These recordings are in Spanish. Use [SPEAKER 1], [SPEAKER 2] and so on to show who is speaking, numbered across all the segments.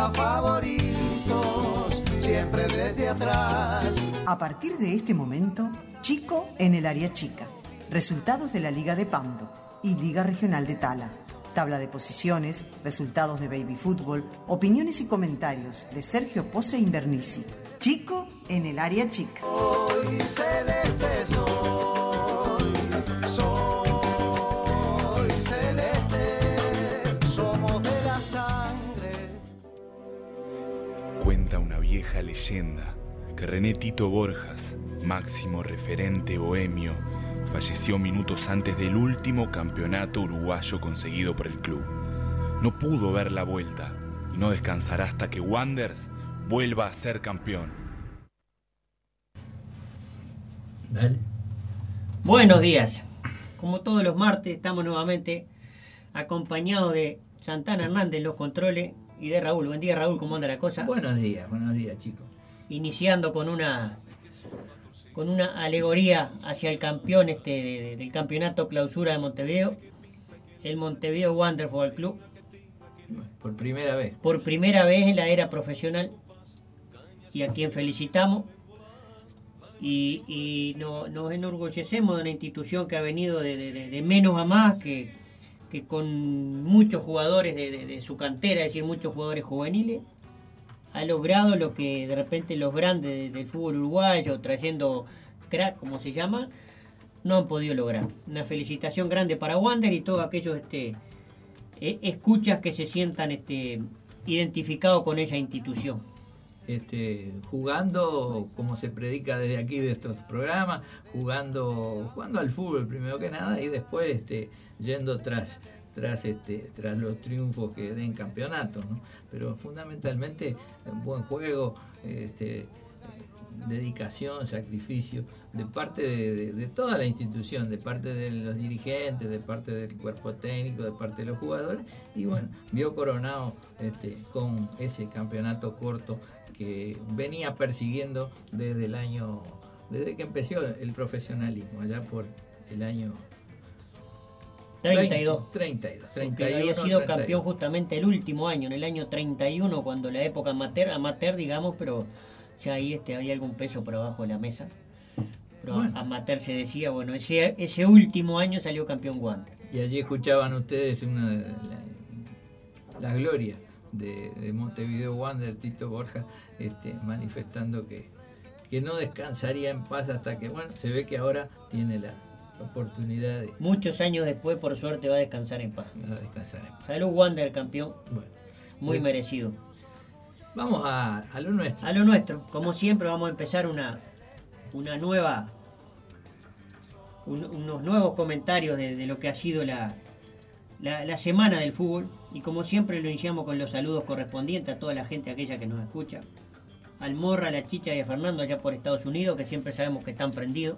[SPEAKER 1] nunca favoritos, siempre desde atrás.
[SPEAKER 2] A partir de este momento, Chico en el área chica. Resultados de la Liga de Pando y Liga Regional de Tala. Tabla de posiciones, resultados de baby fútbol, opiniones y comentarios de Sergio Pose Invernici. Chico en el área chica.
[SPEAKER 1] Hoy
[SPEAKER 3] vieja leyenda que René Tito Borjas, máximo referente bohemio, falleció minutos antes del último campeonato uruguayo conseguido por el club. No pudo ver la vuelta y no descansará hasta que Wanders vuelva a ser campeón.
[SPEAKER 4] Dale.
[SPEAKER 5] Buenos días. Como todos los martes, estamos nuevamente acompañados de Santana Hernández los controles y de Raúl. Buen día, Raúl, ¿cómo anda la cosa?
[SPEAKER 4] Buenos días, buenos días, chicos.
[SPEAKER 5] Iniciando con una con una alegoría hacia el campeón este de- de- del campeonato clausura de Montevideo, el Montevideo Wonderful Club,
[SPEAKER 4] Por primera vez.
[SPEAKER 5] por primera vez en la era profesional y a quien felicitamos y, y no- nos enorgullecemos de una institución que ha venido de- de menos a más, que, que con muchos jugadores de, su cantera, es decir, muchos jugadores juveniles, ha logrado lo que de repente los grandes de- del fútbol uruguayo, trayendo crack, como se llama, no han podido lograr. Una felicitación grande para Wander y todos aquellos este, eh, escuchas que se sientan este, identificados con esa institución.
[SPEAKER 4] Este, jugando como se predica desde aquí de estos programas, jugando, jugando al fútbol primero que nada y después este, yendo tras tras este tras los triunfos que den campeonatos. Pero fundamentalmente un buen juego, este, eh, dedicación, sacrificio de parte de toda la institución, de parte de los dirigentes, de parte del cuerpo técnico, de parte de los jugadores y bueno, vio coronado este, con ese campeonato corto que venía persiguiendo desde el año, desde que empezó el profesionalismo, allá por el año
[SPEAKER 5] 32.
[SPEAKER 4] 32,
[SPEAKER 5] Porque
[SPEAKER 4] 31,
[SPEAKER 5] había sido
[SPEAKER 4] 32.
[SPEAKER 5] campeón justamente el último año, en el año 31, cuando la época amateur, amateur digamos, pero ya ahí este, había algún peso por abajo de la mesa. Pero
[SPEAKER 4] Bueno.
[SPEAKER 5] amateur se decía, bueno, ese, ese último año salió campeón Wander.
[SPEAKER 4] Y allí escuchaban ustedes una la, la gloria de, de Montevideo Wander, Tito Borja, este, manifestando que, que no descansaría en paz hasta que, bueno, se ve que ahora tiene la oportunidad de,
[SPEAKER 5] Muchos años después, por suerte, va a descansar en paz.
[SPEAKER 4] de descansar en paz.
[SPEAKER 5] Salud Wander, campeón,
[SPEAKER 4] Bueno,
[SPEAKER 5] muy
[SPEAKER 4] Bien.
[SPEAKER 5] merecido.
[SPEAKER 4] vamos a, a lo nuestro.
[SPEAKER 5] A lo nuestro, como siempre vamos a empezar una, una nueva, un- unos nuevos comentarios de, de lo que ha sido la, la, la semana del fútbol y como siempre lo iniciamos con los saludos correspondientes a toda la gente aquella que nos escucha, al Morra, a la Chicha y a Fernando allá por Estados Unidos que siempre sabemos que están prendidos.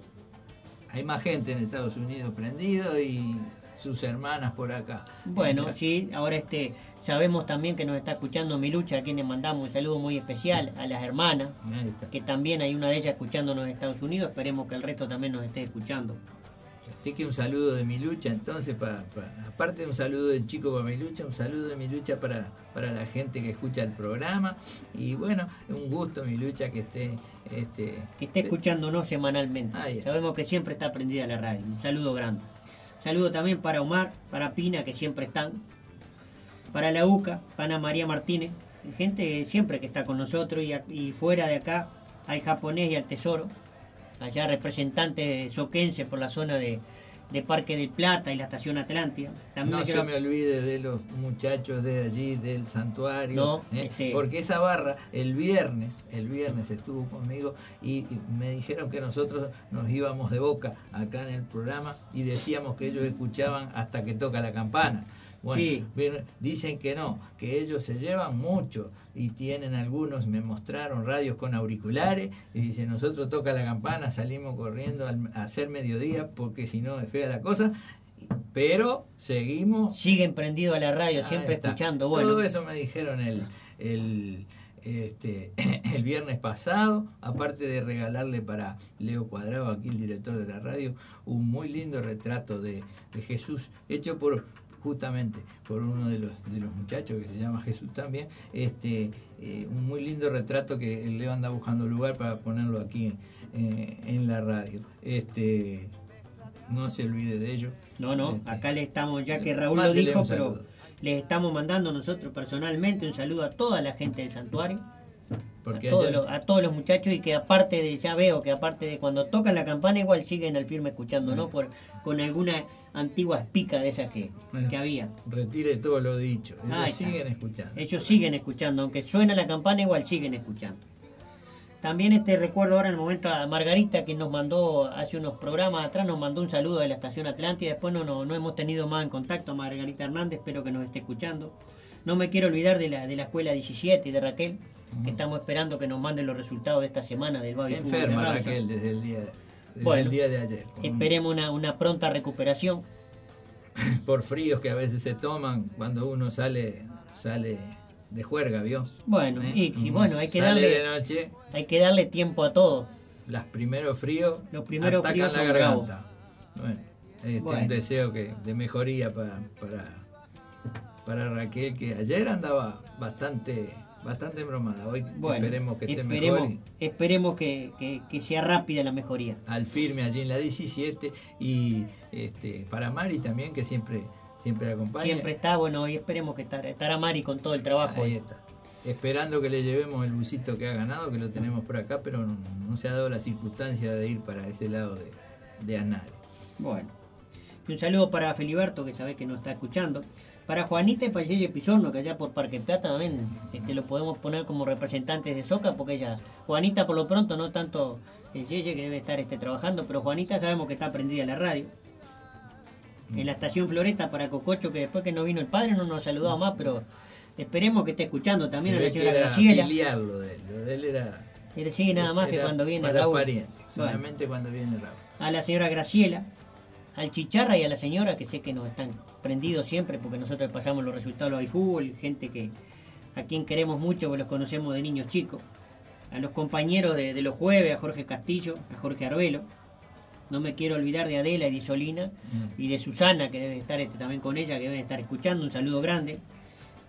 [SPEAKER 4] Hay más gente en Estados Unidos prendido y sus hermanas por acá.
[SPEAKER 5] Bueno,
[SPEAKER 4] Entra-
[SPEAKER 5] sí, ahora este sabemos también que nos está escuchando Milucha, a quien le mandamos un saludo muy especial, a las hermanas, que también hay una de ellas escuchándonos en Estados Unidos, esperemos que el resto también nos esté escuchando.
[SPEAKER 4] Así que un saludo de mi lucha, entonces, para, aparte de un saludo del chico para mi lucha, un saludo de mi lucha para, para la gente que escucha el programa. Y bueno, un gusto mi lucha que esté. Este,
[SPEAKER 5] que esté escuchándonos semanalmente. Sabemos que siempre está prendida la radio. Un saludo grande. Saludo también para Omar, para Pina, que siempre están. Para la UCA, para María Martínez. Gente siempre que está con nosotros y, y fuera de acá al japonés y al tesoro. Allá representantes soquenses por la zona de, de Parque del Plata y la Estación Atlántida. También
[SPEAKER 4] no se
[SPEAKER 5] quiero-
[SPEAKER 4] me olvide de los muchachos de allí, del santuario,
[SPEAKER 5] No,
[SPEAKER 4] ¿eh?
[SPEAKER 5] este-
[SPEAKER 4] porque esa barra el viernes, el viernes estuvo conmigo y, y me dijeron que nosotros nos íbamos de boca acá en el programa y decíamos que ellos escuchaban hasta que toca la campana. Bueno,
[SPEAKER 5] Sí.
[SPEAKER 4] dicen que no, que ellos se llevan mucho y tienen algunos, me mostraron radios con auriculares y dicen nosotros toca la campana, salimos corriendo al- a hacer mediodía porque si no es fea la cosa, pero seguimos
[SPEAKER 5] Siguen prendidos a la radio, siempre
[SPEAKER 4] está.
[SPEAKER 5] escuchando. Bueno,
[SPEAKER 4] Todo eso me dijeron el, el, este, el viernes pasado, aparte de regalarle para Leo Cuadrado, aquí el director de la radio, un muy lindo retrato de, de Jesús, hecho por justamente por uno de los, de los muchachos que se llama Jesús también, este, eh, un muy lindo retrato que Leo anda buscando lugar para ponerlo aquí eh, en la radio. Este, no se olvide de ello.
[SPEAKER 5] No, no,
[SPEAKER 4] Este,
[SPEAKER 5] acá le estamos, ya que Raúl lo dijo, pero les estamos mandando nosotros personalmente un saludo a toda la gente del santuario,
[SPEAKER 4] Porque
[SPEAKER 5] a, todos los, a todos los muchachos y que aparte de, ya veo que aparte de cuando tocan la campana igual siguen al firme escuchando, ¿no? Por, con alguna antigua espica de esas que,
[SPEAKER 4] Bueno.
[SPEAKER 5] que había.
[SPEAKER 4] retire todo lo dicho. Ellos siguen escuchando.
[SPEAKER 5] Ellos siguen escuchando, aunque suena la campana igual siguen escuchando. También este recuerdo ahora en el momento a Margarita que nos mandó hace unos programas atrás, nos mandó un saludo de la estación Atlántida, después no, no, no hemos tenido más en contacto a Margarita Hernández, espero que nos esté escuchando. No me quiero olvidar de la, de la escuela 17 y de Raquel, que estamos esperando que nos manden los resultados de esta semana del de
[SPEAKER 4] Enferma. Raquel desde el día, desde
[SPEAKER 5] Bueno,
[SPEAKER 4] el día de ayer.
[SPEAKER 5] Esperemos una, una pronta recuperación.
[SPEAKER 4] por fríos que a veces se toman cuando uno sale sale de juerga, ¿vio?
[SPEAKER 5] Bueno,
[SPEAKER 4] ¿Eh?
[SPEAKER 5] y, y
[SPEAKER 4] Uno
[SPEAKER 5] bueno, hay que darle,
[SPEAKER 4] de noche,
[SPEAKER 5] hay que darle tiempo a todo.
[SPEAKER 4] los primeros fríos
[SPEAKER 5] Los primeros
[SPEAKER 4] atacan
[SPEAKER 5] fríos
[SPEAKER 4] la garganta. Bueno, este,
[SPEAKER 5] Bueno.
[SPEAKER 4] un deseo que de mejoría para, para para Raquel que ayer andaba bastante bastante bromada. Hoy
[SPEAKER 5] Bueno,
[SPEAKER 4] esperemos que esté
[SPEAKER 5] esperemos,
[SPEAKER 4] mejor. y-
[SPEAKER 5] esperemos que, que- que sea rápida la mejoría.
[SPEAKER 4] al firme allí en la 17 y este para Mari también que siempre siempre la acompaña.
[SPEAKER 5] Siempre está, bueno, y esperemos que estar- estará Mari con todo el trabajo.
[SPEAKER 4] Ahí está. Esperando que le llevemos el busito que ha ganado, que lo tenemos por acá, pero no, no se ha dado la circunstancia de ir para ese lado de, de Anare.
[SPEAKER 5] Bueno. Y un saludo para Feliberto, que sabe que nos está escuchando. Para Juanita y para Yeye Pizorno, que allá por Parque Plata también este, lo podemos poner como representantes de Soca, porque ella, Juanita por lo pronto, no tanto el Yeye que debe estar este, trabajando, pero Juanita sabemos que está prendida en la radio. En la estación Floreta para Cococho, que después que no vino el padre no nos saludaba más, pero esperemos que esté escuchando también
[SPEAKER 4] Se
[SPEAKER 5] a la señora Graciela.
[SPEAKER 4] filial lo de él, lo de él era,
[SPEAKER 5] Él sigue nada más que cuando viene
[SPEAKER 4] para
[SPEAKER 5] Raúl.
[SPEAKER 4] pariente,
[SPEAKER 5] Bueno.
[SPEAKER 4] solamente cuando viene Raúl.
[SPEAKER 5] a la señora Graciela, al Chicharra y a la señora que sé que nos están prendidos siempre porque nosotros pasamos los resultados del fútbol, gente que a quien queremos mucho, que los conocemos de niños chicos, a los compañeros de, de los jueves, a Jorge Castillo, a Jorge Arbelo, no me quiero olvidar de Adela y de Isolina y de Susana que debe estar este, también con ella, que deben estar escuchando, un saludo grande,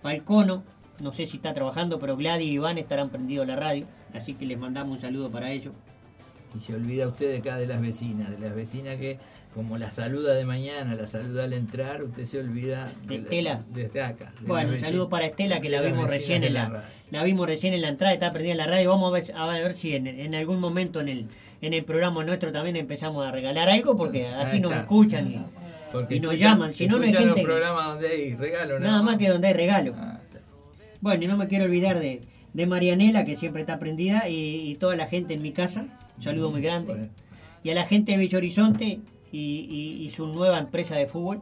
[SPEAKER 5] Falcono, no sé si está trabajando, pero Gladys y Iván estarán prendidos la radio, así que les mandamos un saludo para ellos.
[SPEAKER 4] Y se olvida usted de acá de las vecinas, de las vecinas que como la saluda de mañana, la saluda al entrar, usted se olvida
[SPEAKER 5] ¿De
[SPEAKER 4] la-
[SPEAKER 5] Estela?
[SPEAKER 4] desde acá. de
[SPEAKER 5] Bueno, un saludo para Estela que la
[SPEAKER 4] de
[SPEAKER 5] vimos recién
[SPEAKER 4] de
[SPEAKER 5] en la,
[SPEAKER 4] radio.
[SPEAKER 5] la vimos recién en la entrada, está prendida en la radio. Vamos a ver, a ver si en, en algún momento en el en el programa nuestro también empezamos a regalar algo porque así nos escuchan y,
[SPEAKER 4] Porque
[SPEAKER 5] y nos
[SPEAKER 4] escuchan-
[SPEAKER 5] llaman. Si no, no hay gente
[SPEAKER 4] programa donde hay regalo,
[SPEAKER 5] nada más que donde hay regalo.
[SPEAKER 4] Ah.
[SPEAKER 5] Bueno, y no me quiero olvidar de, de Marianela que siempre está prendida y, y toda la gente en mi casa. Un saludo muy grande.
[SPEAKER 4] Bueno.
[SPEAKER 5] Y a la gente de Bello Horizonte y, y- y su nueva empresa de fútbol,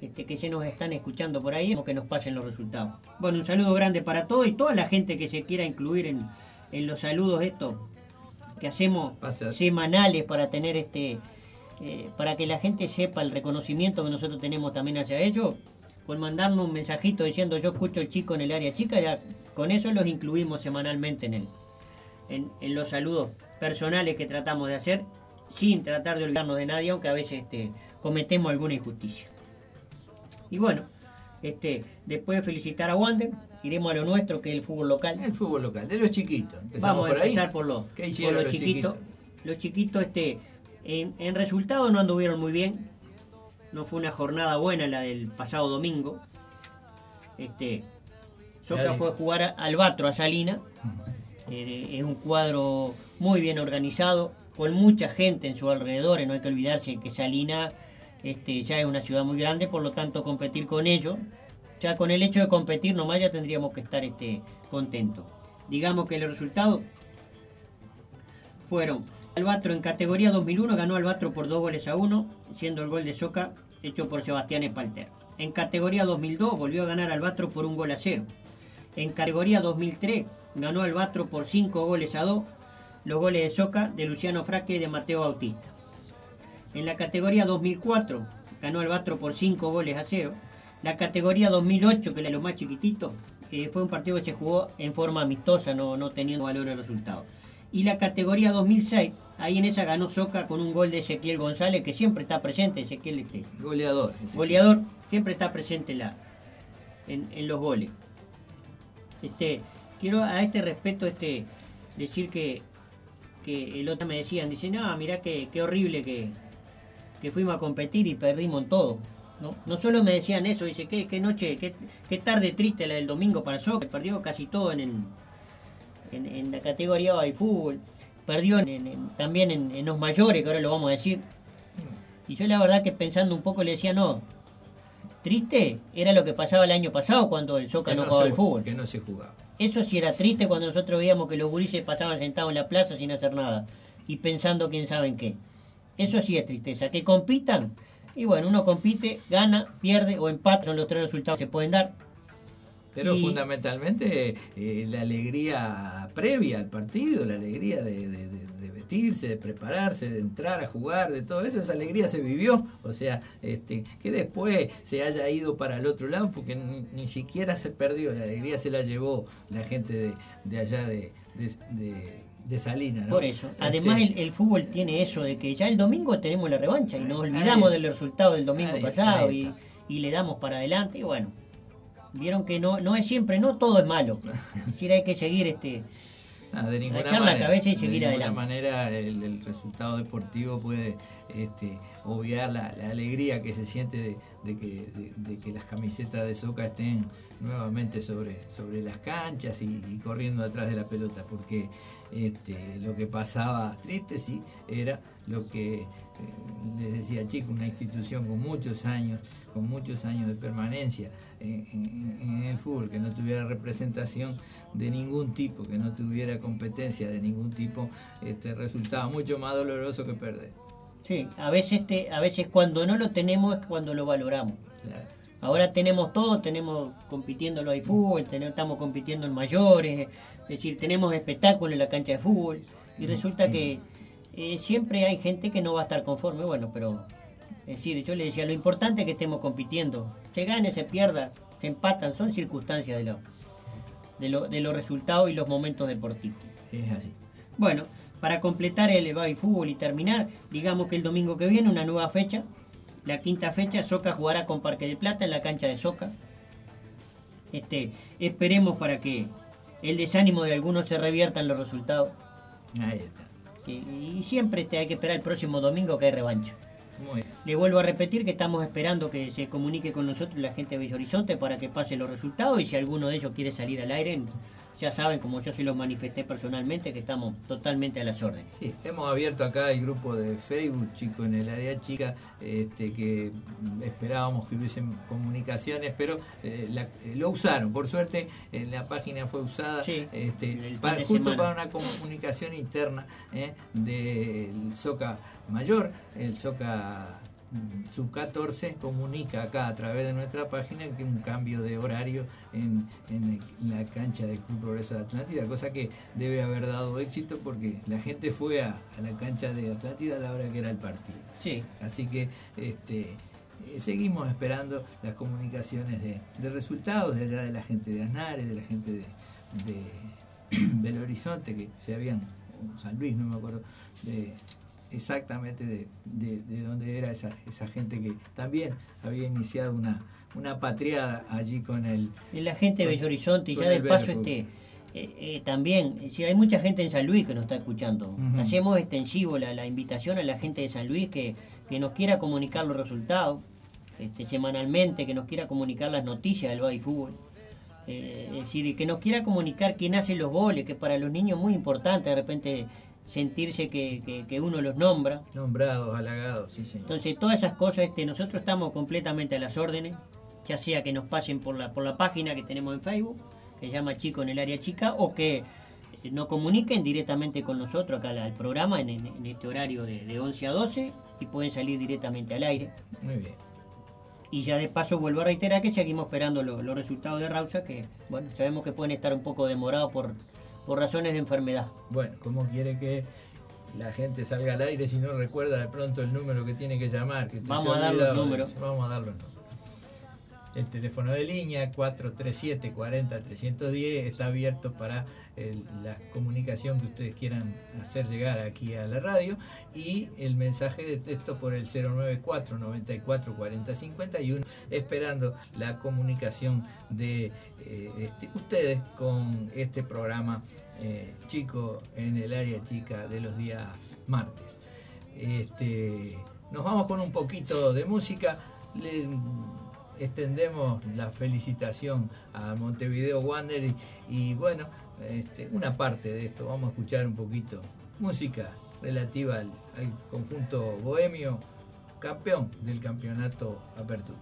[SPEAKER 5] este, que se nos están escuchando por ahí, que nos pasen los resultados. Bueno, un saludo grande para todos y toda la gente que se quiera incluir en, en los saludos estos que hacemos semanales para tener este eh, para que la gente sepa el reconocimiento que nosotros tenemos también hacia ellos con mandarnos un mensajito diciendo yo escucho el chico en el área chica ya con eso los incluimos semanalmente en el en, en los saludos personales que tratamos de hacer sin tratar de olvidarnos de nadie aunque a veces este, cometemos alguna injusticia y bueno este después de felicitar a Wander iremos a lo nuestro que es el fútbol local
[SPEAKER 4] El fútbol local, de los chiquitos. Empezamos
[SPEAKER 5] Vamos a
[SPEAKER 4] por ahí.
[SPEAKER 5] empezar por, los,
[SPEAKER 4] ¿Qué
[SPEAKER 5] por los
[SPEAKER 4] los
[SPEAKER 5] chiquitos.
[SPEAKER 4] chiquitos?
[SPEAKER 5] Los chiquitos, este, en, en resultado no anduvieron muy bien. No fue una jornada buena la del pasado domingo. Este, Soca fue a jugar a- al Batro, a Salina. Eh, es un cuadro muy bien organizado, con mucha gente en su alrededor. y No hay que olvidarse que Salina este, ya es una ciudad muy grande, por lo tanto competir con ellos, ya con el hecho de competir nomás ya tendríamos que estar este, contentos. Digamos que los resultados fueron Albatro en categoría 2001 ganó Albatro por dos goles a uno, siendo el gol de Soca hecho por Sebastián Espalter. En categoría 2002 volvió a ganar Albatro por un gol a cero. En categoría 2003 ganó Albatro por cinco goles a dos, los goles de Soca de Luciano Fraque y de Mateo Bautista. En la categoría 2004 ganó Albatro por 5 goles a 0. La categoría 2008, que es lo más chiquitito, eh, fue un partido que se jugó en forma amistosa, no, no teniendo valor el resultado. Y la categoría 2006, ahí en esa ganó Soca con un gol de Ezequiel González, que siempre está presente, Ezequiel este,
[SPEAKER 4] Goleador.
[SPEAKER 5] goleador, siempre está presente en, la, en, en los goles. Este, quiero a este respecto este, decir que, que el otro me decían, dicen, no, mirá qué, qué horrible que, que fuimos a competir y perdimos en todo. ¿no? no solo me decían eso, dice, qué, qué noche, qué, qué tarde triste la del domingo para Soca, perdió casi todo en, en, en, en la categoría de fútbol, perdió en- también en, los mayores, que ahora lo vamos a decir. Y yo la verdad que pensando un poco le decía, no, triste era lo que pasaba el año pasado cuando el
[SPEAKER 4] Que
[SPEAKER 5] no,
[SPEAKER 4] no
[SPEAKER 5] jugaba al fútbol.
[SPEAKER 4] Que no se jugaba.
[SPEAKER 5] Eso sí era triste cuando nosotros veíamos que los gurises pasaban sentados en la plaza sin hacer nada y pensando quién sabe en qué. Eso sí es tristeza. Que compitan. Y bueno, uno compite, gana, pierde o empata. Son los tres resultados que se pueden dar.
[SPEAKER 4] Pero
[SPEAKER 5] Y-
[SPEAKER 4] fundamentalmente eh, la alegría previa al partido, la alegría de, de- de- de vestirse, de prepararse, de entrar a jugar, de todo eso, esa alegría se vivió. O sea, este, que después se haya ido para el otro lado, porque ni, ni siquiera se perdió, la alegría se la llevó la gente de, de allá de, de, Salinas. ¿no?
[SPEAKER 5] Por eso.
[SPEAKER 4] Este,
[SPEAKER 5] Además, el, el fútbol tiene eso de que ya el domingo tenemos la revancha y nos
[SPEAKER 4] Ahí-
[SPEAKER 5] olvidamos del resultado del domingo
[SPEAKER 4] ahí-
[SPEAKER 5] pasado
[SPEAKER 4] ahí
[SPEAKER 5] y,
[SPEAKER 4] está.
[SPEAKER 5] y le damos para adelante. Y bueno, vieron que no, no es siempre, no todo es malo. Es decir, hay que seguir este.
[SPEAKER 4] Ah, de ninguna
[SPEAKER 5] echar la
[SPEAKER 4] manera,
[SPEAKER 5] cabeza y
[SPEAKER 4] de
[SPEAKER 5] seguir adelante.
[SPEAKER 4] manera el, el resultado deportivo puede este, obviar la, la alegría que se siente de, de que, de, de que las camisetas de Soca estén nuevamente sobre, sobre las canchas y, y corriendo atrás de la pelota, porque este, lo que pasaba triste sí era lo que eh, les decía chico, una institución con muchos años, con muchos años de permanencia en, en- en el fútbol, que no tuviera representación de ningún tipo, que no tuviera competencia de ningún tipo, este, resultaba mucho más doloroso que perder.
[SPEAKER 5] Sí, a veces, este, a veces cuando no lo tenemos es cuando lo valoramos.
[SPEAKER 4] Claro.
[SPEAKER 5] Ahora tenemos todo, tenemos compitiendo en fútbol, tenemos, estamos compitiendo en mayores, es decir, tenemos espectáculo en la cancha de fútbol y resulta que eh, siempre hay gente que no va a estar conforme, bueno, pero es decir, yo le decía, lo importante es que estemos compitiendo, se gane, se pierda, se empatan, son circunstancias de, lo, de, lo- de los resultados y los momentos deportivos.
[SPEAKER 4] Es así.
[SPEAKER 5] Bueno, para completar el baby fútbol y terminar, digamos que el domingo que viene una nueva fecha, la quinta fecha, Soca jugará con Parque de Plata en la cancha de Soca. Este, esperemos para que el desánimo de algunos se revierta en los resultados.
[SPEAKER 4] Ahí está.
[SPEAKER 5] Y, y siempre te hay que esperar el próximo domingo que hay revancha. Le vuelvo a repetir que estamos esperando que se comunique con nosotros la gente de Bello Horizonte para que pase los resultados y si alguno de ellos quiere salir al aire, ya saben, como yo se los manifesté personalmente, que estamos totalmente a las órdenes.
[SPEAKER 4] Sí, hemos abierto acá el grupo de Facebook, chico, en el área chica, este, que esperábamos que hubiesen comunicaciones, pero eh, la- eh, lo usaron. Por suerte, en la página fue usada
[SPEAKER 5] Sí,
[SPEAKER 4] este, para- justo
[SPEAKER 5] semana.
[SPEAKER 4] para una comunicación interna eh, del SOCA Mayor, el SOCA mm, sub 14 comunica acá a través de nuestra página que un cambio de horario en, en la cancha del Club Progreso de Atlántida, cosa que debe haber dado éxito porque la gente fue a, a la cancha de Atlántida a la hora que era el partido.
[SPEAKER 5] Sí,
[SPEAKER 4] Así que este, eh, seguimos esperando las comunicaciones de, de resultados de allá de la gente de Aznares, de la gente de, de Belo Horizonte, que se habían, o San Luis, no me acuerdo, de, exactamente de, de, de dónde era esa, esa gente que también había iniciado una, una patriada allí con el...
[SPEAKER 5] y la gente de Bello Horizonte, y ya de paso este, eh, eh, también, decir, hay mucha gente en San Luis que nos está escuchando. Hacemos extensivo la, la invitación a la gente de San Luis que, que nos quiera comunicar los resultados este, semanalmente, que nos quiera comunicar las noticias del Baby Fútbol. Eh, es decir, que nos quiera comunicar quién hace los goles, que para los niños es muy importante de repente sentirse que, que- que uno los nombra.
[SPEAKER 4] Nombrados, halagados, sí, señor.
[SPEAKER 5] Entonces, todas esas cosas, este, nosotros estamos completamente a las órdenes, ya sea que nos pasen por la, por la página que tenemos en Facebook, que se llama Chico en el área chica, o que eh, nos comuniquen directamente con nosotros acá al, programa en este horario de, de 11 a 12 y pueden salir directamente al aire.
[SPEAKER 4] Muy bien.
[SPEAKER 5] Y ya de paso vuelvo a reiterar que seguimos esperando lo- los resultados de Rausa, que bueno, sabemos que pueden estar un poco demorados por, por razones de enfermedad.
[SPEAKER 4] Bueno, ¿cómo quiere que la gente salga al aire si no recuerda de pronto el número que tiene que llamar? Que
[SPEAKER 5] Vamos
[SPEAKER 4] se ha
[SPEAKER 5] a dar los números.
[SPEAKER 4] Vamos a dar los números. El teléfono de línea 437-40-310 está abierto para el- la comunicación que ustedes quieran hacer llegar aquí a la radio y el mensaje de texto por el 094-94-40-51 esperando la comunicación de eh, este- ustedes con este programa eh, chico en el área chica de los días martes. Este, nos vamos con un poquito de música. Le extendemos la felicitación a Montevideo Wander y, bueno, este, una parte de esto. Vamos a escuchar un poquito música relativa al conjunto bohemio, campeón del campeonato Apertura.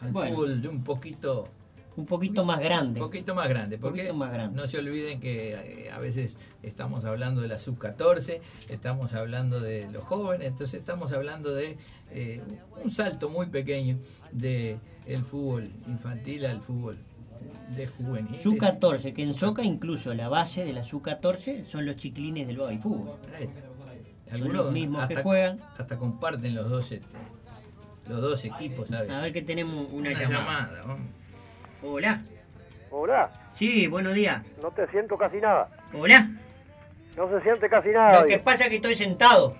[SPEAKER 4] Al
[SPEAKER 5] Bueno.
[SPEAKER 4] fútbol de un poquito
[SPEAKER 5] Un poquito más grande.
[SPEAKER 4] Un poquito más grande, porque
[SPEAKER 5] poquito más grande.
[SPEAKER 4] no se olviden que eh, a veces estamos hablando de la sub-14, estamos hablando de los jóvenes, entonces estamos hablando de eh, un salto muy pequeño de el fútbol infantil al fútbol de juvenil.
[SPEAKER 5] Su-14, que en Soca incluso la base de la Su-14 son los chiquilines del Baby Fútbol.
[SPEAKER 4] Algunos
[SPEAKER 5] los mismos que
[SPEAKER 4] hasta,
[SPEAKER 5] juegan.
[SPEAKER 4] hasta comparten los dos este, los dos equipos, ¿sabes?
[SPEAKER 5] A ver que tenemos una,
[SPEAKER 4] Una
[SPEAKER 5] llamada. Hola.
[SPEAKER 6] Hola,
[SPEAKER 5] Sí, buenos días.
[SPEAKER 6] no te siento casi nada.
[SPEAKER 5] Hola.
[SPEAKER 6] No se siente casi nada.
[SPEAKER 5] Lo que
[SPEAKER 6] digo.
[SPEAKER 5] pasa es que estoy sentado.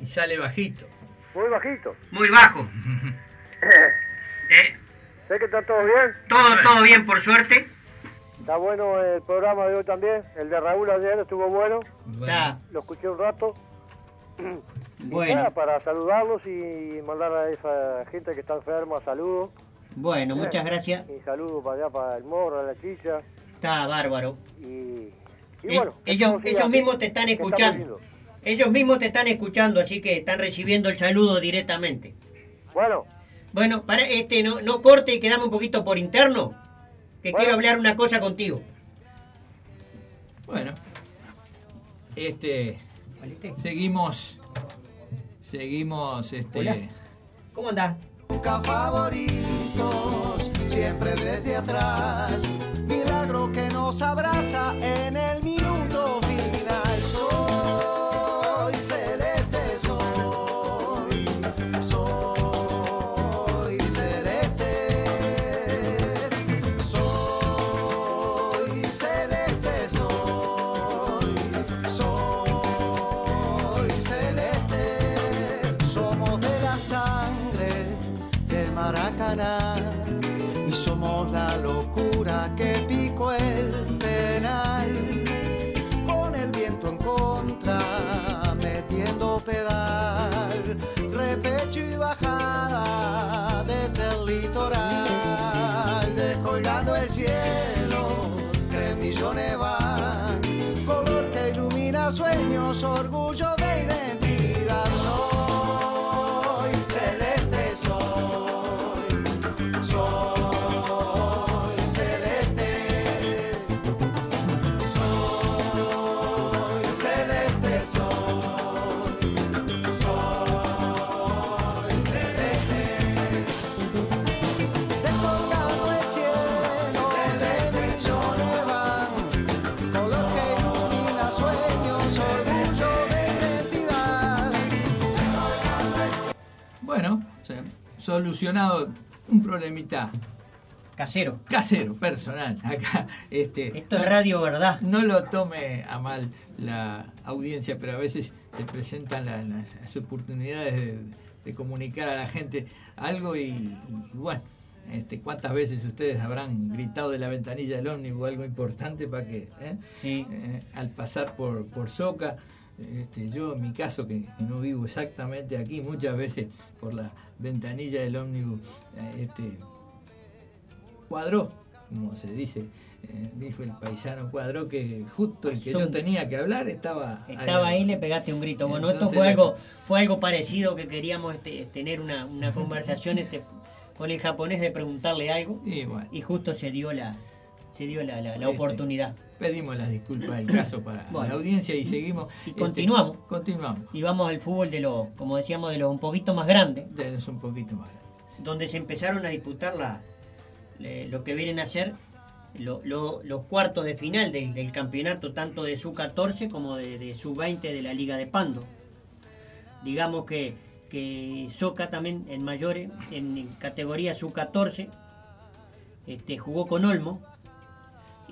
[SPEAKER 4] Y sale bajito.
[SPEAKER 6] Muy bajito.
[SPEAKER 5] Muy bajo. Eh,
[SPEAKER 6] Sé que está todo bien.
[SPEAKER 5] todo, todo bien, por suerte.
[SPEAKER 6] Está bueno el programa de hoy también. El de Raúl ayer estuvo bueno. Lo escuché un rato.
[SPEAKER 5] Bueno.
[SPEAKER 6] nada, para saludarlos y mandar a esa gente que está enferma saludos.
[SPEAKER 5] Bueno, muchas gracias.
[SPEAKER 6] Y saludos para allá, para el morro, a la chicha.
[SPEAKER 5] Está bárbaro.
[SPEAKER 6] Y, y bueno.
[SPEAKER 5] ellos ellos mismos te están escuchando. Ellos mismos te están escuchando, así que están recibiendo el saludo directamente.
[SPEAKER 6] Bueno,
[SPEAKER 5] Bueno, para este no, no corte y quedame un poquito por interno, que
[SPEAKER 6] Bueno.
[SPEAKER 5] quiero hablar una cosa contigo.
[SPEAKER 4] bueno. Este seguimos seguimos este
[SPEAKER 5] Hola. ¿Cómo andás?
[SPEAKER 1] Nunca favoritos, siempre desde atrás. Milagro que nos abraza en el repecho y bajada desde el litoral, descolgando el cielo, tres millones color que ilumina sueños, orgullo
[SPEAKER 4] solucionado un problemita
[SPEAKER 5] Casero.
[SPEAKER 4] casero, personal. Acá, este,
[SPEAKER 5] Esto es radio, ¿verdad?
[SPEAKER 4] no lo tome a mal la audiencia, pero a veces se presentan la- las, las oportunidades de, de comunicar a la gente algo y, y, bueno, este, cuántas veces ustedes habrán gritado de la ventanilla del ómnibus algo importante para que eh?
[SPEAKER 5] Sí.
[SPEAKER 4] Eh, al pasar por, por Soca, este, yo en mi caso que, que no vivo exactamente aquí, muchas veces por la ventanilla del ómnibus, eh, este, cuadró, como se dice, eh, dijo el paisano, cuadró que justo el que yo tenía que hablar estaba
[SPEAKER 5] Estaba ahí y le pegaste un grito. Bueno, esto
[SPEAKER 4] Entonces
[SPEAKER 5] fue
[SPEAKER 4] le-
[SPEAKER 5] algo, fue algo parecido que queríamos este, tener una, una conversación este, con el japonés de preguntarle algo
[SPEAKER 4] Y bueno,
[SPEAKER 5] y justo se dio la, se dio la, la- la
[SPEAKER 4] Este,
[SPEAKER 5] oportunidad.
[SPEAKER 4] Pedimos las disculpas del caso para
[SPEAKER 5] Bueno.
[SPEAKER 4] la audiencia y seguimos.
[SPEAKER 5] Y
[SPEAKER 4] este,
[SPEAKER 5] continuamos.
[SPEAKER 4] continuamos.
[SPEAKER 5] Y vamos al fútbol de los, como decíamos, de los un poquito más grandes,
[SPEAKER 4] Tenés un poquito más grande.
[SPEAKER 5] donde se empezaron a disputar la, le- lo que vienen a ser lo- lo- los cuartos de final del, del campeonato, tanto de Sub-14 como de, de Sub-20 de la Liga de Pando. Digamos que, que Soca también en mayores, en, en categoría Sub-14, este, jugó con Olmo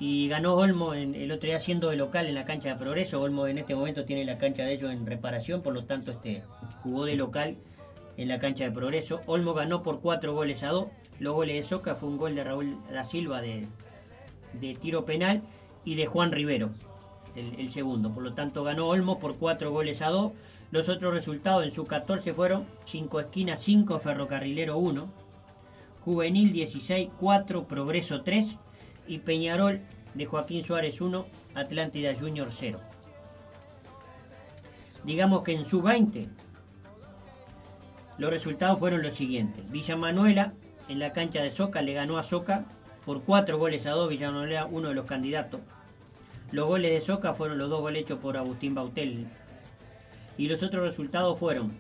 [SPEAKER 5] y ganó Olmo en- el otro día siendo de local en la cancha de Progreso. Olmo en este momento tiene la cancha de ellos en reparación, por lo tanto este, jugó de local en la cancha de Progreso. Olmo ganó por cuatro goles a dos. Los goles de Soca fue un gol de Raúl da Silva de, de tiro penal y de Juan Rivero, el, segundo. Por lo tanto ganó Olmo por cuatro goles a dos. Los otros resultados en su 14 fueron 5 esquinas 5, Ferrocarrilero 1, Juvenil 16, 4, Progreso 3 y Peñarol de Joaquín Suárez 1, Atlántida Junior 0. Digamos que en su 20 los resultados fueron los siguientes. Villa Manuela en la cancha de Soca le ganó a Soca por 4 goles a 2, Villa Manuela uno de los candidatos. Los goles de Soca fueron los dos goles hechos por Agustín Bautel. Y los otros resultados fueron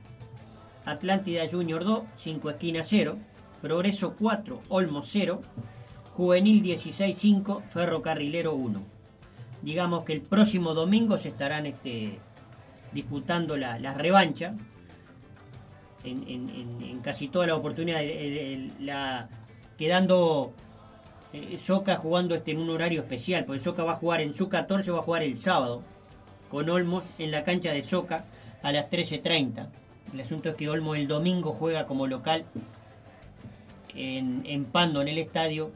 [SPEAKER 5] Atlántida Junior 2, 5 esquinas 0, Progreso 4, Olmo 0, Juvenil 16-5, Ferrocarrilero 1. Digamos que el próximo domingo se estarán este, disputando la, la revancha en, casi oportunidades, el- el- la, quedando eh, Soca jugando este, en un horario especial, porque Soca va a jugar en su 14, va a jugar el sábado con Olmos en la cancha de Soca a las 13.30. El asunto es que Olmos el domingo juega como local en, en Pando, en el estadio,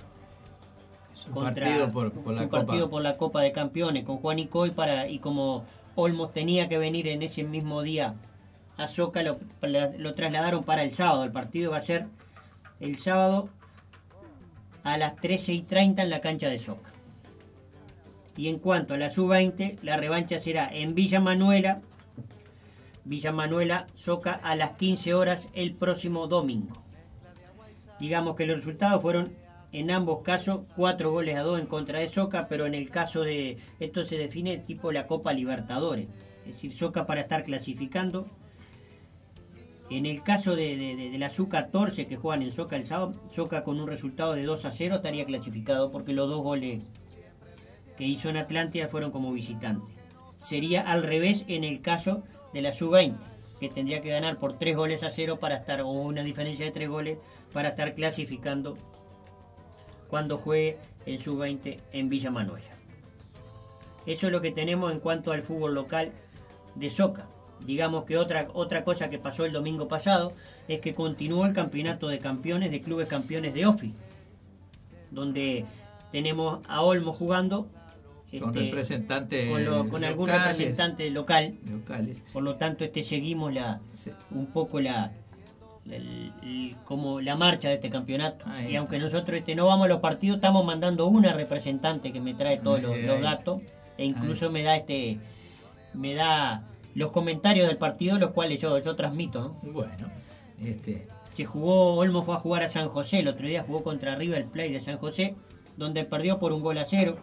[SPEAKER 4] Es un
[SPEAKER 5] contra
[SPEAKER 4] partido por, por la
[SPEAKER 5] su
[SPEAKER 4] Copa.
[SPEAKER 5] partido por la Copa de Campeones con Juan y Coy para y como Olmos tenía que venir en ese mismo día a Soca lo, lo trasladaron para el sábado. El partido va a ser el sábado a las 13 y 30 en la cancha de Soca. Y en cuanto a la sub-20, la revancha será en Villa Manuela, Villa Manuela, Soca a las 15 horas el próximo domingo. Digamos que los resultados fueron en ambos casos 4 goles a 2 en contra de Soca, pero en el caso de esto se define tipo la Copa Libertadores. Es decir, Soca para estar clasificando. En el caso de, de, de- de la SU-14 que juegan en Soca el sábado, Soca con un resultado de 2 a 0 estaría clasificado porque los dos goles que hizo en Atlántida fueron como visitante. Sería al revés en el caso de la SU-20, que tendría que ganar por 3 goles a 0 para estar, o una diferencia de 3 goles, para estar clasificando cuando juegue el sub-20 en Villa Manuela. Eso es lo que tenemos en cuanto al fútbol local de Soca. Digamos que otra, otra cosa que pasó el domingo pasado es que continuó el campeonato de campeones de clubes campeones de OFI, donde tenemos a Olmo jugando
[SPEAKER 4] Con
[SPEAKER 5] este,
[SPEAKER 4] representantes
[SPEAKER 5] con, lo- con algún
[SPEAKER 4] locales,
[SPEAKER 5] representante local.
[SPEAKER 4] locales.
[SPEAKER 5] Por lo tanto, este seguimos la,
[SPEAKER 4] Sí.
[SPEAKER 5] un poco la- el- el- como la marcha de este campeonato.
[SPEAKER 4] Ahí
[SPEAKER 5] y
[SPEAKER 4] está.
[SPEAKER 5] aunque nosotros este, no vamos a los partidos, estamos mandando una representante que me trae todos los, datos e incluso me da este me da los comentarios del partido, los cuales yo, yo transmito. ¿no?
[SPEAKER 4] Bueno, este,
[SPEAKER 5] que jugó, Olmo fue a jugar a San José, el otro día jugó contra River Plate de San José, donde perdió por un gol a cero.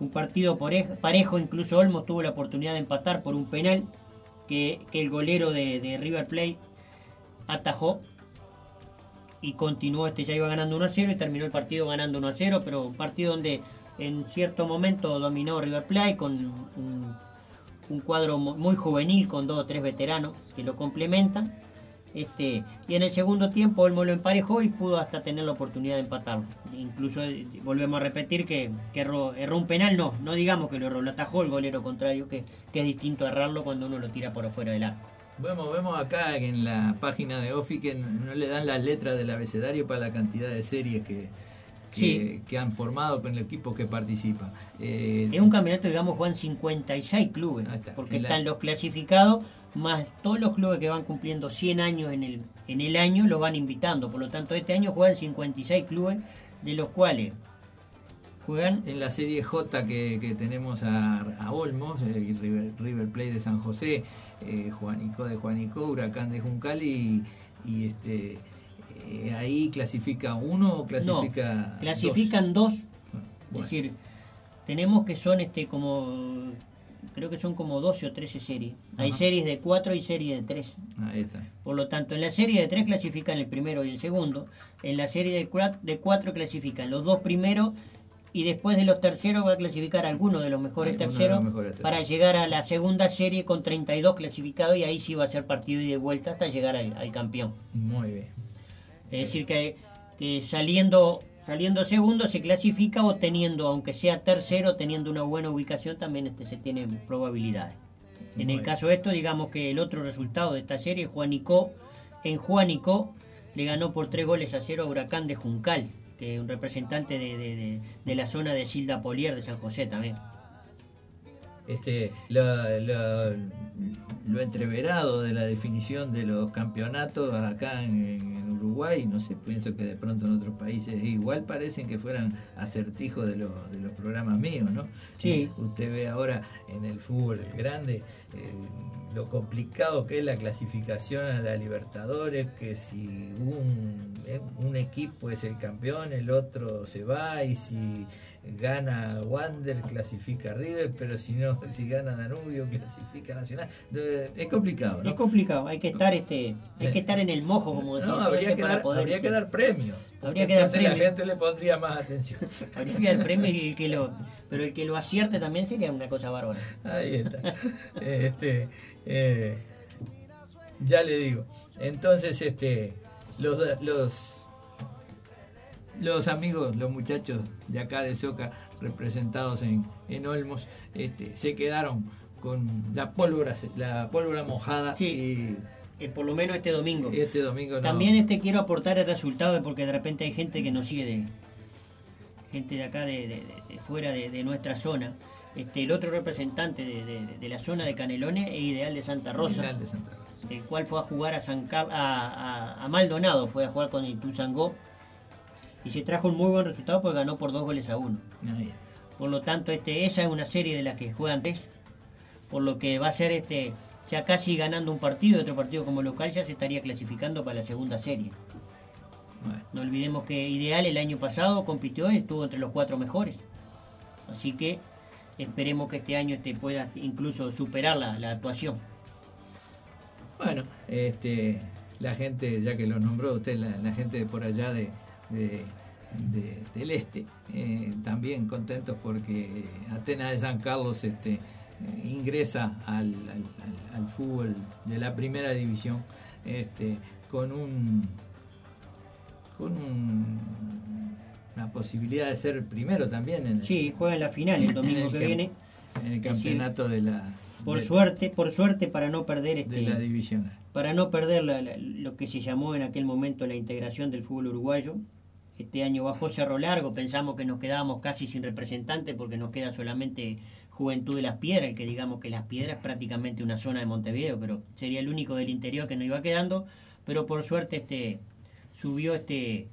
[SPEAKER 5] Un partido pare- parejo, incluso Olmo tuvo la oportunidad de empatar por un penal que, que el golero de, de River Plate atajó y continuó, este ya iba ganando 1 a 0 y terminó el partido ganando 1 a 0, pero un partido donde en cierto momento dominó River Plate con un, cuadro mu- muy juvenil con dos o tres veteranos que lo complementan Este, y en el segundo tiempo Olmo lo emparejó y pudo hasta tener la oportunidad de empatarlo. Incluso eh, volvemos a repetir que, que erró, erró un penal, no, no digamos que lo erró, lo atajó el golero contrario, que, que es distinto errarlo cuando uno lo tira por afuera del arco.
[SPEAKER 4] Vemos, vemos acá en la página de Ofi que no le dan las letras del abecedario para la cantidad de series que, que,
[SPEAKER 5] Sí.
[SPEAKER 4] que han formado con el equipo que participa. Eh,
[SPEAKER 5] Es un campeonato, digamos, juegan 56 clubes,
[SPEAKER 4] está.
[SPEAKER 5] porque
[SPEAKER 4] En la-
[SPEAKER 5] están los clasificados, más todos los clubes que van cumpliendo 100 años en el, en el año, los van invitando. Por lo tanto, este año juegan 56 clubes, de los cuales juegan
[SPEAKER 4] En la serie J que, que tenemos a, a Olmos, eh, y River, River Plate de San José, eh, Juanico de Juanico, Huracán de Juncal y, y este eh, ahí clasifica uno o clasifica
[SPEAKER 5] no, clasifican dos.
[SPEAKER 4] dos? Bueno,
[SPEAKER 5] Es decir, tenemos que son este como creo que son como 12 o 13 series. Hay series de 4 y series de 3.
[SPEAKER 4] ahí está.
[SPEAKER 5] Por lo tanto, en la serie de 3 clasifican el primero y el segundo. En la serie de 4 de cuatro clasifican los dos primeros y después de los terceros va a clasificar alguno de los mejores
[SPEAKER 4] Alguno
[SPEAKER 5] terceros
[SPEAKER 4] los mejores terceros.
[SPEAKER 5] para llegar a la segunda serie con 32 clasificados y ahí sí va a ser partido y de vuelta hasta llegar al, al campeón.
[SPEAKER 4] Muy bien.
[SPEAKER 5] Es decir, que, que saliendo saliendo segundo se clasifica o teniendo, aunque sea tercero, teniendo una buena ubicación, también este, se tienen probabilidades. En el
[SPEAKER 4] bien.
[SPEAKER 5] caso de esto, digamos que el otro resultado de esta serie, Juanico, en Juanico le ganó por tres goles a cero a Huracán de Juncal, que un representante de, de- la zona de Silda Polier de San José también.
[SPEAKER 4] Este, lo, lo- lo entreverado de la definición de los campeonatos acá en, en Uruguay, no sé, pienso que de pronto en otros países igual parecen que fueran acertijos de, los- de los programas míos, ¿no?
[SPEAKER 5] Sí.
[SPEAKER 4] Usted ve ahora en el fútbol grande eh, lo complicado que es la clasificación a la Libertadores, que si un, eh, un equipo es el campeón, el otro se va y si gana Wander clasifica River, pero si no, si gana Danubio clasifica Nacional. Es complicado, ¿no?
[SPEAKER 5] Es complicado, hay que estar este, hay que estar en el mojo, como decía.
[SPEAKER 4] No, habría que,
[SPEAKER 5] para
[SPEAKER 4] dar,
[SPEAKER 5] poder,
[SPEAKER 4] habría que
[SPEAKER 5] este,
[SPEAKER 4] dar premio.
[SPEAKER 5] Habría que dar
[SPEAKER 4] Entonces la
[SPEAKER 5] premio.
[SPEAKER 4] gente le pondría más atención.
[SPEAKER 5] Habría que dar premio y el que lo, pero el que lo acierte también sería una cosa bárbara.
[SPEAKER 4] Ahí está. Este, eh, ya le digo. Entonces, este, los, los, los amigos, los muchachos de acá de Soca, representados en, en Olmos, este, se quedaron con la pólvora, la pólvora mojada
[SPEAKER 5] Sí. Eh, por lo menos este domingo.
[SPEAKER 4] y este domingo no.
[SPEAKER 5] También este quiero aportar el resultado porque de repente hay gente que nos sigue de gente de acá de, de- de- de fuera de, de nuestra zona. Este, el otro representante de, la zona de Canelones es Ideal de Santa Rosa,
[SPEAKER 4] Final de Santa Rosa.
[SPEAKER 5] el cual fue a jugar a San Car- a, a- a Maldonado, fue a jugar con Ituzangó y se trajo un muy buen resultado porque ganó por dos goles a uno. Por lo tanto, este, esa es una serie de las que juegan tres. Por lo que va a ser este, ya casi ganando un partido, otro partido como local, ya se estaría clasificando para la segunda serie.
[SPEAKER 4] Bueno.
[SPEAKER 5] No olvidemos que Ideal el año pasado compitió y estuvo entre los cuatro mejores. Así que esperemos que este año este, pueda incluso superar la, la actuación.
[SPEAKER 4] Bueno, este, la gente, ya que lo nombró usted, la, la gente de por allá de, de- de- del este, eh, también contentos porque Atenas de San Carlos este, eh, ingresa al, al- fútbol de la primera división este, con un con un- una posibilidad de ser primero también en,
[SPEAKER 5] Sí, juega en la final el domingo que viene.
[SPEAKER 4] en el campeonato de la
[SPEAKER 5] Por
[SPEAKER 4] de-
[SPEAKER 5] suerte, por suerte para no perder
[SPEAKER 4] de
[SPEAKER 5] este,
[SPEAKER 4] la división.
[SPEAKER 5] para no perder la- la- lo que se llamó en aquel momento la integración del fútbol uruguayo. Este año bajó Cerro Largo, pensamos que nos quedábamos casi sin representante porque nos queda solamente Juventud de las Piedras, el que digamos que Las Piedras es prácticamente una zona de Montevideo, pero sería el único del interior que nos iba quedando, pero por suerte este subió este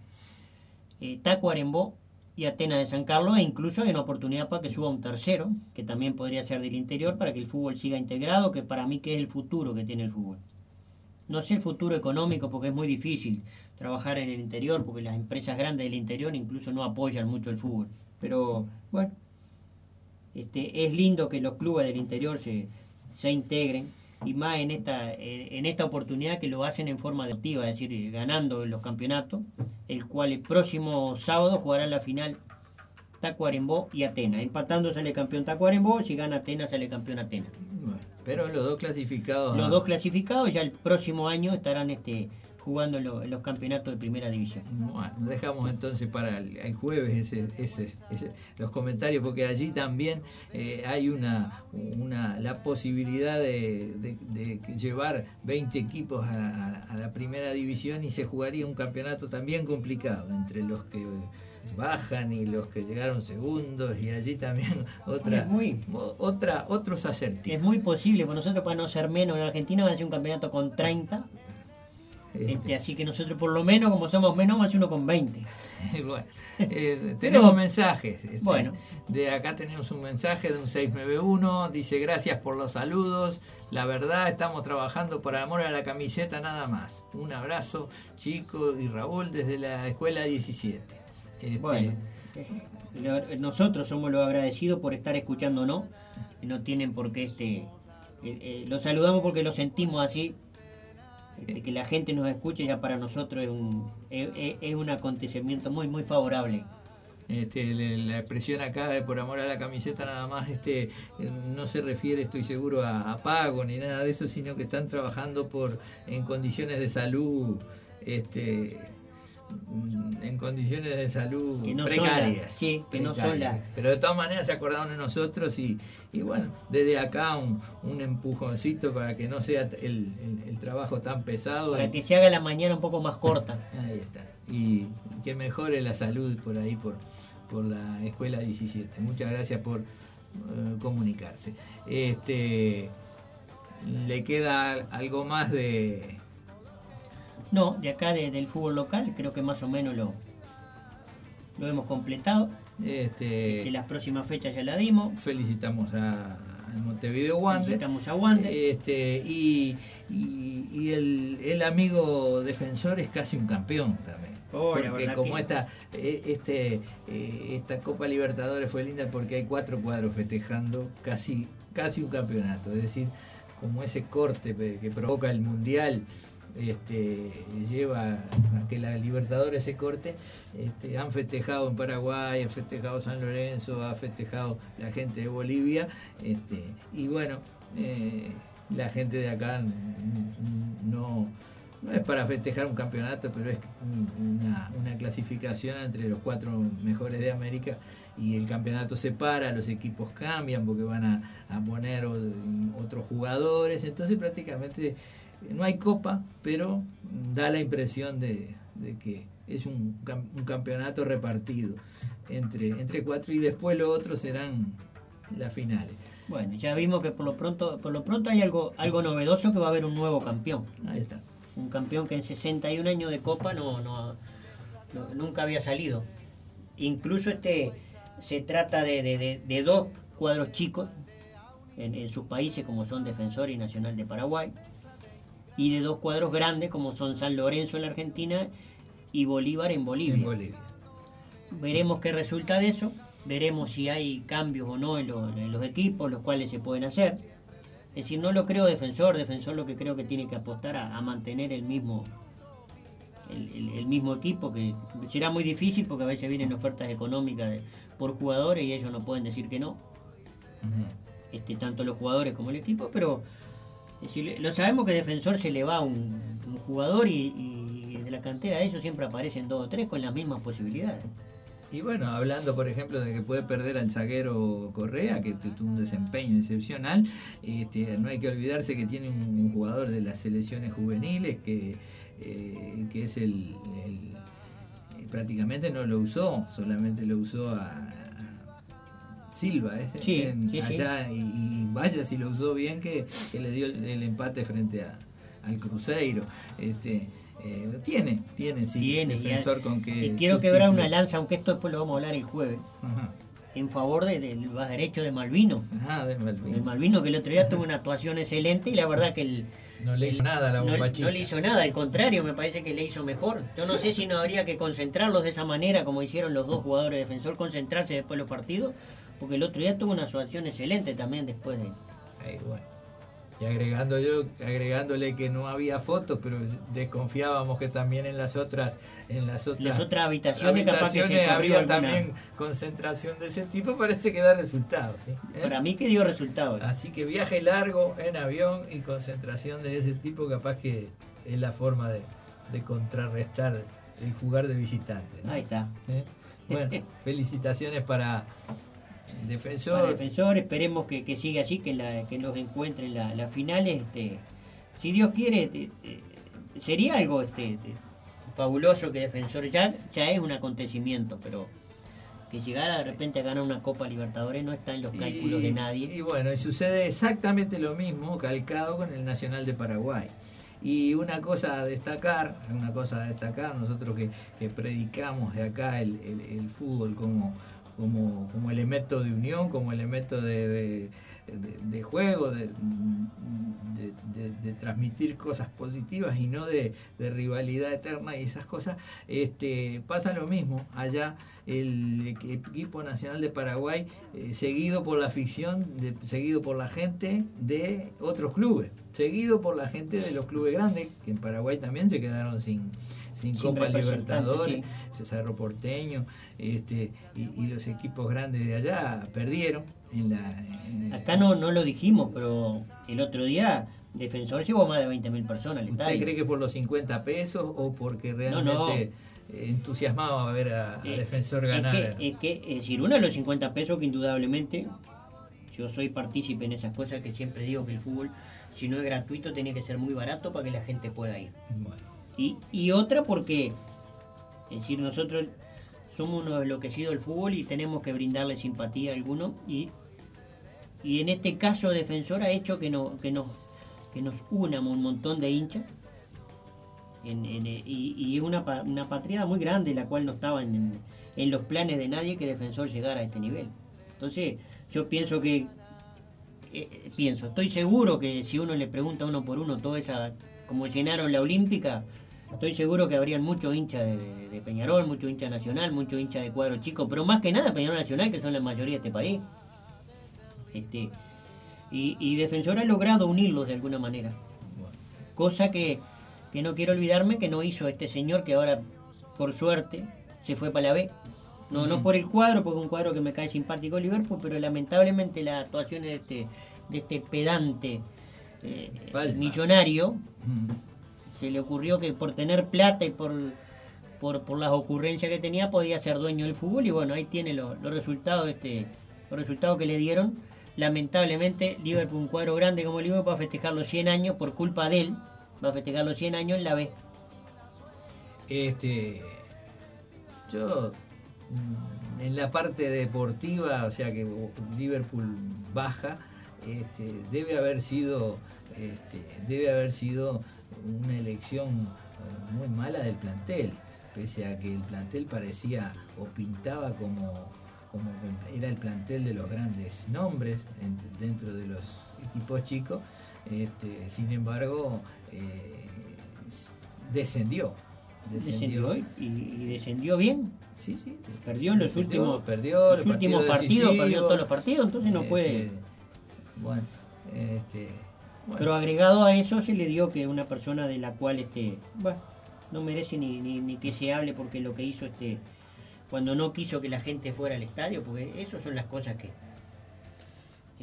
[SPEAKER 5] eh, Tacuarembó y Atenas de San Carlos e incluso hay una oportunidad para que suba un tercero, que también podría ser del interior, para que el fútbol siga integrado, que para mí que es el futuro que tiene el fútbol. No sé el futuro económico porque es muy difícil trabajar en el interior, porque las empresas grandes del interior incluso no apoyan mucho el fútbol. Pero bueno, este, es lindo que los clubes del interior se, se integren y más en esta, en esta oportunidad que lo hacen en forma deportiva, es decir, ganando los campeonatos, el cual el próximo sábado jugará la final Tacuarembó y Atenas. Empatando sale campeón Tacuarembó, si gana Atenas sale campeón Atenas.
[SPEAKER 4] Bueno, Pero los dos clasificados.
[SPEAKER 5] Los dos clasificados ya el próximo año estarán este, jugando lo- los campeonatos de primera división.
[SPEAKER 4] Bueno, dejamos entonces para el, el jueves ese, ese- ese- los comentarios, porque allí también eh, hay una, una la posibilidad de, de- de llevar 20 equipos a, a- a la primera división y se jugaría un campeonato también complicado entre los que bajan y los que llegaron segundos y allí también otra
[SPEAKER 5] Es muy-
[SPEAKER 4] otra otros
[SPEAKER 5] Es
[SPEAKER 4] acertijos.
[SPEAKER 5] muy posible, porque nosotros para no ser menos en Argentina va a ser un campeonato con 30,
[SPEAKER 4] Este,
[SPEAKER 5] este, así que nosotros por lo menos, como somos menos, ser uno con 20.
[SPEAKER 4] bueno, eh, tenemos
[SPEAKER 5] Pero-
[SPEAKER 4] mensajes. este,
[SPEAKER 5] Bueno.
[SPEAKER 4] De acá tenemos un mensaje de un 691. Dice: Gracias por los saludos. La verdad, estamos trabajando por amor a la camiseta nada más. Un abrazo, Chico y Raúl, desde la escuela 17. Este,
[SPEAKER 5] Bueno, nosotros somos los agradecidos por estar escuchándonos. No tienen por qué este. eh, eh, los saludamos porque lo sentimos así. Que la gente nos escuche ya para nosotros es un, es, un acontecimiento muy, muy favorable.
[SPEAKER 4] Este, la expresión acá de por amor a la camiseta nada más este no se refiere estoy seguro a, a pago ni nada de eso sino que están trabajando por en condiciones de salud este en condiciones de salud
[SPEAKER 5] Que no son
[SPEAKER 4] precarias
[SPEAKER 5] sí, que no las-
[SPEAKER 4] pero de todas maneras se acordaron de nosotros y, y bueno desde acá un, un empujoncito para que no sea el, el- el trabajo tan pesado
[SPEAKER 5] Para que se haga la mañana un poco más corta.
[SPEAKER 4] Ahí está. Y que mejore la salud por ahí, por, por la escuela 17. Muchas gracias por eh, comunicarse. Este, ¿Le queda algo más de...?
[SPEAKER 5] No, de acá de- del fútbol local creo que más o menos lo, lo hemos completado.
[SPEAKER 4] Este,
[SPEAKER 5] Que las próximas fechas ya la dimos.
[SPEAKER 4] felicitamos a, al Montevideo Wander.
[SPEAKER 5] Felicitamos a Wander.
[SPEAKER 4] Este, y y, y el, el amigo defensor es casi un campeón también.
[SPEAKER 5] Oh,
[SPEAKER 4] porque como
[SPEAKER 5] que-
[SPEAKER 4] esta, eh, este, eh, esta Copa Libertadores fue linda porque hay cuatro cuadros festejando casi, casi un campeonato. Es decir, como ese corte que provoca el Mundial este, lleva a que la Libertadores se corte. Este, han festejado en Paraguay, han festejado San Lorenzo, ha festejado la gente de Bolivia. Este, y bueno, eh, la gente de acá no, no es para festejar un campeonato, pero es un- una, una clasificación entre los cuatro mejores de América y el campeonato se para, los equipos cambian porque van a, a poner otros jugadores, entonces prácticamente no hay copa, pero da la impresión de, de que es un, cam- un campeonato repartido entre, entre cuatro y después lo otro serán las finales.
[SPEAKER 5] Bueno, ya vimos que por lo pronto, por lo pronto hay algo, algo novedoso que va a haber un nuevo campeón.
[SPEAKER 4] Ahí está.
[SPEAKER 5] Un campeón que en 61 años de Copa no, no, no- nunca había salido. Incluso este se trata de, de- de- de dos cuadros chicos en, en sus países como son Defensor y Nacional de Paraguay y de dos cuadros grandes como son San Lorenzo en la Argentina y Bolívar en Bolivia.
[SPEAKER 4] En Bolivia.
[SPEAKER 5] Veremos qué resulta de eso, veremos si hay cambios o no en, lo- en los equipos, los cuales se pueden hacer. Es decir, no lo creo defensor, defensor lo que creo que tiene que apostar a, a mantener el mismo el, el- el mismo equipo, que será muy difícil porque a veces vienen ofertas económicas de- por jugadores y ellos no pueden decir que no,
[SPEAKER 4] Ujú.
[SPEAKER 5] este, tanto los jugadores como el equipo, pero decir, lo sabemos que defensor se le va un, un jugador y, de la cantera de ellos siempre aparecen dos o tres con las mismas posibilidades.
[SPEAKER 4] Y bueno, hablando por ejemplo de que puede perder al zaguero Correa, que tu- tuvo un desempeño excepcional, este, no hay que olvidarse que tiene un, jugador de las selecciones juveniles que, eh, que es el, eh, prácticamente no lo usó, solamente lo usó a Silva, ese,
[SPEAKER 5] Sí,
[SPEAKER 4] en-
[SPEAKER 5] sí, sí.
[SPEAKER 4] allá y, y vaya si lo usó bien que, que le dio el, el empate frente a, al Cruzeiro. Este, eh, tiene, tiene, sí,
[SPEAKER 5] Tiene, y
[SPEAKER 4] defensor
[SPEAKER 5] a-
[SPEAKER 4] con que
[SPEAKER 5] Y quiero quebrar una lanza, aunque esto después lo vamos a hablar el jueves,
[SPEAKER 4] Ajá.
[SPEAKER 5] en favor de- del más derecho de Malvino.
[SPEAKER 4] Ajá, de Malvin.
[SPEAKER 5] El Malvino que el otro día tuvo una actuación excelente y la verdad que el,
[SPEAKER 4] No le hizo nada a la
[SPEAKER 5] no,
[SPEAKER 4] bomba
[SPEAKER 5] no
[SPEAKER 4] chica.
[SPEAKER 5] le hizo nada, al contrario, me parece que le hizo mejor. Yo no sé si no habría que concentrarlos de esa manera, como hicieron los dos jugadores de defensor, concentrarse después de los partidos, porque el otro día tuvo una actuación excelente también después de...
[SPEAKER 4] Ahí, bueno. Y agregando yo, agregándole que no había fotos, pero desconfiábamos que también en las otras, en las otras,
[SPEAKER 5] Las otras habitaciones, capaz que se
[SPEAKER 4] había
[SPEAKER 5] alguna.
[SPEAKER 4] también concentración de ese tipo, parece que da resultados. ¿sí? ¿Eh?
[SPEAKER 5] Para mí que dio resultados.
[SPEAKER 4] Así que viaje largo en avión y concentración de ese tipo, capaz que es la forma de, de contrarrestar el jugar de visitante. ¿no?
[SPEAKER 5] Ahí está.
[SPEAKER 4] ¿Eh? Bueno, felicitaciones para Defensor.
[SPEAKER 5] Para defensor, esperemos que, que siga así, que, la, que los encuentre en la- las finales. Este, si Dios quiere, eh, eh, sería algo este, este, fabuloso que defensor ya, ya es un acontecimiento, pero que llegara de repente a ganar una Copa Libertadores no está en los cálculos de nadie.
[SPEAKER 4] Y bueno, y sucede exactamente lo mismo, calcado con el Nacional de Paraguay. Y una cosa a destacar, una cosa a destacar, nosotros que, que predicamos de acá el, el- el fútbol como, como, como elemento de unión, como elemento de, de- de- de juego, de, transmitir cosas positivas y no de, rivalidad eterna y esas cosas, este, pasa lo mismo. Allá el equipo nacional de Paraguay eh, seguido por la afición, de- seguido por la gente de otros clubes, seguido por la gente de los clubes grandes, que en Paraguay también se quedaron sin, sin,
[SPEAKER 5] Sin
[SPEAKER 4] Copa Libertadores,
[SPEAKER 5] sí.
[SPEAKER 4] Porteño, este, y, y los equipos grandes de allá perdieron en la en-
[SPEAKER 5] Acá no, no lo dijimos, pero el otro día Defensor llevó más de 20.000 personas al
[SPEAKER 4] ¿Usted
[SPEAKER 5] estadio.
[SPEAKER 4] cree que por los 50 pesos o porque realmente
[SPEAKER 5] no.
[SPEAKER 4] entusiasmaba ver a, a
[SPEAKER 5] Eh,
[SPEAKER 4] Defensor
[SPEAKER 5] es
[SPEAKER 4] ganar?
[SPEAKER 5] que- Es que, es decir, uno de los 50 pesos que indudablemente yo soy partícipe en esas cosas que siempre digo que el fútbol, si no es gratuito, tiene que ser muy barato para que la gente pueda ir.
[SPEAKER 4] Bueno.
[SPEAKER 5] Y, otra porque, es decir, nosotros somos unos enloquecidos del fútbol y tenemos que brindarle simpatía a alguno y, y en este caso Defensor ha hecho que, no, que, nos, que nos unamos un montón de hinchas en- y, es una, una patriada muy grande la cual no estaba en, en- en los planes de nadie que Defensor llegara a este nivel. Entonces yo pienso que, eh, pienso, estoy seguro que si uno le pregunta uno por uno toda esa, como llenaron la Olímpica, estoy seguro que habrían muchos hinchas de, de- de Peñarol, muchos hinchas nacional, muchos hinchas de cuadro chico, pero más que nada Peñarol Nacional, que son la mayoría de este país. Este, y, y Defensor ha logrado unirlos de alguna manera. Cosa que, que no quiero olvidarme que no hizo este señor que ahora, por suerte, se fue para la B. No, no por el cuadro, porque es un cuadro que me cae simpático Liverpool, pero lamentablemente las actuaciones de este, de este pedante eh, millonario. Se le ocurrió que por tener plata y por, por, por las ocurrencias que tenía podía ser dueño del fútbol y bueno, ahí tiene los, los resultados este los resultados que le dieron. Lamentablemente Liverpool, un cuadro grande como Liverpool, va a festejar los 100 años por culpa de él, va a festejar los 100 años en la B.
[SPEAKER 4] Este, yo mm, en la parte deportiva, o sea que Liverpool baja, este, debe haber sido, este, debe haber sido una elección eh, muy mala del plantel, pese a que el plantel parecía o pintaba como, como que era el plantel de los grandes nombres en- dentro de los equipos chicos. Este, sin embargo, eh, descendió.
[SPEAKER 5] Descendió y, y descendió bien.
[SPEAKER 4] Sí, sí.
[SPEAKER 5] Perdió en los
[SPEAKER 4] Descendió,
[SPEAKER 5] últimos,
[SPEAKER 4] perdió
[SPEAKER 5] los
[SPEAKER 4] los
[SPEAKER 5] últimos partidos, perdió todos los partidos, entonces no
[SPEAKER 4] Este,
[SPEAKER 5] puede.
[SPEAKER 4] Bueno, este, bueno,
[SPEAKER 5] Pero agregado a eso se le dio que una persona de la cual este, bueno, no merece ni, ni, ni que se hable porque lo que hizo este cuando no quiso que la gente fuera al estadio, porque eso son las cosas que,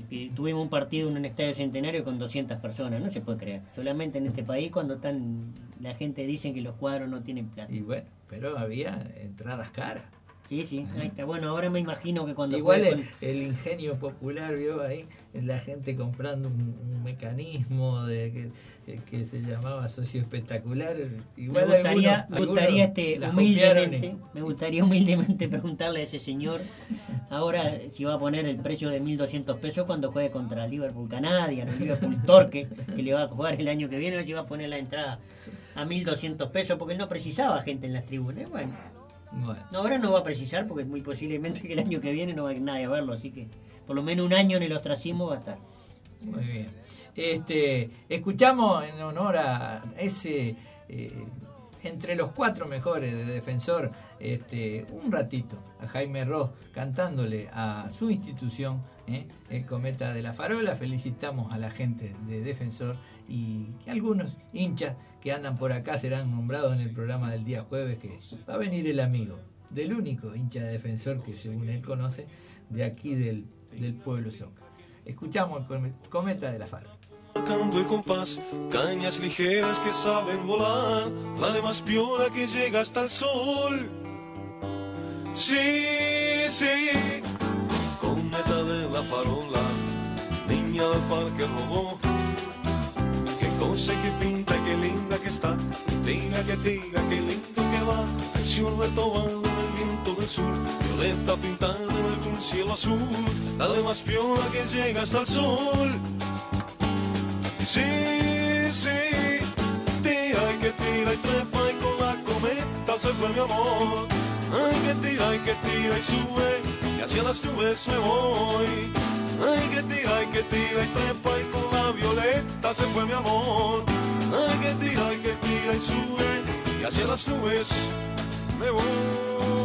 [SPEAKER 5] que tuvimos un partido en un estadio centenario con 200 personas, no se puede creer. Solamente en este país cuando están la gente dice que los cuadros no tienen plata.
[SPEAKER 4] y bueno, pero había entradas caras.
[SPEAKER 5] Sí, sí, ahí está. Bueno, ahora me imagino que cuando
[SPEAKER 4] Igual el, el ingenio popular, vio ahí, la gente comprando un, un mecanismo de que, que se llamaba socio espectacular.
[SPEAKER 5] Me
[SPEAKER 4] Igual
[SPEAKER 5] gustaría,
[SPEAKER 4] algunos-
[SPEAKER 5] me gustaría
[SPEAKER 4] algunos
[SPEAKER 5] este, humildemente, me gustaría humildemente preguntarle a ese señor ahora si va a poner el precio de 1.200 pesos cuando juegue contra Liverpool Canadian o Liverpool Torque, que le va a jugar el año que viene, si va a poner la entrada a 1.200 pesos porque él no precisaba gente en las tribunas. Bueno,
[SPEAKER 4] Bueno,
[SPEAKER 5] no, ahora no va a precisar porque muy posiblemente que el año que viene no va a ir nadie a verlo, así que por lo menos un año en el ostracismo va a estar.
[SPEAKER 4] Muy bien. Este, escuchamos en honor a ese, eh, entre los cuatro mejores de defensor este, un ratito a Jaime Ross cantándole a su institución, ¿eh? el Cometa de la Farola. Felicitamos a la gente de defensor y que algunos hinchas que andan por acá serán nombrados en el programa del día jueves que va a venir el amigo del único hincha de defensor que según él conoce de aquí del, del pueblo Soca. Escuchamos el Cometa de la Farola.
[SPEAKER 7] Marcando el compás, cañas ligeras que saben volar, la de más piola que llega hasta el sol. Sí, sí, cometa de la farola, niña del parque robó. Qué cosa que pinta, qué linda que está, tira que tira, qué lindo que va. El cielo retomado en el viento del sur, violeta pintada en el cielo azul, la de más piola que llega hasta el sol. Sí, sí, tira y que tira y trepa y con la cometa se fue mi amor. Ay, que tira y que tira y sube y hacia las nubes me voy. Ay, que tira y que tira y trepa y con la violeta se fue mi amor. Ay, que tira y que tira y sube y hacia las nubes me voy.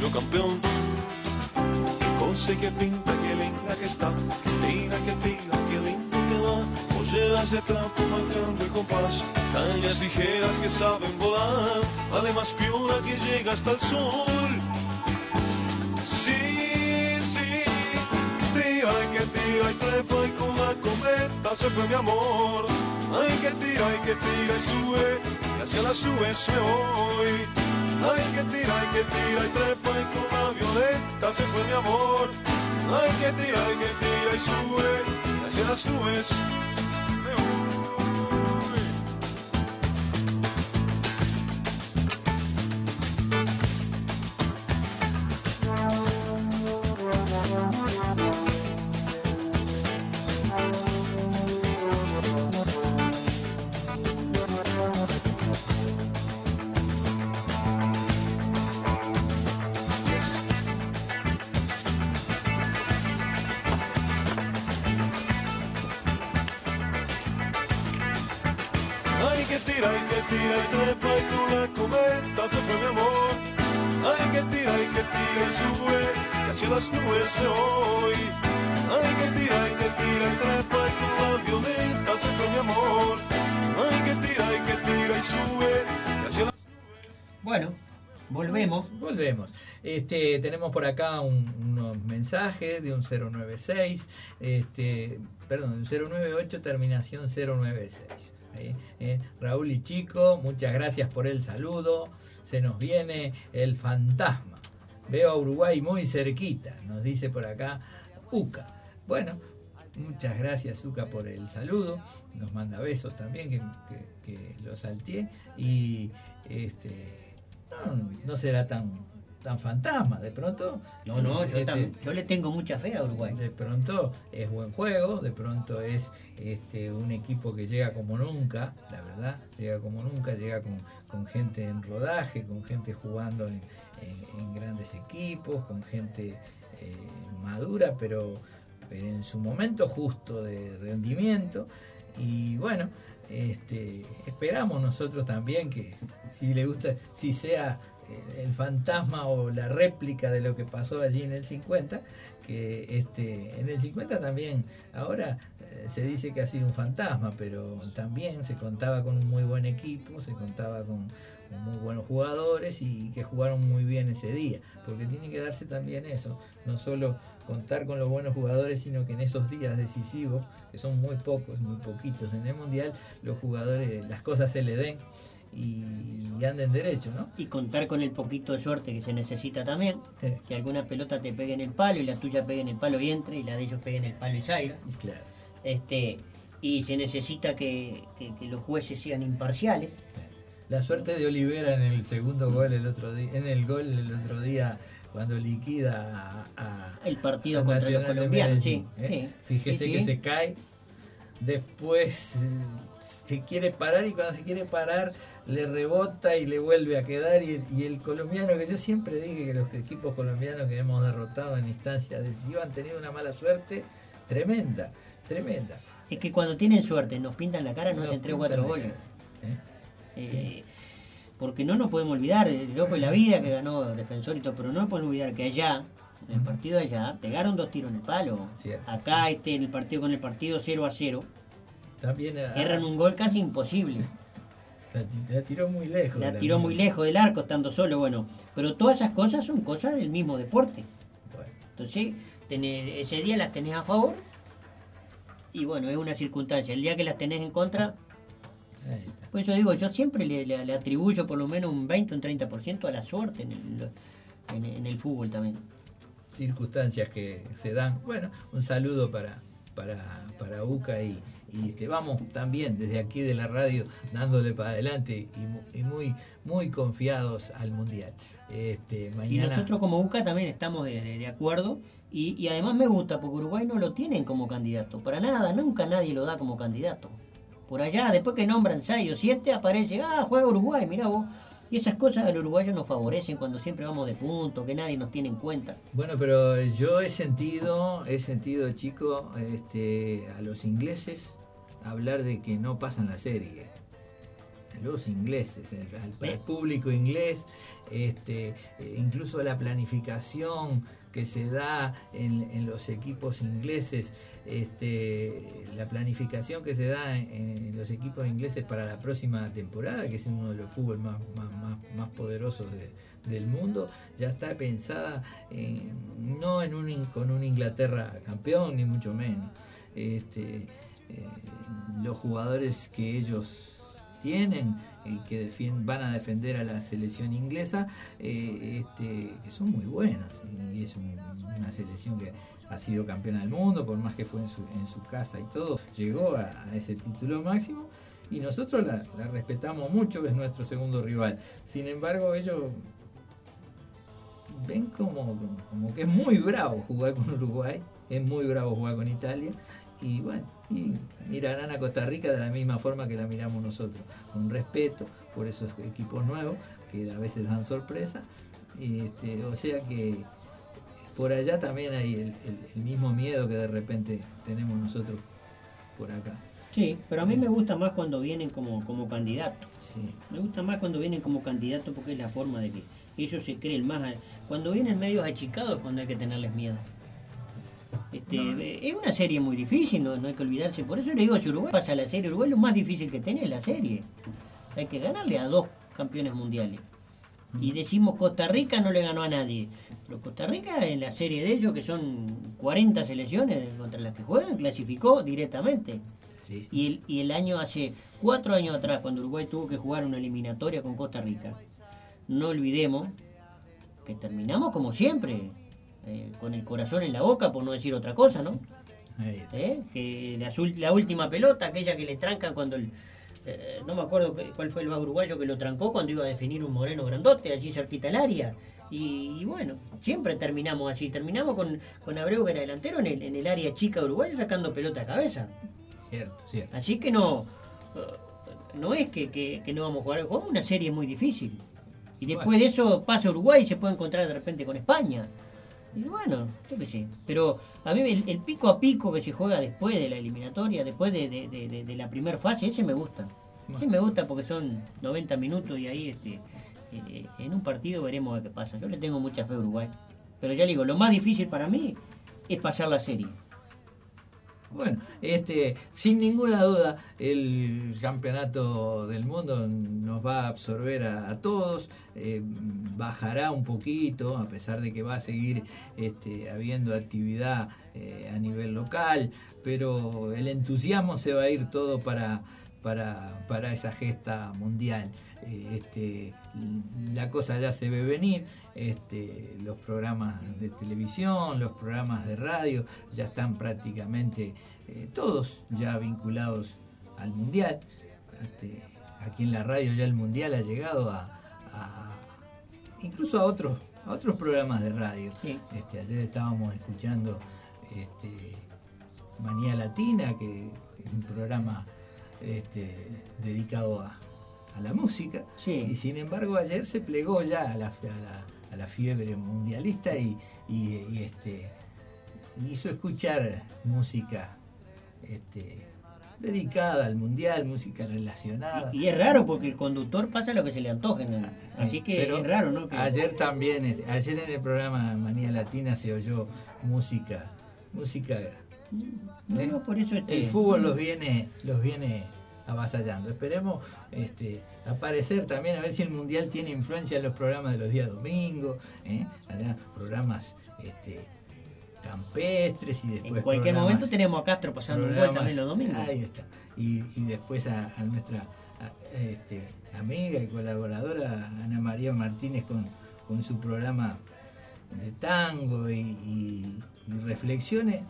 [SPEAKER 7] Bombo y platillo campeón. Qué cosa que pinta, qué linda que está, que tira, que tira, qué lindo que va. Polleras de trapo marcando el compás, cañas ligeras que saben volar, vale más piola que llega hasta el sol. Sí, sí, tira y que tira y trepa y con la cometa se fue mi amor. Ay, que tira y que tira y sube y hacia las nubes me voy. Ay, que tira y que tira y trepa y con la violeta se fue mi amor. Ay, que tira y que tira y sube hacia las nubes tira y que tira y trepa y con la cometa se fue mi amor. Ay, que tira y que tira y sube y hacia las nubes me voy. Ay, que tira y que tira y trepa y con la violeta se fue mi amor. Ay, que tira y que tira y sube y hacia las
[SPEAKER 5] Bueno, volvemos.
[SPEAKER 4] Volvemos. Este, tenemos por acá un- unos mensajes de un 096, este, perdón, un 098, terminación 096. Ahí, eh. Raúl y Chico, muchas gracias por el saludo. Se nos viene el fantasma. Veo a Uruguay muy cerquita, nos dice por acá Uca. Bueno, muchas gracias Uca por el saludo. Nos manda besos también, que, que, que lo salteé. Y este, no, no será tan, tan fantasma. De pronto.
[SPEAKER 5] No, no, yo,
[SPEAKER 4] este,
[SPEAKER 5] tam- yo le tengo mucha fe a Uruguay.
[SPEAKER 4] de pronto es buen juego, de pronto es este, un equipo que llega como nunca, la verdad, llega como nunca, llega con, con gente en rodaje, con gente jugando en, en- en grandes equipos, con gente eh, madura, pero, pero en su momento justo de rendimiento. Y bueno, este, esperamos nosotros también que si le gusta, si sea el fantasma o la réplica de lo que pasó allí en el 50, que este, en el 50 también, ahora eh, se dice que ha sido un fantasma, pero también se contaba con un muy buen equipo, se contaba con, con muy buenos jugadores y que jugaron muy bien ese día, porque tiene que darse también eso, no solo contar con los buenos jugadores, sino que en esos días decisivos, que son muy pocos, muy poquitos en el Mundial, los jugadores, las cosas se le den y, y anden derecho, ¿no?
[SPEAKER 5] Y contar con el poquito de suerte que se necesita también.
[SPEAKER 4] Sí.
[SPEAKER 5] Que alguna pelota te pegue en el palo y la tuya pegue en el palo y entre y la de ellos pegue en el palo y salga.
[SPEAKER 4] Claro.
[SPEAKER 5] Este, y se necesita que, que- que los jueces sean imparciales.
[SPEAKER 4] La suerte de Olivera en el segundo gol el otro día, en el gol el otro día cuando liquida a, a-
[SPEAKER 5] El partido
[SPEAKER 4] a
[SPEAKER 5] contra los colombianos, sí,
[SPEAKER 4] ¿eh?
[SPEAKER 5] sí,
[SPEAKER 4] Fíjese
[SPEAKER 5] sí,
[SPEAKER 4] que se cae, después eh, se quiere parar y cuando se quiere parar le rebota y le vuelve a quedar y el, y el colombiano que yo siempre dije que los equipos colombianos que hemos derrotado en instancias decisivas han tenido una mala suerte tremenda, tremenda.
[SPEAKER 5] Es que cuando tienen suerte, nos pintan la cara, no
[SPEAKER 4] Nos
[SPEAKER 5] hacen 3 o
[SPEAKER 4] pintan
[SPEAKER 5] 4
[SPEAKER 4] la
[SPEAKER 5] goles.
[SPEAKER 4] ¿eh?
[SPEAKER 5] Eh, Porque no nos podemos olvidar, el loco de la vida que ganó Defensor y todo, pero no nos podemos olvidar que allá, en el partido de allá, pegaron dos tiros en el palo.
[SPEAKER 4] Cierto,
[SPEAKER 5] Acá este, en el partido con el partido 0 a 0,
[SPEAKER 4] También ah,
[SPEAKER 5] erran un gol casi imposible.
[SPEAKER 4] la, ti- la tiró muy lejos.
[SPEAKER 5] La tiró muy lejos del arco estando solo, bueno. Pero todas esas cosas son cosas del mismo deporte.
[SPEAKER 4] Bueno.
[SPEAKER 5] Entonces, tenés- ese día las tenés a favor y bueno, es una circunstancia. El día que las tenés en contra. Pues yo digo, yo siempre le, le- le atribuyo por lo menos un 20 un 30% a la suerte en el, en, en el fútbol también.
[SPEAKER 4] circunstancias que se dan. Bueno, un saludo para, para, para UCA y, y este, vamos también desde aquí de la radio dándole para adelante y, y muy, muy confiados al Mundial. Este,
[SPEAKER 5] Y
[SPEAKER 4] mañana,
[SPEAKER 5] nosotros como UCA también estamos de, de- de acuerdo y, y además me gusta porque Uruguay no lo tienen como candidato. Para nada, nunca nadie lo da como candidato. Por allá, después que nombran 6 o 7, aparece, ah, juega Uruguay, mirá vos. Y esas cosas al uruguayo nos favorecen cuando siempre vamos de punto, que nadie nos tiene en cuenta.
[SPEAKER 4] Bueno, pero yo he sentido, he sentido, chico, este, a los ingleses hablar de que no pasan la serie. Los ingleses, el, al, al público inglés, este, eh, incluso la planificación que se da en, en los equipos ingleses, este, la planificación que se da en, los equipos ingleses para la próxima temporada, que es uno de los fútbol más, más, más, poderosos de, del mundo, ya está pensada en- no en un, con un Inglaterra campeón, ni mucho menos. Este, eh, los jugadores que ellos tienen y que defien- van a defender a la selección inglesa, eh, este, que son muy buenos. Y es un- una selección que ha sido campeona del mundo, por más que fue en su, en su casa y todo, llegó a, a ese título máximo. Y nosotros la, la respetamos mucho, es nuestro segundo rival. Sin embargo, ellos ven como, como que es muy bravo jugar con Uruguay, es muy bravo jugar con Italia. Y bueno, y mirarán a Costa Rica de la misma forma que la miramos nosotros, con respeto por esos equipos nuevos que a veces dan sorpresa. Y, este, o sea que por allá también hay el, el- el mismo miedo que de repente tenemos nosotros por acá.
[SPEAKER 5] Sí, pero a mí me gusta más cuando vienen como, como candidatos.
[SPEAKER 4] Sí.
[SPEAKER 5] Me gusta más cuando vienen como candidatos porque es la forma de que ellos se creen más. Cuando vienen medios achicados es cuando hay que tenerles miedo. Este, Es una serie muy difícil, no, no hay que olvidarse. Por eso le digo, si Uruguay pasa la serie, Uruguay lo más difícil que tiene es la serie. Hay que ganarle a dos campeones mundiales. Y decimos Costa Rica no le ganó a nadie. Pero Costa Rica en la serie de ellos, que son 40 selecciones contra las que juegan, clasificó directamente.
[SPEAKER 4] Sí, sí.
[SPEAKER 5] Y el, y el año hace cuatro años atrás, cuando Uruguay tuvo que jugar una eliminatoria con Costa Rica, no olvidemos que terminamos como siempre, eh, con el corazón en la boca, por no decir otra cosa, ¿no? ¿Eh? Que la, última pelota, aquella que le trancan cuando el. eh, no me acuerdo cuál fue el más uruguayo que lo trancó cuando iba a definir un moreno grandote, allí cerquita al área. Y, y bueno, siempre terminamos así. Terminamos con, con Abreu, que era delantero, en el, en el área chica de Uruguay sacando pelota a cabeza.
[SPEAKER 4] Cierto, cierto.
[SPEAKER 5] Así que no, eh, no es que, que- que no vamos a jugar, jugamos una serie muy difícil. Y después
[SPEAKER 4] Bueno.
[SPEAKER 5] de eso pasa Uruguay y se puede encontrar de repente con España. Y bueno, yo qué sé. Pero a mí el, el pico a pico que se juega después de la eliminatoria, después de, de- de- la primera fase, ese me gusta. Ese me gusta porque son 90 minutos y ahí este, eh, en un partido veremos qué pasa. Yo le tengo mucha fe a Uruguay. Pero ya le digo, lo más difícil para mí es pasar la serie.
[SPEAKER 4] Bueno, este, sin ninguna duda, el campeonato del mundo nos va a absorber a, todos, eh, bajará un poquito, a pesar de que va a seguir este, habiendo actividad eh, a nivel local, pero el entusiasmo se va a ir todo para, para, para esa gesta mundial. Eh, este, la cosa ya se ve venir, este, los programas de televisión, los programas de radio ya están prácticamente eh, todos ya vinculados al mundial. Este, aquí en la radio ya el mundial ha llegado a, a- incluso a otros a otros programas de radio.
[SPEAKER 5] Sí.
[SPEAKER 4] Este, ayer estábamos escuchando este, Manía Latina, que es un programa este, dedicado a, a la música.
[SPEAKER 5] Sí.
[SPEAKER 4] Y sin embargo ayer se plegó ya a la, a la- a la fiebre mundialista y, y- y, este, hizo escuchar música este, dedicada al mundial, música relacionada.
[SPEAKER 5] Y es raro porque el conductor pasa lo que se le antoje. ¿no? Así que
[SPEAKER 4] Pero
[SPEAKER 5] es raro, ¿no? Que-
[SPEAKER 4] Ayer también, ayer en el programa Manía Latina se oyó música, música.
[SPEAKER 5] No,
[SPEAKER 4] ¿eh?
[SPEAKER 5] no, por eso este-
[SPEAKER 4] El fútbol los viene, los viene avasallando. Esperemos este, aparecer también, a ver si el mundial tiene influencia en los programas de los días domingos, ¿eh? Allá, programas este, campestres y después.
[SPEAKER 5] en cualquier
[SPEAKER 4] programas-
[SPEAKER 5] momento tenemos a Castro pasando un gol también los domingos.
[SPEAKER 4] Ahí está. Y, y después a, a nuestra a- este, amiga y colaboradora Ana María Martínez con, con su programa de tango y, y- y reflexiones.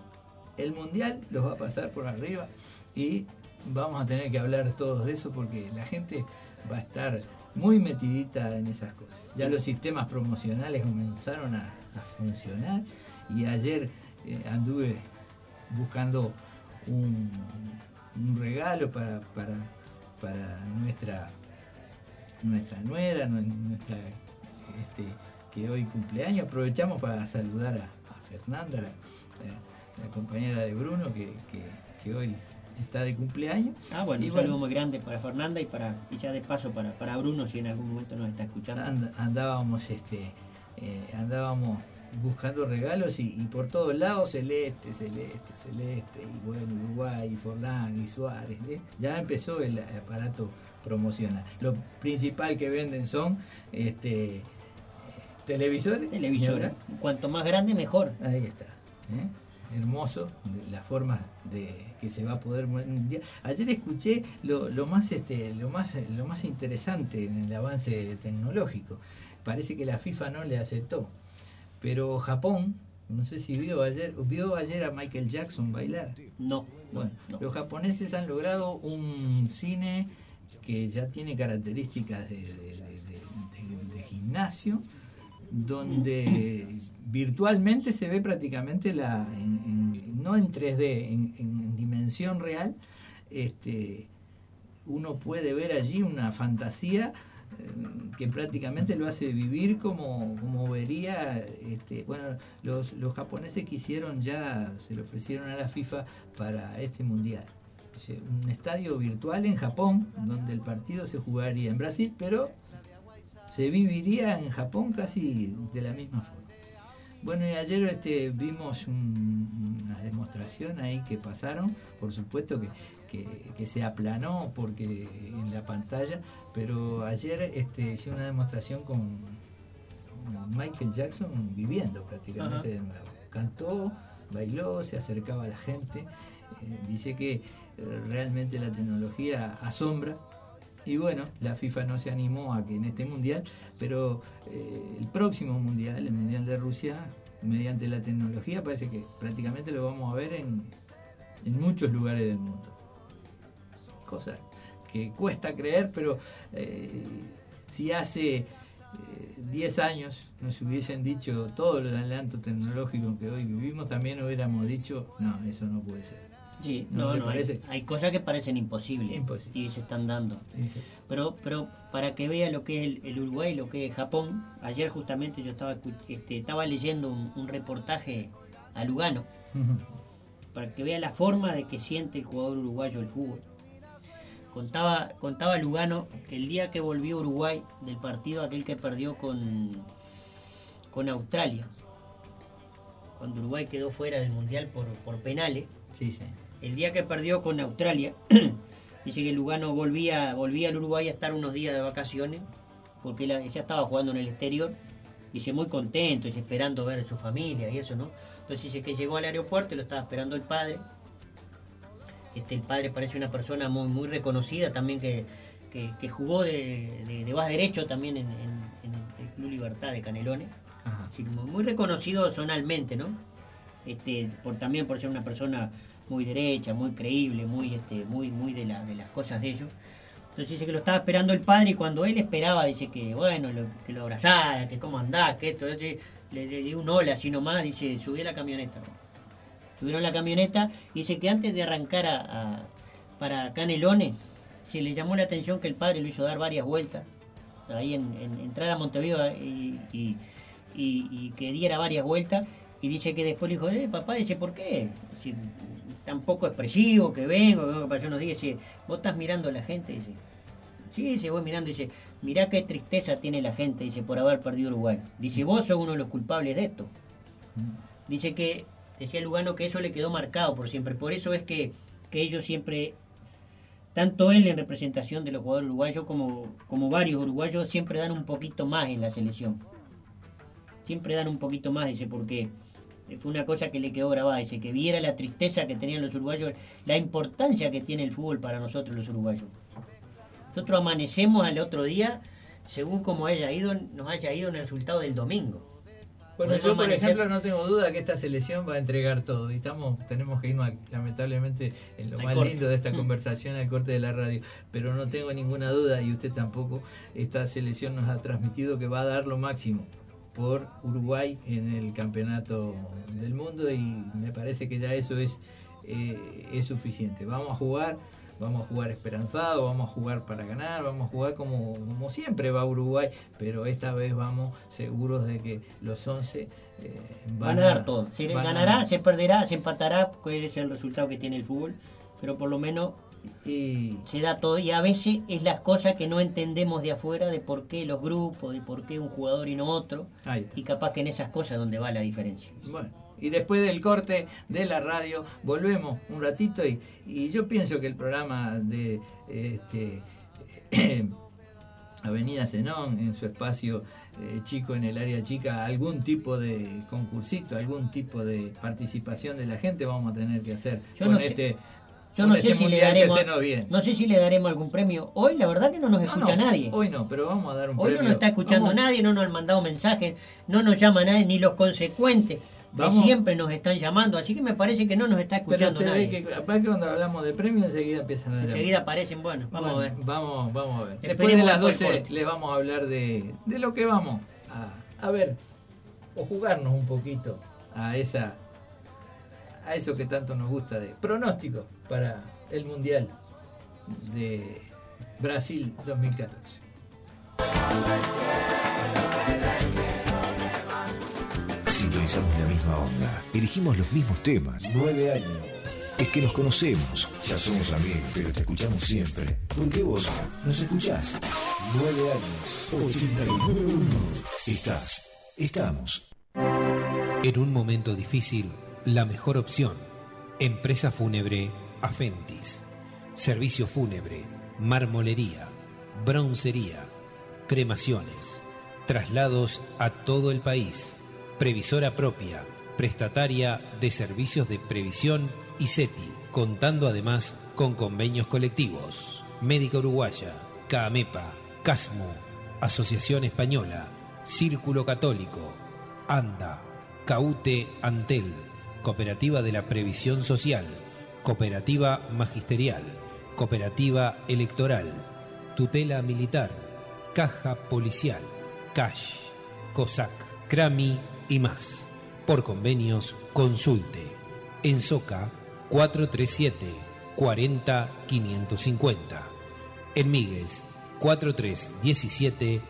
[SPEAKER 4] El mundial los va a pasar por arriba y vamos a tener que hablar todos de eso porque la gente va a estar muy metidita en esas cosas. Ya los sistemas promocionales comenzaron a, funcionar y ayer eh, anduve buscando un, regalo para, para, para nuestra nuestra nuera, nue- nuestra este, que hoy cumpleaños. Aprovechamos para saludar a, Fernanda, la, compañera de Bruno, que- que hoy está de cumpleaños.
[SPEAKER 5] Ah, bueno,
[SPEAKER 4] Y
[SPEAKER 5] un saludo muy grande para Fernanda y para y ya de paso para, para Bruno si en algún momento nos está escuchando.
[SPEAKER 4] And- andábamos este eh, andábamos buscando regalos y, y por todos lados celeste, celeste, celeste, y bueno, Uruguay, y Forlán, y Suárez, ¿eh? ya empezó el aparato promocional. Lo principal que venden son este eh, televisores.
[SPEAKER 5] Televisora.
[SPEAKER 4] ¿verdad?
[SPEAKER 5] Cuanto más grande, mejor.
[SPEAKER 4] Ahí está. ¿eh? Hermoso, de- la forma de que se va a poder. Ayer escuché lo, lo más este, lo más lo más interesante en el avance tecnológico. Parece que la FIFA no le aceptó. Pero Japón, no sé si vio ayer, vio ayer a Michael Jackson bailar.
[SPEAKER 5] No.
[SPEAKER 4] Bueno,
[SPEAKER 5] no.
[SPEAKER 4] los japoneses han logrado un cine que ya tiene características de, de- de- de- de gimnasio, donde virtualmente se ve prácticamente la, en- no en 3D, en, en dimensión real, este, uno puede ver allí una fantasía eh, que prácticamente lo hace vivir como, como vería, este, bueno, los, los japoneses quisieron ya, se le ofrecieron a la FIFA para este mundial. Un estadio virtual en Japón, donde el partido se jugaría en Brasil, pero se viviría en Japón casi de la misma forma. Bueno, y ayer este, vimos un- una demostración ahí que pasaron, por supuesto que, que- que se aplanó porque en la pantalla, pero ayer este, hice una demostración con Michael Jackson viviendo prácticamente de nuevo. Cantó, bailó, se acercaba a la gente, eh, dice que realmente la tecnología asombra y bueno, la FIFA no se animó a que en este mundial, pero eh, el próximo mundial, el mundial de Rusia, mediante la tecnología, parece que prácticamente lo vamos a ver en, en muchos lugares del mundo. Cosa que cuesta creer, pero eh, si hace eh, 10 años nos hubiesen dicho todo el adelanto tecnológico que hoy vivimos, también hubiéramos dicho, no, eso no puede ser.
[SPEAKER 5] Sí,
[SPEAKER 4] ¿No
[SPEAKER 5] no, hay- cosas que parecen imposibles
[SPEAKER 4] Imposible.
[SPEAKER 5] y se están dando. Pero, pero para que vea lo que es el, el Uruguay, lo que es Japón, ayer justamente yo estaba, este, estaba leyendo un, un reportaje a Lugano, para que vea la forma de que siente el jugador uruguayo el fútbol. Contaba, contaba Lugano que el día que volvió Uruguay del partido aquel que perdió con, con Australia, cuando Uruguay quedó fuera del Mundial por, por penales,
[SPEAKER 4] Sí, sí.
[SPEAKER 5] El día que perdió con Australia, dice que Lugano volvía, volvía al Uruguay a estar unos días de vacaciones, porque él ya estaba jugando en el exterior, dice muy contento, dice esperando ver a su familia y eso, ¿no? Entonces dice que llegó al aeropuerto y lo estaba esperando el padre, Este, el padre parece una persona muy, muy reconocida también que, que, que jugó de, de, derecho también en, en- en el Club Libertad de Canelones.
[SPEAKER 4] Ajá.
[SPEAKER 5] Sí, muy, muy reconocido zonalmente, ¿no? Este, por, también por ser una persona muy derecha, muy creíble, muy, este, muy, muy de, la- de las cosas de ellos. Entonces dice que lo estaba esperando el padre y cuando él esperaba, dice que bueno, que lo abrazara, que cómo andás, que esto, este, le, le dio un hola así nomás, dice, subí a la camioneta. Subieron la camioneta y dice que antes de arrancar a, para Canelones, se le llamó la atención que el padre lo hizo dar varias vueltas, ahí en, en- entrar a Montevideo y, y- y- que diera varias vueltas, y dice que después le dijo, eh, papá, dice, ¿por qué? Tan poco expresivo que vengo, que vengo pasó unos días, dice, vos estás mirando a la gente, dice. Sí, dice, voy mirando, dice, mirá qué tristeza tiene la gente, dice, por haber perdido Uruguay. Dice, vos sos uno de los culpables de esto. Dice que, decía Lugano que eso le quedó marcado por siempre. Por eso es que, que ellos siempre, tanto él en representación de los jugadores uruguayos como, como varios uruguayos, siempre dan un poquito más en la selección. Siempre dan un poquito más, dice, porque fue una cosa que le quedó grabada, dice, que viera la tristeza que tenían los uruguayos, la importancia que tiene el fútbol para nosotros los uruguayos. Nosotros amanecemos al otro día, según como haya ido, nos haya ido en el resultado del domingo.
[SPEAKER 4] Bueno,
[SPEAKER 5] Podemos
[SPEAKER 4] yo por
[SPEAKER 5] amanecer-
[SPEAKER 4] ejemplo no tengo duda que esta selección va a entregar todo y estamos, tenemos que irnos lamentablemente en lo
[SPEAKER 5] Al
[SPEAKER 4] más
[SPEAKER 5] corte.
[SPEAKER 4] lindo de esta
[SPEAKER 5] Mm.
[SPEAKER 4] conversación al corte de la radio, pero no tengo ninguna duda y usted tampoco, esta selección nos ha transmitido que va a dar lo máximo por Uruguay en el campeonato del mundo y me parece que ya eso es, eh, es suficiente. Vamos a jugar, vamos a jugar esperanzado, vamos a jugar para ganar, vamos a jugar como, como siempre va Uruguay, pero esta vez vamos seguros de que los 11 eh,
[SPEAKER 5] Van a dar todo. Se
[SPEAKER 4] a-
[SPEAKER 5] ganará, se perderá, se empatará, cuál es el resultado que tiene el fútbol, pero por lo menos
[SPEAKER 4] y
[SPEAKER 5] se da todo y a veces es las cosas que no entendemos de afuera de por qué los grupos, de por qué un jugador y no otro, y capaz que en esas cosas donde va la diferencia.
[SPEAKER 4] Bueno, y después del corte de la radio, volvemos un ratito y, y yo pienso que el programa de este, Avenida Zenón, en su espacio eh, chico en el área chica, algún tipo de concursito, algún tipo de participación de la gente vamos a tener que hacer
[SPEAKER 5] Yo
[SPEAKER 4] con
[SPEAKER 5] no sé-
[SPEAKER 4] este,
[SPEAKER 5] Yo no
[SPEAKER 4] este
[SPEAKER 5] sé si le daremos, no sé si le daremos algún premio. Hoy la verdad que no nos
[SPEAKER 4] No,
[SPEAKER 5] escucha
[SPEAKER 4] no,
[SPEAKER 5] nadie.
[SPEAKER 4] Hoy no, pero vamos a dar un
[SPEAKER 5] Hoy no
[SPEAKER 4] premio.
[SPEAKER 5] nos está escuchando
[SPEAKER 4] Vamos-
[SPEAKER 5] nadie, no nos han mandado mensajes, no nos llama nadie, ni los consecuentes que siempre nos están llamando, así que me parece que no nos está escuchando nadie.
[SPEAKER 4] que capaz que cuando hablamos de premios enseguida empiezan a llamar.
[SPEAKER 5] Enseguida aparecen, bueno, vamos
[SPEAKER 4] Bueno,
[SPEAKER 5] a ver.
[SPEAKER 4] Vamos, vamos a ver. Después
[SPEAKER 5] Esperemos
[SPEAKER 4] de las
[SPEAKER 5] después
[SPEAKER 4] 12
[SPEAKER 5] corte.
[SPEAKER 4] les vamos a hablar de, de lo que vamos a, a ver o jugarnos un poquito a esa a eso que tanto nos gusta de pronóstico para el Mundial de Brasil 2014.
[SPEAKER 8] Sintonizamos la misma onda. Elegimos los mismos temas. Nueve años. Es que nos conocemos. Ya somos amigos, pero te escuchamos siempre. ¿Por qué vos nos escuchás? Nueve años. 89.1. Estás. Estamos.
[SPEAKER 9] En un momento difícil, la mejor opción. Empresa fúnebre Afentis. Servicio fúnebre, marmolería, broncería, cremaciones, traslados a todo el país. Previsora propia, prestataria de servicios de previsión y SETI, contando además con convenios colectivos. Médica Uruguaya, CAMEPA, CASMO, Asociación Española, Círculo Católico, ANDA, CAUTE Antel, Cooperativa de la Previsión Social, Cooperativa Magisterial, Cooperativa Electoral, Tutela Militar, Caja Policial, CASH, COSAC, CRAMI y más. Por convenios, consulte. En Soca 437 40 550. En Migues 4317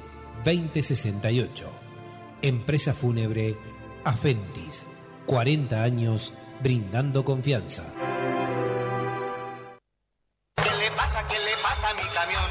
[SPEAKER 9] 2068. Empresa fúnebre Afentis. 40 años brindando confianza.
[SPEAKER 1] ¿Qué le pasa? ¿Qué le pasa a mi camión?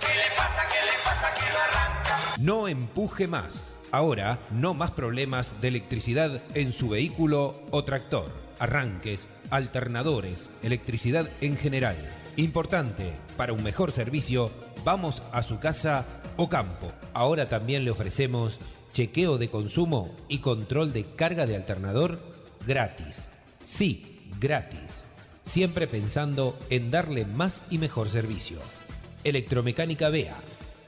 [SPEAKER 1] ¿Qué le pasa? ¿Qué le pasa? Que no arranca.
[SPEAKER 9] No empuje más. Ahora, no más problemas de electricidad en su vehículo o tractor. Arranques, alternadores, electricidad en general. Importante, para un mejor servicio, vamos a su casa o campo. Ahora también le ofrecemos chequeo de consumo y control de carga de alternador gratis. Sí, gratis. siempre pensando en darle más y mejor servicio. Electromecánica BEA,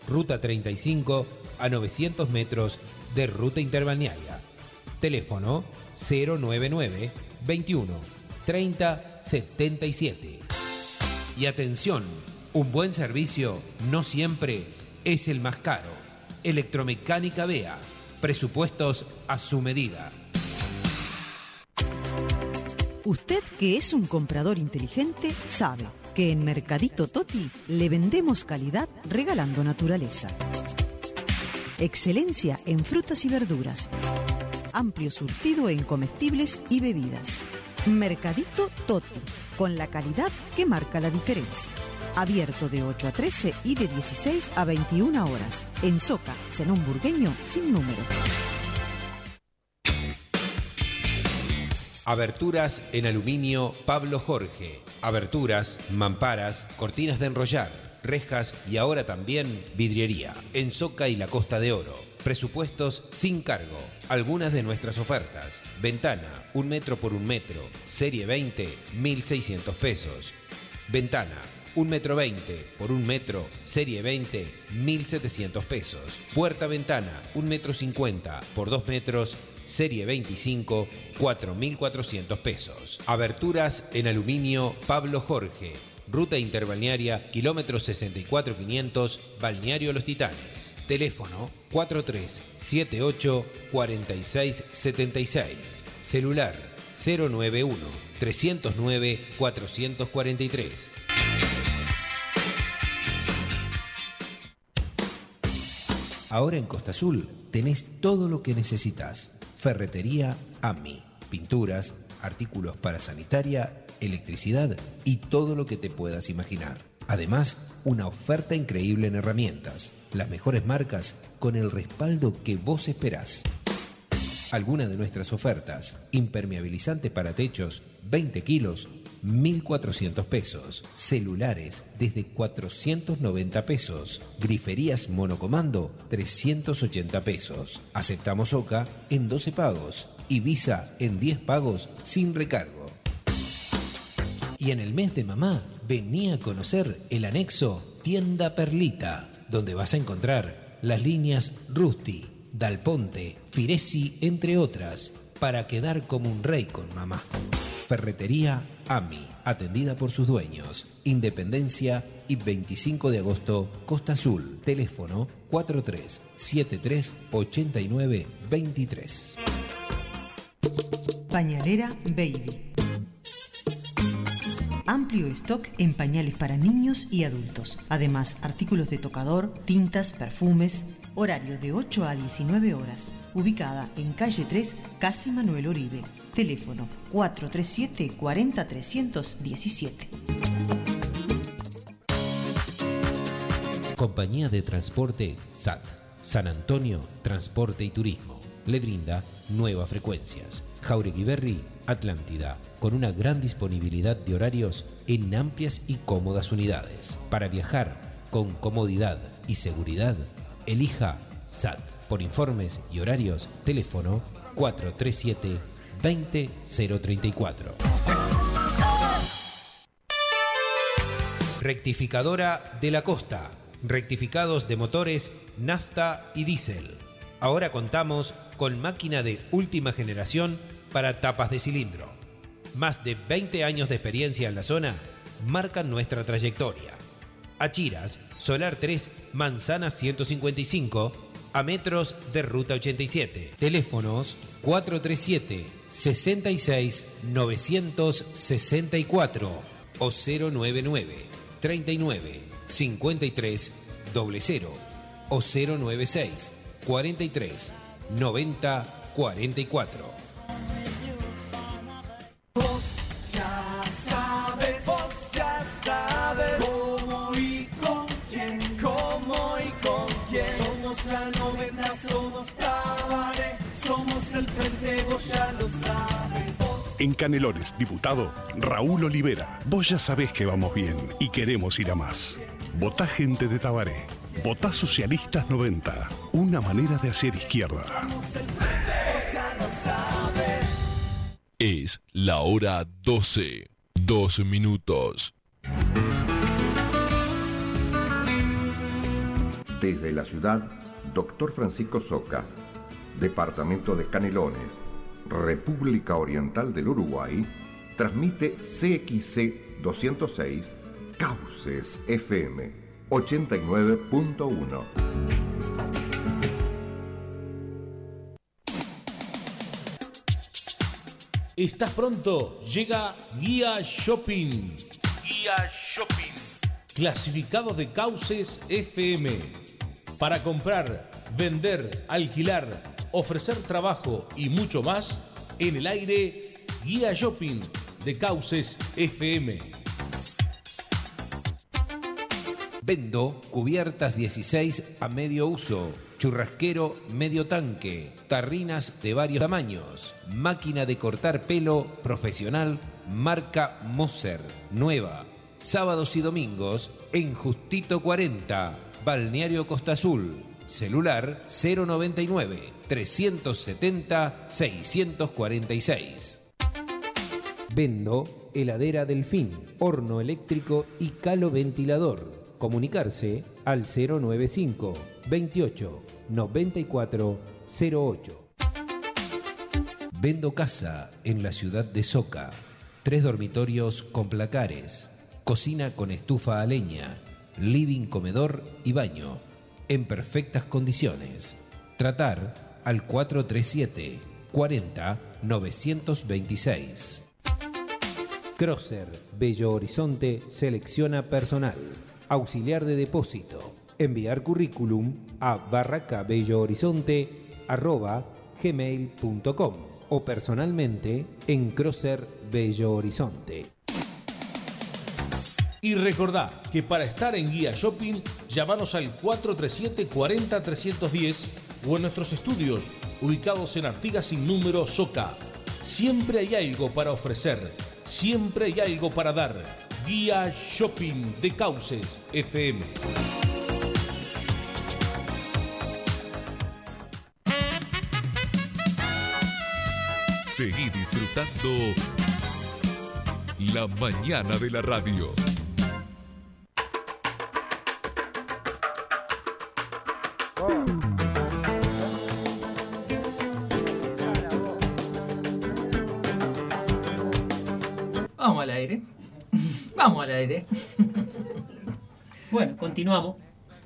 [SPEAKER 9] Ruta 35 a 900 metros de Ruta Interbalnearia. Teléfono 099 21 30 77. Y atención, un buen servicio no siempre es el más caro. Electromecánica BEA, presupuestos a su medida.
[SPEAKER 2] Usted que es un comprador inteligente sabe que en Mercadito Toti le vendemos calidad regalando naturaleza. Excelencia en frutas y verduras. Amplio surtido en comestibles y bebidas. Mercadito Toti, con la calidad que marca la diferencia. Abierto de 8 a 13 y de 16 a 21 horas. En Soca, Zenón Burgueño, sin número.
[SPEAKER 9] Aberturas en aluminio Pablo Jorge. Aberturas, mamparas, cortinas de enrollar, rejas y ahora también vidriería. En Soca y la Costa de Oro. Presupuestos sin cargo. Algunas de nuestras ofertas. Ventana, un metro por un metro. Serie 20, 1600 pesos. Ventana, un metro 20 por un metro, serie 20, 1700 pesos. Puerta ventana, un metro 50 por dos metros, serie 25, 4.400 pesos. Aberturas en aluminio Pablo Jorge. Ruta interbalnearia, kilómetro 64500, Balneario Los Titanes. Teléfono 4378 4676. Celular 091 309 443. Ahora en Costa Azul tenés todo lo que necesitas. Ferretería AMI, pinturas, artículos para sanitaria, electricidad y todo lo que te puedas imaginar. Además, una oferta increíble en herramientas, las mejores marcas con el respaldo que vos esperás. Algunas de nuestras ofertas, impermeabilizante para techos, 20 kilos, 1.400 pesos. Celulares desde 490 pesos. Griferías monocomando 380 pesos. Aceptamos OCA en 12 pagos y Visa en 10 pagos sin recargo. Y en el mes de mamá, vení a conocer el anexo Tienda Perlita, donde vas a encontrar las líneas Rusty, Dalponte, Firesi, entre otras, para quedar como un rey con mamá. Ferretería AMI, atendida por sus dueños. Independencia y 25 de agosto, Costa Azul. Teléfono 4373 89 23.
[SPEAKER 2] Pañalera Baby. Amplio stock en pañales para niños y adultos. Además, artículos de tocador, tintas, perfumes. Horario de 8 a 19 horas. Ubicada en calle 3, Casi Manuel Oribe. Teléfono 437 40 317.
[SPEAKER 9] Compañía de Transporte SAT. San Antonio Transporte y Turismo. Le brinda nuevas frecuencias. Jauregui Berry, Atlántida, con una gran disponibilidad de horarios en amplias y cómodas unidades. Para viajar con comodidad y seguridad, elija SAT. Por informes y horarios, teléfono 437 20034. Rectificadora de la Costa. Rectificados de motores, nafta y diésel. Ahora contamos con máquina de última generación para tapas de cilindro. Más de 20 años de experiencia en la zona marcan nuestra trayectoria. Achiras, Solar 3, Manzana 155, a metros de Ruta 87. Teléfonos 437 66 964 o 099 39 53 00 o 096 43 90 44.
[SPEAKER 10] En Canelones, diputado Raúl Olivera. Vos ya sabés que vamos bien y queremos ir a más. Votá gente de Tabaré. Votá Socialistas 90. Una manera de hacer izquierda.
[SPEAKER 11] Es la hora 12. Dos minutos.
[SPEAKER 12] Desde la ciudad, Dr. Francisco Soca, Departamento de Canelones, República Oriental del Uruguay, transmite CXC 206 Cauces FM 89.1.
[SPEAKER 13] ¿Estás pronto? Llega Guía Shopping. Guía Shopping. Clasificados de Cauces FM. Para comprar, vender, alquilar, ofrecer trabajo y mucho más, en el aire, Guía Shopping de Cauces FM.
[SPEAKER 9] Vendo cubiertas 16 a medio uso, churrasquero medio tanque, tarrinas de varios tamaños, máquina de cortar pelo profesional marca Moser, nueva. Sábados y domingos en Justito 40, Balneario Costa Azul. Celular 099 370 646. Vendo heladera Delfín, horno eléctrico y calo ventilador. Comunicarse al 095 28 94 08. Vendo casa en la ciudad de Soca. Tres dormitorios con placares, cocina con estufa a leña, living, comedor y baño, en perfectas condiciones. Tratar al 437 40 926. Crosser, Bello Horizonte, selecciona personal. Auxiliar de depósito. Enviar currículum a barracabellohorizonte arroba gmail.com o personalmente en Crosser Bello Horizonte.
[SPEAKER 13] Y recordá que para estar en Guía Shopping, llamanos al 437 40 310 o en nuestros estudios ubicados en Artigas sin número Soca. Siempre hay algo para ofrecer, siempre hay algo para dar. Guía Shopping de Cauces FM.
[SPEAKER 11] Seguí disfrutando la mañana de la radio.
[SPEAKER 4] Aire.
[SPEAKER 5] Bueno, continuamos.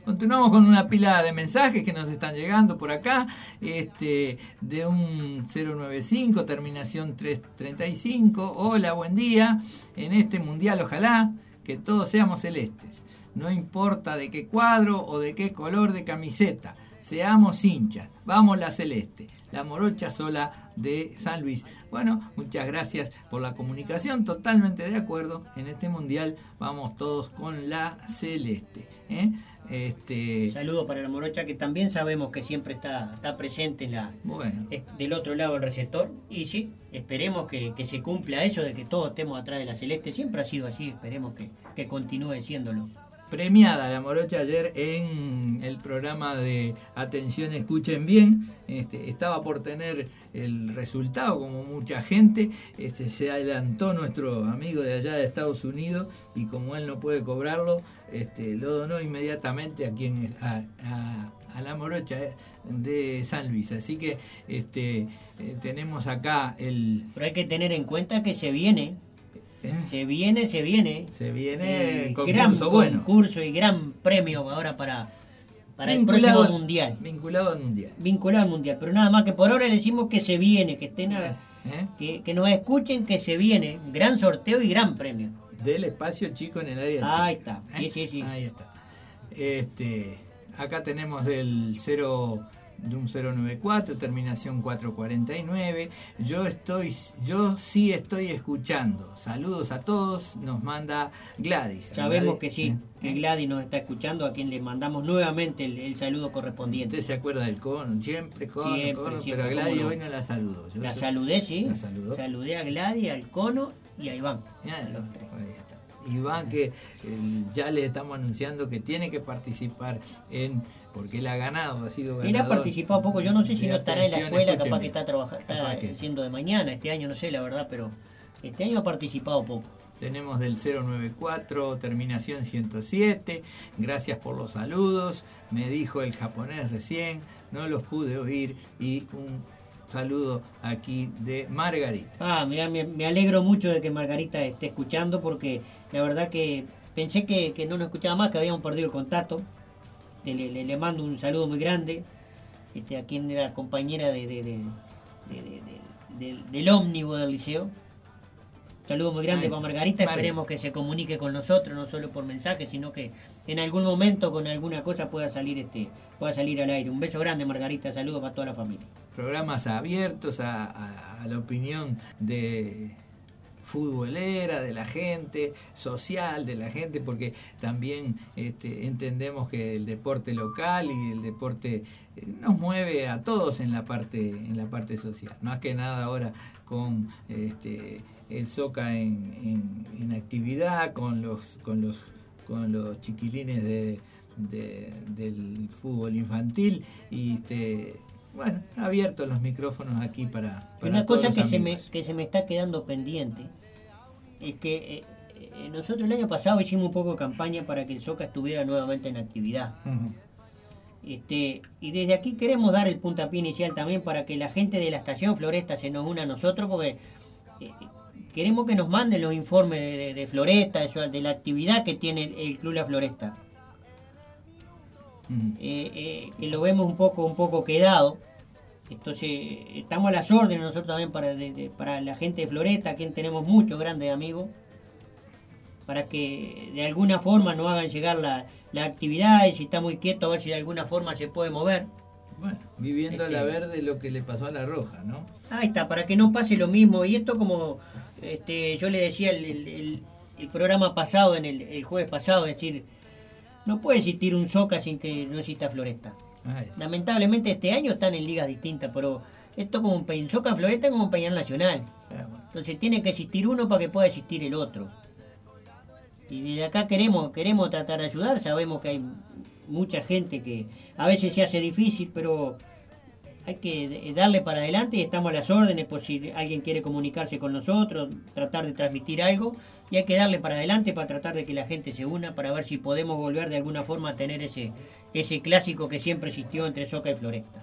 [SPEAKER 4] Continuamos con una pila de mensajes que nos están llegando por acá, este, de un 095, terminación 335. Hola, buen día. En este mundial, ojalá que todos seamos celestes. No importa de qué cuadro o de qué color de camiseta. Seamos hinchas. Vamos la celeste. La morocha sola de San Luis. Bueno, muchas gracias por la comunicación. Totalmente de acuerdo. En este mundial vamos todos con la celeste. ¿eh? Este...
[SPEAKER 5] Saludo para la morocha que también sabemos que siempre está, está presente en la,
[SPEAKER 4] Bueno.
[SPEAKER 5] es del otro lado del receptor. Y sí, esperemos que, que se cumpla eso de que todos estemos atrás de la celeste. Siempre ha sido así, esperemos que, que continúe siéndolo.
[SPEAKER 4] Premiada la morocha ayer en el programa de Atención Escuchen Bien. Este, estaba por tener el resultado, como mucha gente. Este, se adelantó nuestro amigo de allá de Estados Unidos y como él no puede cobrarlo, este, lo donó inmediatamente a quien a, a- a la morocha de San Luis. Así que este, eh, tenemos acá el...
[SPEAKER 5] Pero hay que tener en cuenta que se viene. Se viene, se viene.
[SPEAKER 4] Se viene concurso
[SPEAKER 5] gran
[SPEAKER 4] bueno.
[SPEAKER 5] concurso y gran premio ahora para, para el próximo mundial.
[SPEAKER 4] Vinculado al mundial.
[SPEAKER 5] Vinculado al mundial. Pero nada más que por ahora le decimos que se viene, que estén a-
[SPEAKER 4] ¿Eh?
[SPEAKER 5] que, que nos escuchen que se viene. Gran sorteo y gran premio.
[SPEAKER 4] del espacio chico en el área
[SPEAKER 5] Ahí
[SPEAKER 4] chica.
[SPEAKER 5] está. Sí, sí, sí.
[SPEAKER 4] Ahí está. Este, acá tenemos el 0 de un 094, terminación 449. Yo estoy, yo sí estoy escuchando. Saludos a todos, nos manda Gladys.
[SPEAKER 5] Sabemos
[SPEAKER 4] Gladys-
[SPEAKER 5] que sí, que Gladys nos está escuchando, a quien le mandamos nuevamente el, el saludo correspondiente.
[SPEAKER 4] Usted se acuerda del cono, siempre cono,
[SPEAKER 5] Siempre,
[SPEAKER 4] cono,
[SPEAKER 5] siempre,
[SPEAKER 4] pero a Gladys hoy no la saludo. Yo-
[SPEAKER 5] La saludé, sí.
[SPEAKER 4] La saludó.
[SPEAKER 5] Saludé a Gladys, al Cono y a Iván.
[SPEAKER 4] Ya, ahí está. Iván que eh, ya le estamos anunciando que tiene que participar en porque él ha ganado, ha sido ganador.
[SPEAKER 5] Él ha participado poco, yo no sé si no estará en la escuela,
[SPEAKER 4] escúcheme.
[SPEAKER 5] capaz que está trabajando, está
[SPEAKER 4] que sí.
[SPEAKER 5] siendo de mañana, este año no sé la verdad, pero este año ha participado poco.
[SPEAKER 4] tenemos del 094, terminación 107. Gracias por los saludos. Me dijo el japonés recién, no los pude oír. Y un saludo aquí de Margarita.
[SPEAKER 5] Ah, mira, me, me alegro mucho de que Margarita esté escuchando porque la verdad que pensé que, que no nos escuchaba más, que habíamos perdido el contacto. Le, le- le mando un saludo muy grande este, a quien era compañera de, de- de- de- de- de- del- ómnibus del liceo. Saludo muy grande para. Margarita,
[SPEAKER 4] Vale.
[SPEAKER 5] esperemos que se comunique con nosotros, no solo por mensaje, sino que en algún momento con alguna cosa pueda salir este pueda salir al aire. Un beso grande Margarita, saludos para toda la familia.
[SPEAKER 4] Programas abiertos a, a- a la opinión de futbolera, de la gente, social de la gente, porque también este, entendemos que el deporte local y el deporte eh, nos mueve a todos en la parte, en la parte social. Más que nada ahora con este, el SOCA en, en- en actividad, con los, con los, con los chiquilines de, de- del fútbol infantil y este, bueno, abiertos los micrófonos aquí para, para
[SPEAKER 5] Una cosa que se, me, que se me está quedando pendiente es que eh, eh, nosotros el año pasado hicimos un poco de campaña para que el SOCA estuviera nuevamente en actividad. Este, y desde aquí queremos dar el puntapié inicial también para que la gente de la estación Floresta se nos una a nosotros porque eh, queremos que nos manden los informes de, de- de Floresta, de la actividad que tiene el, el Club La Floresta. Eh, eh, que lo vemos un poco, un poco quedado. Entonces, estamos a las órdenes nosotros también para, de- de- para la gente de Floresta, a quien tenemos muchos grandes amigos, para que de alguna forma nos hagan llegar la, la actividad y si está muy quieto, a ver si de alguna forma se puede mover.
[SPEAKER 4] Bueno, viviendo a la
[SPEAKER 5] Este-
[SPEAKER 4] verde lo que le pasó a la roja, ¿no?
[SPEAKER 5] Ahí está, para que no pase lo mismo. Y esto como este, yo le decía el, el- el- el programa pasado, en el, el jueves pasado, es decir, no puede existir un Soca sin que no exista Floresta.
[SPEAKER 4] Ay,
[SPEAKER 5] Lamentablemente este año están en ligas distintas, pero esto como un pe- Soca Floresta es como un Peñal Nacional. Entonces tiene que existir uno para que pueda existir el otro. Y desde acá queremos, queremos tratar de ayudar, sabemos que hay mucha gente que a veces se hace difícil, pero hay que de- darle para adelante y estamos a las órdenes por si alguien quiere comunicarse con nosotros, tratar de transmitir algo y hay que darle para adelante para tratar de que la gente se una para ver si podemos volver de alguna forma a tener ese, ese clásico que siempre existió entre Soca y Floresta.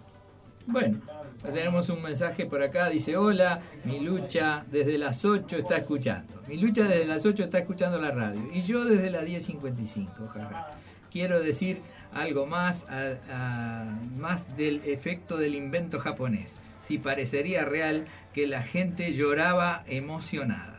[SPEAKER 4] Bueno, tenemos un mensaje por acá, dice, hola, mi lucha desde las 8 está escuchando. Mi lucha desde las 8 está escuchando la radio. Y yo desde las 10.55, jaja. Quiero decir algo más, más del efecto del invento japonés. Si parecería real que la gente lloraba emocionada.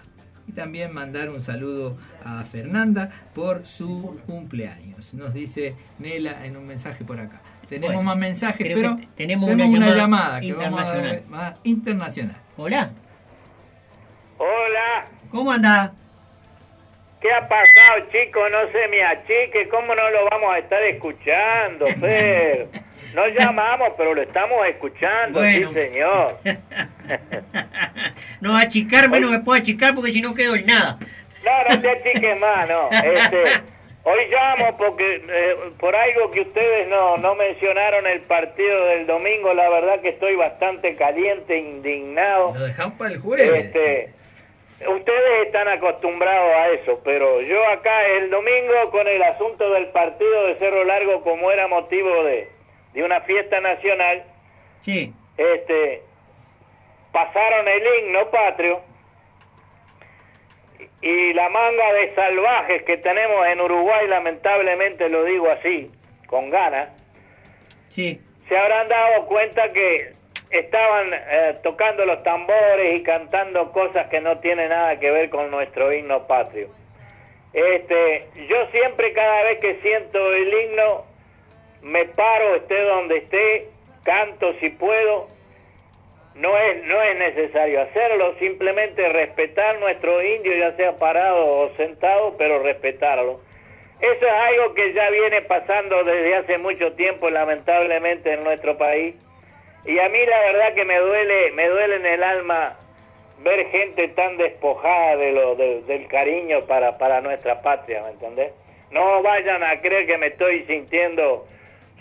[SPEAKER 4] Y también mandar un saludo a Fernanda por su cumpleaños. Nos dice Nela en un mensaje por acá. Tenemos
[SPEAKER 5] Bueno,
[SPEAKER 4] más mensajes, pero
[SPEAKER 5] que tenemos
[SPEAKER 4] tenemos
[SPEAKER 5] una
[SPEAKER 4] una,
[SPEAKER 5] llamada
[SPEAKER 4] llamada, que vamos a
[SPEAKER 5] internacional.
[SPEAKER 4] darle- más internacional.
[SPEAKER 5] Hola.
[SPEAKER 14] Hola.
[SPEAKER 5] ¿Cómo anda?
[SPEAKER 14] ¿Qué ha pasado, chico? No se me achique. ¿Cómo no lo vamos a estar escuchando, Fer? No llamamos, pero lo estamos escuchando,
[SPEAKER 5] Bueno.
[SPEAKER 14] sí, señor.
[SPEAKER 5] No, achicarme no me puedo achicar porque si no quedo en nada.
[SPEAKER 14] No, no te achiques más, no. Este, hoy llamo porque eh, por algo que ustedes no, no mencionaron el partido del domingo, la verdad que estoy bastante caliente, indignado.
[SPEAKER 4] Lo dejamos para el jueves.
[SPEAKER 14] Este, ustedes están acostumbrados a eso, pero yo acá el domingo con el asunto del partido de Cerro Largo como era motivo de, de una fiesta nacional,
[SPEAKER 5] Sí.
[SPEAKER 14] este, pasaron el himno patrio y la manga de salvajes que tenemos en Uruguay, lamentablemente lo digo así, con ganas,
[SPEAKER 5] Sí.
[SPEAKER 14] se habrán dado cuenta que estaban eh, tocando los tambores y cantando cosas que no tienen nada que ver con nuestro himno patrio. Este, yo siempre cada vez que siento el himno me paro, esté donde esté, canto si puedo. No es no es necesario hacerlo, simplemente respetar nuestro indio, ya sea parado o sentado, pero respetarlo. Eso es algo que ya viene pasando desde hace mucho tiempo, lamentablemente, en nuestro país. Y a mí la verdad que me duele, me duele en el alma ver gente tan despojada de lo, de- del cariño para, para nuestra patria, ¿me entendés? No vayan a creer que me estoy sintiendo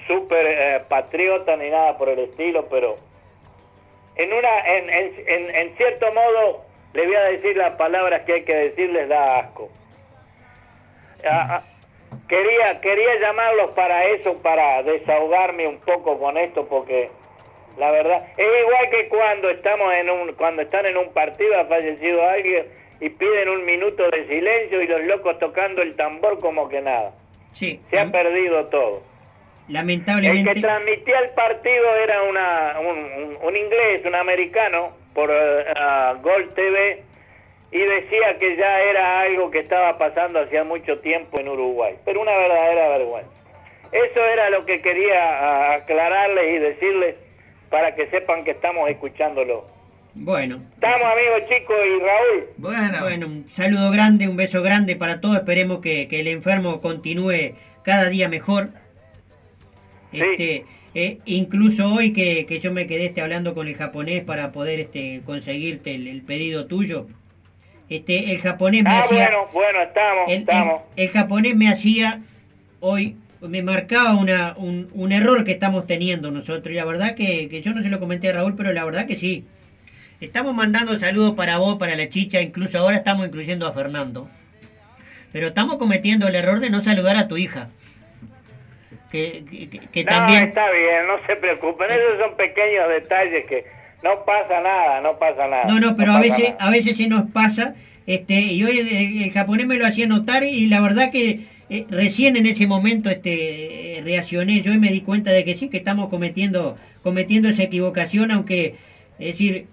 [SPEAKER 14] súper eh, patriota ni nada por el estilo, pero en una en, en, en, en cierto modo le voy a decir las palabras que hay que decirles, da asco. Ah, ah, quería, quería llamarlos para eso, para desahogarme un poco con esto, porque la verdad es igual que cuando estamos en un, cuando están en un partido ha fallecido alguien y piden un minuto de silencio y los locos tocando el tambor como que nada.
[SPEAKER 5] Sí.
[SPEAKER 14] Se ha perdido todo.
[SPEAKER 5] Lamentablemente.
[SPEAKER 14] El que transmitía el partido era una, un, un- un inglés, un americano, por ah, Gol TV, y decía que ya era algo que estaba pasando hacía mucho tiempo en Uruguay. Pero una verdadera vergüenza. Eso era lo que quería aclararles y decirles para que sepan que estamos escuchándolo.
[SPEAKER 5] Bueno.
[SPEAKER 14] Estamos amigos chicos y Raúl.
[SPEAKER 5] Bueno. un saludo grande, un beso grande para todos. Esperemos que, que el enfermo continúe cada día mejor. Este, eh, incluso hoy que, que yo me quedé este, hablando con el japonés para poder este, conseguirte el, el pedido tuyo. Este, el japonés me
[SPEAKER 14] Ah,
[SPEAKER 5] hacía.
[SPEAKER 14] bueno, bueno, estamos,
[SPEAKER 5] el, el-
[SPEAKER 14] estamos.
[SPEAKER 5] el japonés me hacía hoy, me marcaba una, un, un error que estamos teniendo nosotros. Y la verdad que, que yo no se lo comenté a Raúl, pero la verdad que sí. Estamos mandando saludos para vos, para la chicha, incluso ahora estamos incluyendo a Fernando. Pero estamos cometiendo el error de no saludar a tu hija. Que, que- que-
[SPEAKER 14] no,
[SPEAKER 5] también...
[SPEAKER 14] está bien, no se preocupen. Esos son pequeños detalles que no pasa nada, no pasa nada.
[SPEAKER 5] No, no, pero a veces,
[SPEAKER 14] nada.
[SPEAKER 5] a veces se nos pasa, este, y hoy el, el japonés me lo hacía notar y la verdad que eh, recién en ese momento este, eh, reaccioné yo y me di cuenta de que sí, que estamos cometiendo, cometiendo esa equivocación, aunque, es decir,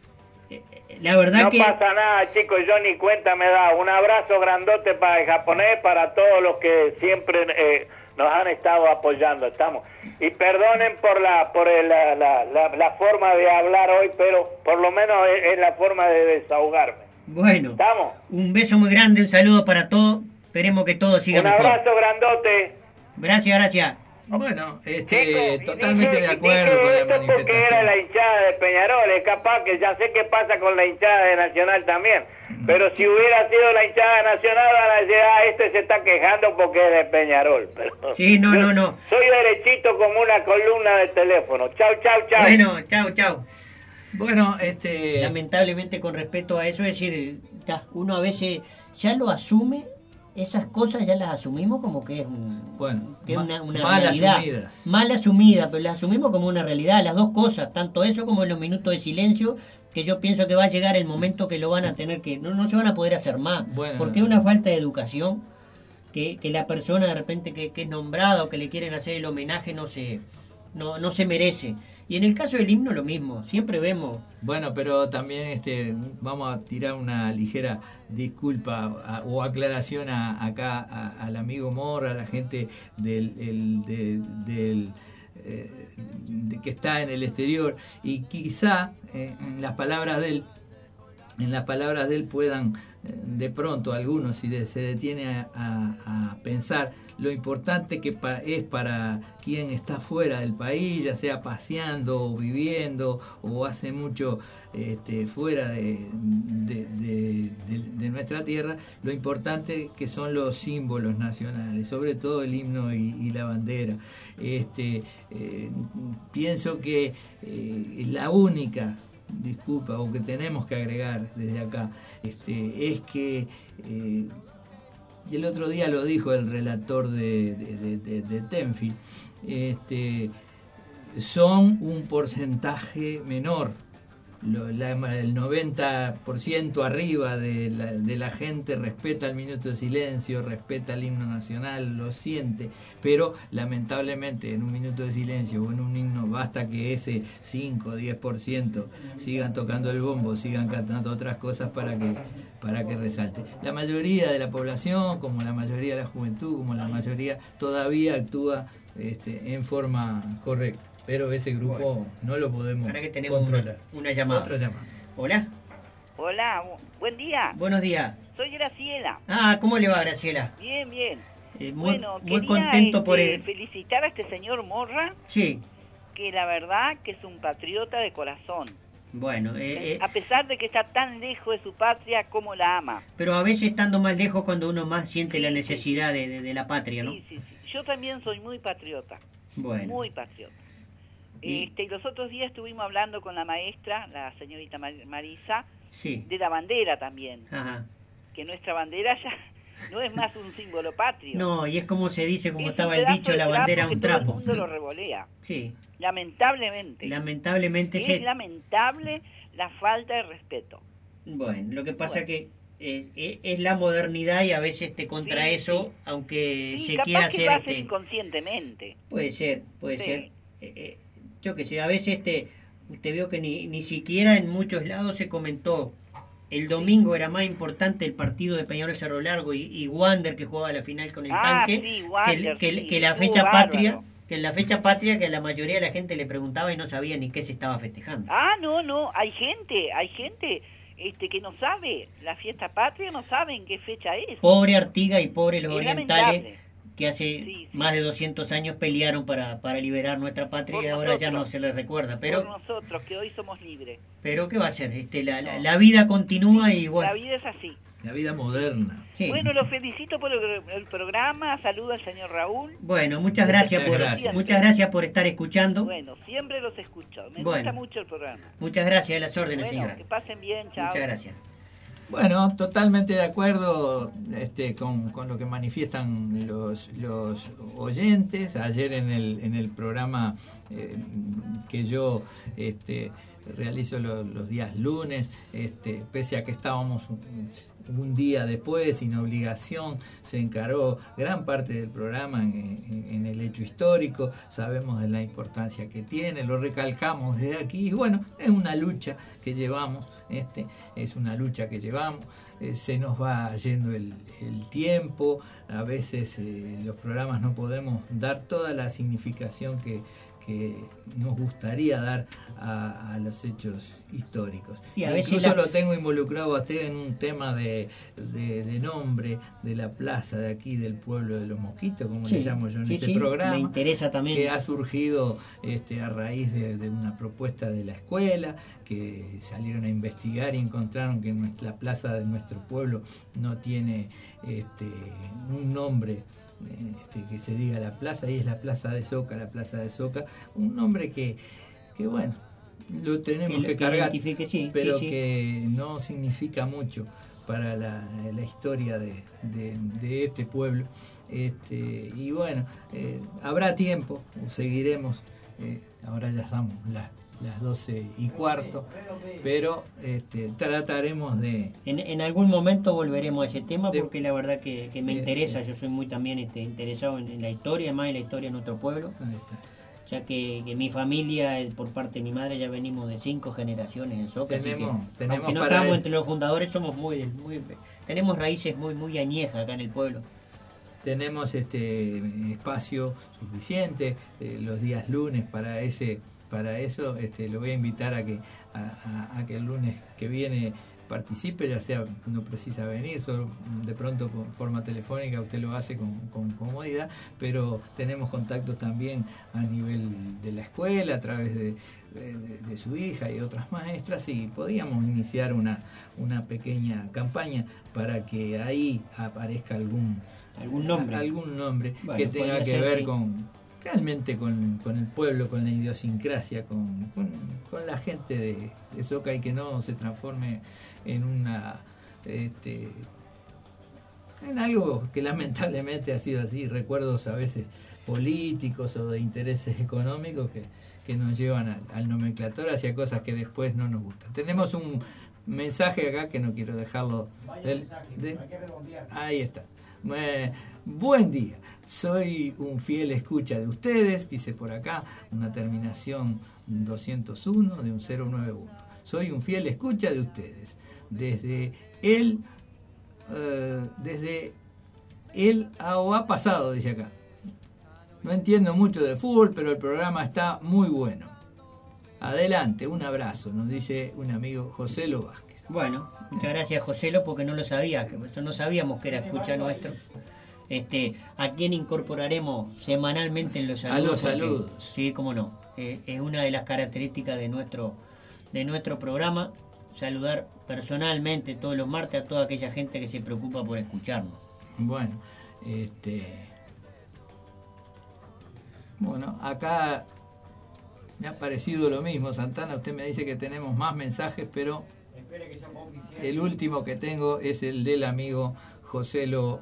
[SPEAKER 5] eh, la verdad
[SPEAKER 14] no
[SPEAKER 5] que...
[SPEAKER 14] pasa nada, chicos, yo ni cuenta me da. Un abrazo grandote para el japonés, para todos los que siempre eh, nos han estado apoyando. Estamos. Y perdonen por la por el- la, la, la, la forma de hablar hoy, pero por lo menos es, es la forma de desahogarme.
[SPEAKER 5] Bueno,
[SPEAKER 14] ¿Estamos?
[SPEAKER 5] un beso muy grande, un saludo para todos, esperemos que todo siga
[SPEAKER 14] Un
[SPEAKER 5] mejor.
[SPEAKER 14] abrazo grandote.
[SPEAKER 5] Gracias, gracias.
[SPEAKER 4] Bueno, este, totalmente de acuerdo con la
[SPEAKER 14] esto porque
[SPEAKER 4] manifestación.
[SPEAKER 14] era la hinchada de Peñarol, es capaz que ya sé qué pasa con la hinchada de Nacional también. Pero si hubiera sido la hinchada nacional, van a decir, ah, este se está quejando porque es de Peñarol. Pero
[SPEAKER 5] Sí, no, no, no.
[SPEAKER 14] Soy derechito como una columna de teléfono. Chau, chau, chau.
[SPEAKER 5] Bueno, chao, chao.
[SPEAKER 4] Bueno, este...
[SPEAKER 5] Lamentablemente con respecto a eso, es decir, uno a veces ya lo asume, esas cosas ya las asumimos como que es, un,
[SPEAKER 4] Bueno,
[SPEAKER 5] que es
[SPEAKER 4] ma-
[SPEAKER 5] una, una
[SPEAKER 4] mal
[SPEAKER 5] realidad.
[SPEAKER 4] asumidas.
[SPEAKER 5] Mal asumida, pero las asumimos como una realidad, las dos cosas, tanto eso como en los minutos de silencio, que yo pienso que va a llegar el momento que lo van a tener que, no, no se van a poder hacer más,
[SPEAKER 4] Bueno.
[SPEAKER 5] porque es una falta de educación, que, que la persona de repente que, que es nombrada o que le quieren hacer el homenaje no se, no, no se merece. Y en el caso del himno lo mismo, siempre vemos.
[SPEAKER 4] Bueno, pero también este, vamos a tirar una ligera disculpa o aclaración a- acá al amigo Mor, a la gente del, el- de- del, eh, que está en el exterior. Y quizá eh, en las palabras de él en las palabras de él puedan eh, de pronto algunos si se detiene a pensar lo importante que es para quien está fuera del país, ya sea paseando o viviendo o hace mucho este, fuera de, nuestra tierra, lo importante que son los símbolos nacionales, sobre todo el himno y, y la bandera. Este, eh, pienso que eh, la única disculpa o que tenemos que agregar desde acá este, es que eh, y el otro día lo dijo el relator de, de, este, son un porcentaje menor lo- la- el 90% arriba de la, gente respeta el minuto de silencio, respeta el himno nacional, lo siente, pero lamentablemente en un minuto de silencio o en un himno basta que ese 5 o 10% sigan tocando el bombo, sigan cantando otras cosas para que, para que resalte. La mayoría de la población, como la mayoría de la juventud, como la mayoría, todavía actúa este, en forma correcta. Pero ese grupo no lo podemos
[SPEAKER 5] Ahora que tenemos
[SPEAKER 4] controlar.
[SPEAKER 5] una, una llamada.
[SPEAKER 4] Otra llamada.
[SPEAKER 5] Hola,
[SPEAKER 15] Hola, bu- buen día.
[SPEAKER 5] buenos días.
[SPEAKER 15] Soy Graciela.
[SPEAKER 5] Ah, ¿cómo le va, Graciela?
[SPEAKER 15] Bien, bien.
[SPEAKER 5] Eh, muy
[SPEAKER 15] bueno,
[SPEAKER 5] muy
[SPEAKER 15] quería,
[SPEAKER 5] contento por
[SPEAKER 15] este,
[SPEAKER 5] el...
[SPEAKER 15] felicitar a este señor Morra,
[SPEAKER 5] Sí,
[SPEAKER 15] que la verdad que es un patriota de corazón.
[SPEAKER 5] bueno, eh, eh,
[SPEAKER 15] A pesar de que está tan lejos de su patria, como la ama.
[SPEAKER 5] pero a veces estando más lejos cuando uno más siente la necesidad de, de- de la patria, ¿no?
[SPEAKER 15] Sí, sí, sí. Yo también soy muy patriota.
[SPEAKER 5] Bueno.
[SPEAKER 15] Muy patriota. Este, y los otros días estuvimos hablando con la maestra, la señorita Mar- Marisa,
[SPEAKER 5] Sí.
[SPEAKER 15] de la bandera también.
[SPEAKER 5] Ajá.
[SPEAKER 15] Que nuestra bandera ya no es más un símbolo patrio.
[SPEAKER 5] No, y es como se dice, como
[SPEAKER 15] Es
[SPEAKER 5] estaba el dicho, la bandera un
[SPEAKER 15] todo el
[SPEAKER 5] trapo.
[SPEAKER 15] mundo lo revolea.
[SPEAKER 5] Sí,
[SPEAKER 15] Lamentablemente.
[SPEAKER 5] lamentablemente
[SPEAKER 15] es
[SPEAKER 5] se...
[SPEAKER 15] lamentable la falta de respeto.
[SPEAKER 5] Bueno, lo que pasa
[SPEAKER 15] Bueno.
[SPEAKER 5] que es, es- es la modernidad y a veces te contra
[SPEAKER 15] Sí,
[SPEAKER 5] eso, aunque
[SPEAKER 15] Sí,
[SPEAKER 5] se
[SPEAKER 15] capaz
[SPEAKER 5] quiera
[SPEAKER 15] que
[SPEAKER 5] hacer...
[SPEAKER 15] lo
[SPEAKER 5] este,
[SPEAKER 15] inconscientemente.
[SPEAKER 5] Puede ser, puede ser. Eh, eh, yo que sé, a veces este, usted vio que ni, ni siquiera en muchos lados se comentó. El domingo era más importante el partido de Peñarol Cerro Largo y, y Wander que jugaba la final con el
[SPEAKER 15] Ah,
[SPEAKER 5] tanque
[SPEAKER 15] sí,
[SPEAKER 5] que,
[SPEAKER 15] Wander,
[SPEAKER 5] que-
[SPEAKER 15] sí,
[SPEAKER 5] que la fecha
[SPEAKER 15] bárbaro.
[SPEAKER 5] patria que la fecha patria que a la mayoría de la gente le preguntaba y no sabía ni qué se estaba festejando.
[SPEAKER 15] Ah, no, no, hay gente, hay gente este que no sabe, la fiesta patria no saben qué fecha es.
[SPEAKER 5] Pobre Artiga y pobre los
[SPEAKER 15] Es
[SPEAKER 5] orientales
[SPEAKER 15] lamentable.
[SPEAKER 5] Que hace más de 200 años pelearon para, para liberar nuestra patria
[SPEAKER 15] Por
[SPEAKER 5] y ahora ya no se les recuerda. Pero
[SPEAKER 15] Por nosotros que hoy somos libres.
[SPEAKER 5] Pero ¿qué va a hacer? Este, la, la, la vida continúa y bueno.
[SPEAKER 15] La vida es así.
[SPEAKER 4] La vida moderna.
[SPEAKER 5] Sí.
[SPEAKER 15] Bueno, lo felicito por el, el programa, saludo al señor Raúl.
[SPEAKER 5] Bueno, muchas gracias
[SPEAKER 4] Muchas
[SPEAKER 5] por
[SPEAKER 4] gracias.
[SPEAKER 5] muchas gracias por estar escuchando.
[SPEAKER 15] Bueno, siempre los escucho, me
[SPEAKER 5] Bueno.
[SPEAKER 15] gusta mucho el programa.
[SPEAKER 5] Muchas gracias a las órdenes,
[SPEAKER 15] Bueno,
[SPEAKER 5] señora.
[SPEAKER 15] que pasen bien, chao.
[SPEAKER 5] Muchas gracias.
[SPEAKER 4] Bueno, totalmente de acuerdo este, con, lo que manifiestan los, los oyentes. Ayer en el, en el programa eh, que yo este, realizo lo- los días lunes, este, pese a que estábamos un, día después, sin obligación, se encaró gran parte del programa en- en el hecho histórico. Sabemos de la importancia que tiene, lo recalcamos desde aquí. Y bueno, es una lucha que llevamos, este, es una lucha que llevamos. Eh, se nos va yendo el, tiempo, a veces eh, los programas no podemos dar toda la significación que, que nos gustaría dar a, a los hechos históricos.
[SPEAKER 5] Y a veces
[SPEAKER 4] Incluso
[SPEAKER 5] la-
[SPEAKER 4] lo tengo involucrado a usted en un tema de, de- de nombre de la plaza de aquí, del pueblo de los mosquitos, como
[SPEAKER 5] Sí,
[SPEAKER 4] le llamo yo en
[SPEAKER 5] sí,
[SPEAKER 4] ese
[SPEAKER 5] sí,
[SPEAKER 4] programa.
[SPEAKER 5] me interesa también.
[SPEAKER 4] Que ha surgido este, a raíz de, de una propuesta de la escuela, que salieron a investigar y encontraron que nuestra- la plaza de nuestro pueblo no tiene este, un nombre este, que se diga la plaza, y es la plaza de Soca, la plaza de Soca, un nombre que, que bueno, lo tenemos
[SPEAKER 5] Que lo-
[SPEAKER 4] que,
[SPEAKER 5] que
[SPEAKER 4] cargar,
[SPEAKER 5] sí,
[SPEAKER 4] pero
[SPEAKER 5] sí, sí.
[SPEAKER 4] que no significa mucho para la, la historia de, de- de este pueblo. Este, y bueno, eh, habrá tiempo, seguiremos, eh, ahora ya estamos las, las 12 y cuarto, pero este, trataremos de,
[SPEAKER 5] En, en algún momento volveremos a ese tema
[SPEAKER 4] De-
[SPEAKER 5] porque la verdad que, que me
[SPEAKER 4] de-
[SPEAKER 5] interesa, yo soy muy también este, interesado en, en la historia, más en la historia de nuestro pueblo, ya que, que mi familia, eh, por parte de mi madre, ya venimos de cinco generaciones en Soca, así que,
[SPEAKER 4] Tenemos- tenemos
[SPEAKER 5] aunque no estamos
[SPEAKER 4] el-
[SPEAKER 5] entre los fundadores, somos muy, muy tenemos raíces muy, muy añejas acá en el pueblo.
[SPEAKER 4] tenemos este espacio suficiente eh, los días lunes para ese para eso este lo voy a invitar a que a, a- a que el lunes que viene participe ya sea no precisa venir solo de pronto con forma telefónica usted lo hace con, con comodidad pero tenemos contacto también a nivel de la escuela a través de, de- de su hija y otras maestras y podíamos iniciar una una pequeña campaña para que ahí aparezca algún
[SPEAKER 5] Algún nombre.
[SPEAKER 4] algún nombre
[SPEAKER 5] Bueno,
[SPEAKER 4] que tenga que ver
[SPEAKER 5] sí.
[SPEAKER 4] con realmente con, con el pueblo, con la idiosincrasia, con, con, con la gente de, de Soca y que no se transforme en una este, en algo que lamentablemente ha sido así, recuerdos a veces políticos o de intereses económicos que, que nos llevan al, al nomenclator hacia cosas que después no nos gustan. Tenemos un mensaje acá que no quiero dejarlo. del- de- ahí está. Eh, buen día, soy un fiel escucha de ustedes, dice por acá, una terminación 201 de un 091. Soy un fiel escucha de ustedes. Desde el, eh, desde el AOA pasado, dice acá. No entiendo mucho de fútbol, pero el programa está muy bueno. Adelante, un abrazo, nos dice un amigo José Lo Vázquez.
[SPEAKER 5] Bueno, muchas gracias Joselo porque no lo sabía, que nosotros no sabíamos que era escucha nuestro. Este, a quien incorporaremos semanalmente en los saludos.
[SPEAKER 4] A los
[SPEAKER 5] porque-
[SPEAKER 4] saludos.
[SPEAKER 5] Sí, cómo no. Eh, es una de las características de nuestro de nuestro programa saludar personalmente todos los martes a toda aquella gente que se preocupa por escucharnos.
[SPEAKER 4] Bueno, este. Bueno, acá me ha parecido lo mismo. Santana, usted me dice que tenemos más mensajes, pero el último que tengo es el del amigo Joselo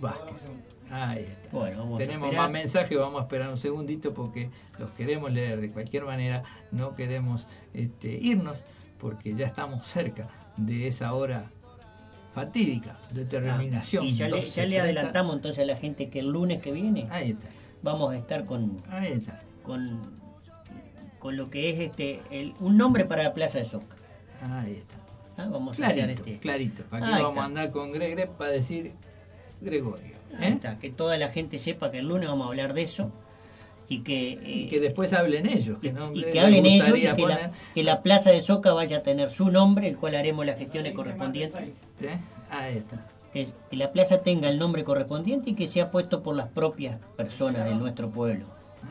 [SPEAKER 4] Vázquez. Ahí está.
[SPEAKER 5] Bueno, vamos
[SPEAKER 4] Tenemos más mensajes, vamos a esperar un segundito porque los queremos leer de cualquier manera, no queremos este, irnos porque ya estamos cerca de esa hora fatídica de terminación.
[SPEAKER 5] Ah, Y ya le, ya le
[SPEAKER 4] 12:30.
[SPEAKER 5] adelantamos entonces a la gente que el lunes que viene
[SPEAKER 4] Ahí está.
[SPEAKER 5] vamos a estar con,
[SPEAKER 4] Ahí está.
[SPEAKER 5] con, con lo que es este el- un nombre para la Plaza de Soca.
[SPEAKER 4] Ahí está.
[SPEAKER 5] Ah, Vamos a
[SPEAKER 4] Clarito,
[SPEAKER 5] hacer este.
[SPEAKER 4] clarito. ¿Para
[SPEAKER 5] Ahí
[SPEAKER 4] qué vamos
[SPEAKER 5] está.
[SPEAKER 4] a andar con Gregre para decir Gregorio?
[SPEAKER 5] Ahí
[SPEAKER 4] ¿eh?
[SPEAKER 5] está, que toda la gente sepa que el lunes vamos a hablar de eso y que, eh,
[SPEAKER 4] Y que después hablen ellos. Que no
[SPEAKER 5] y que hablen ellos y que,
[SPEAKER 4] poner-
[SPEAKER 5] la, que la Plaza de Soca vaya a tener su nombre, el cual haremos las gestiones correspondientes.
[SPEAKER 4] ¿eh? Ahí está.
[SPEAKER 5] Que, que la plaza tenga el nombre correspondiente y que sea puesto por las propias personas de nuestro pueblo.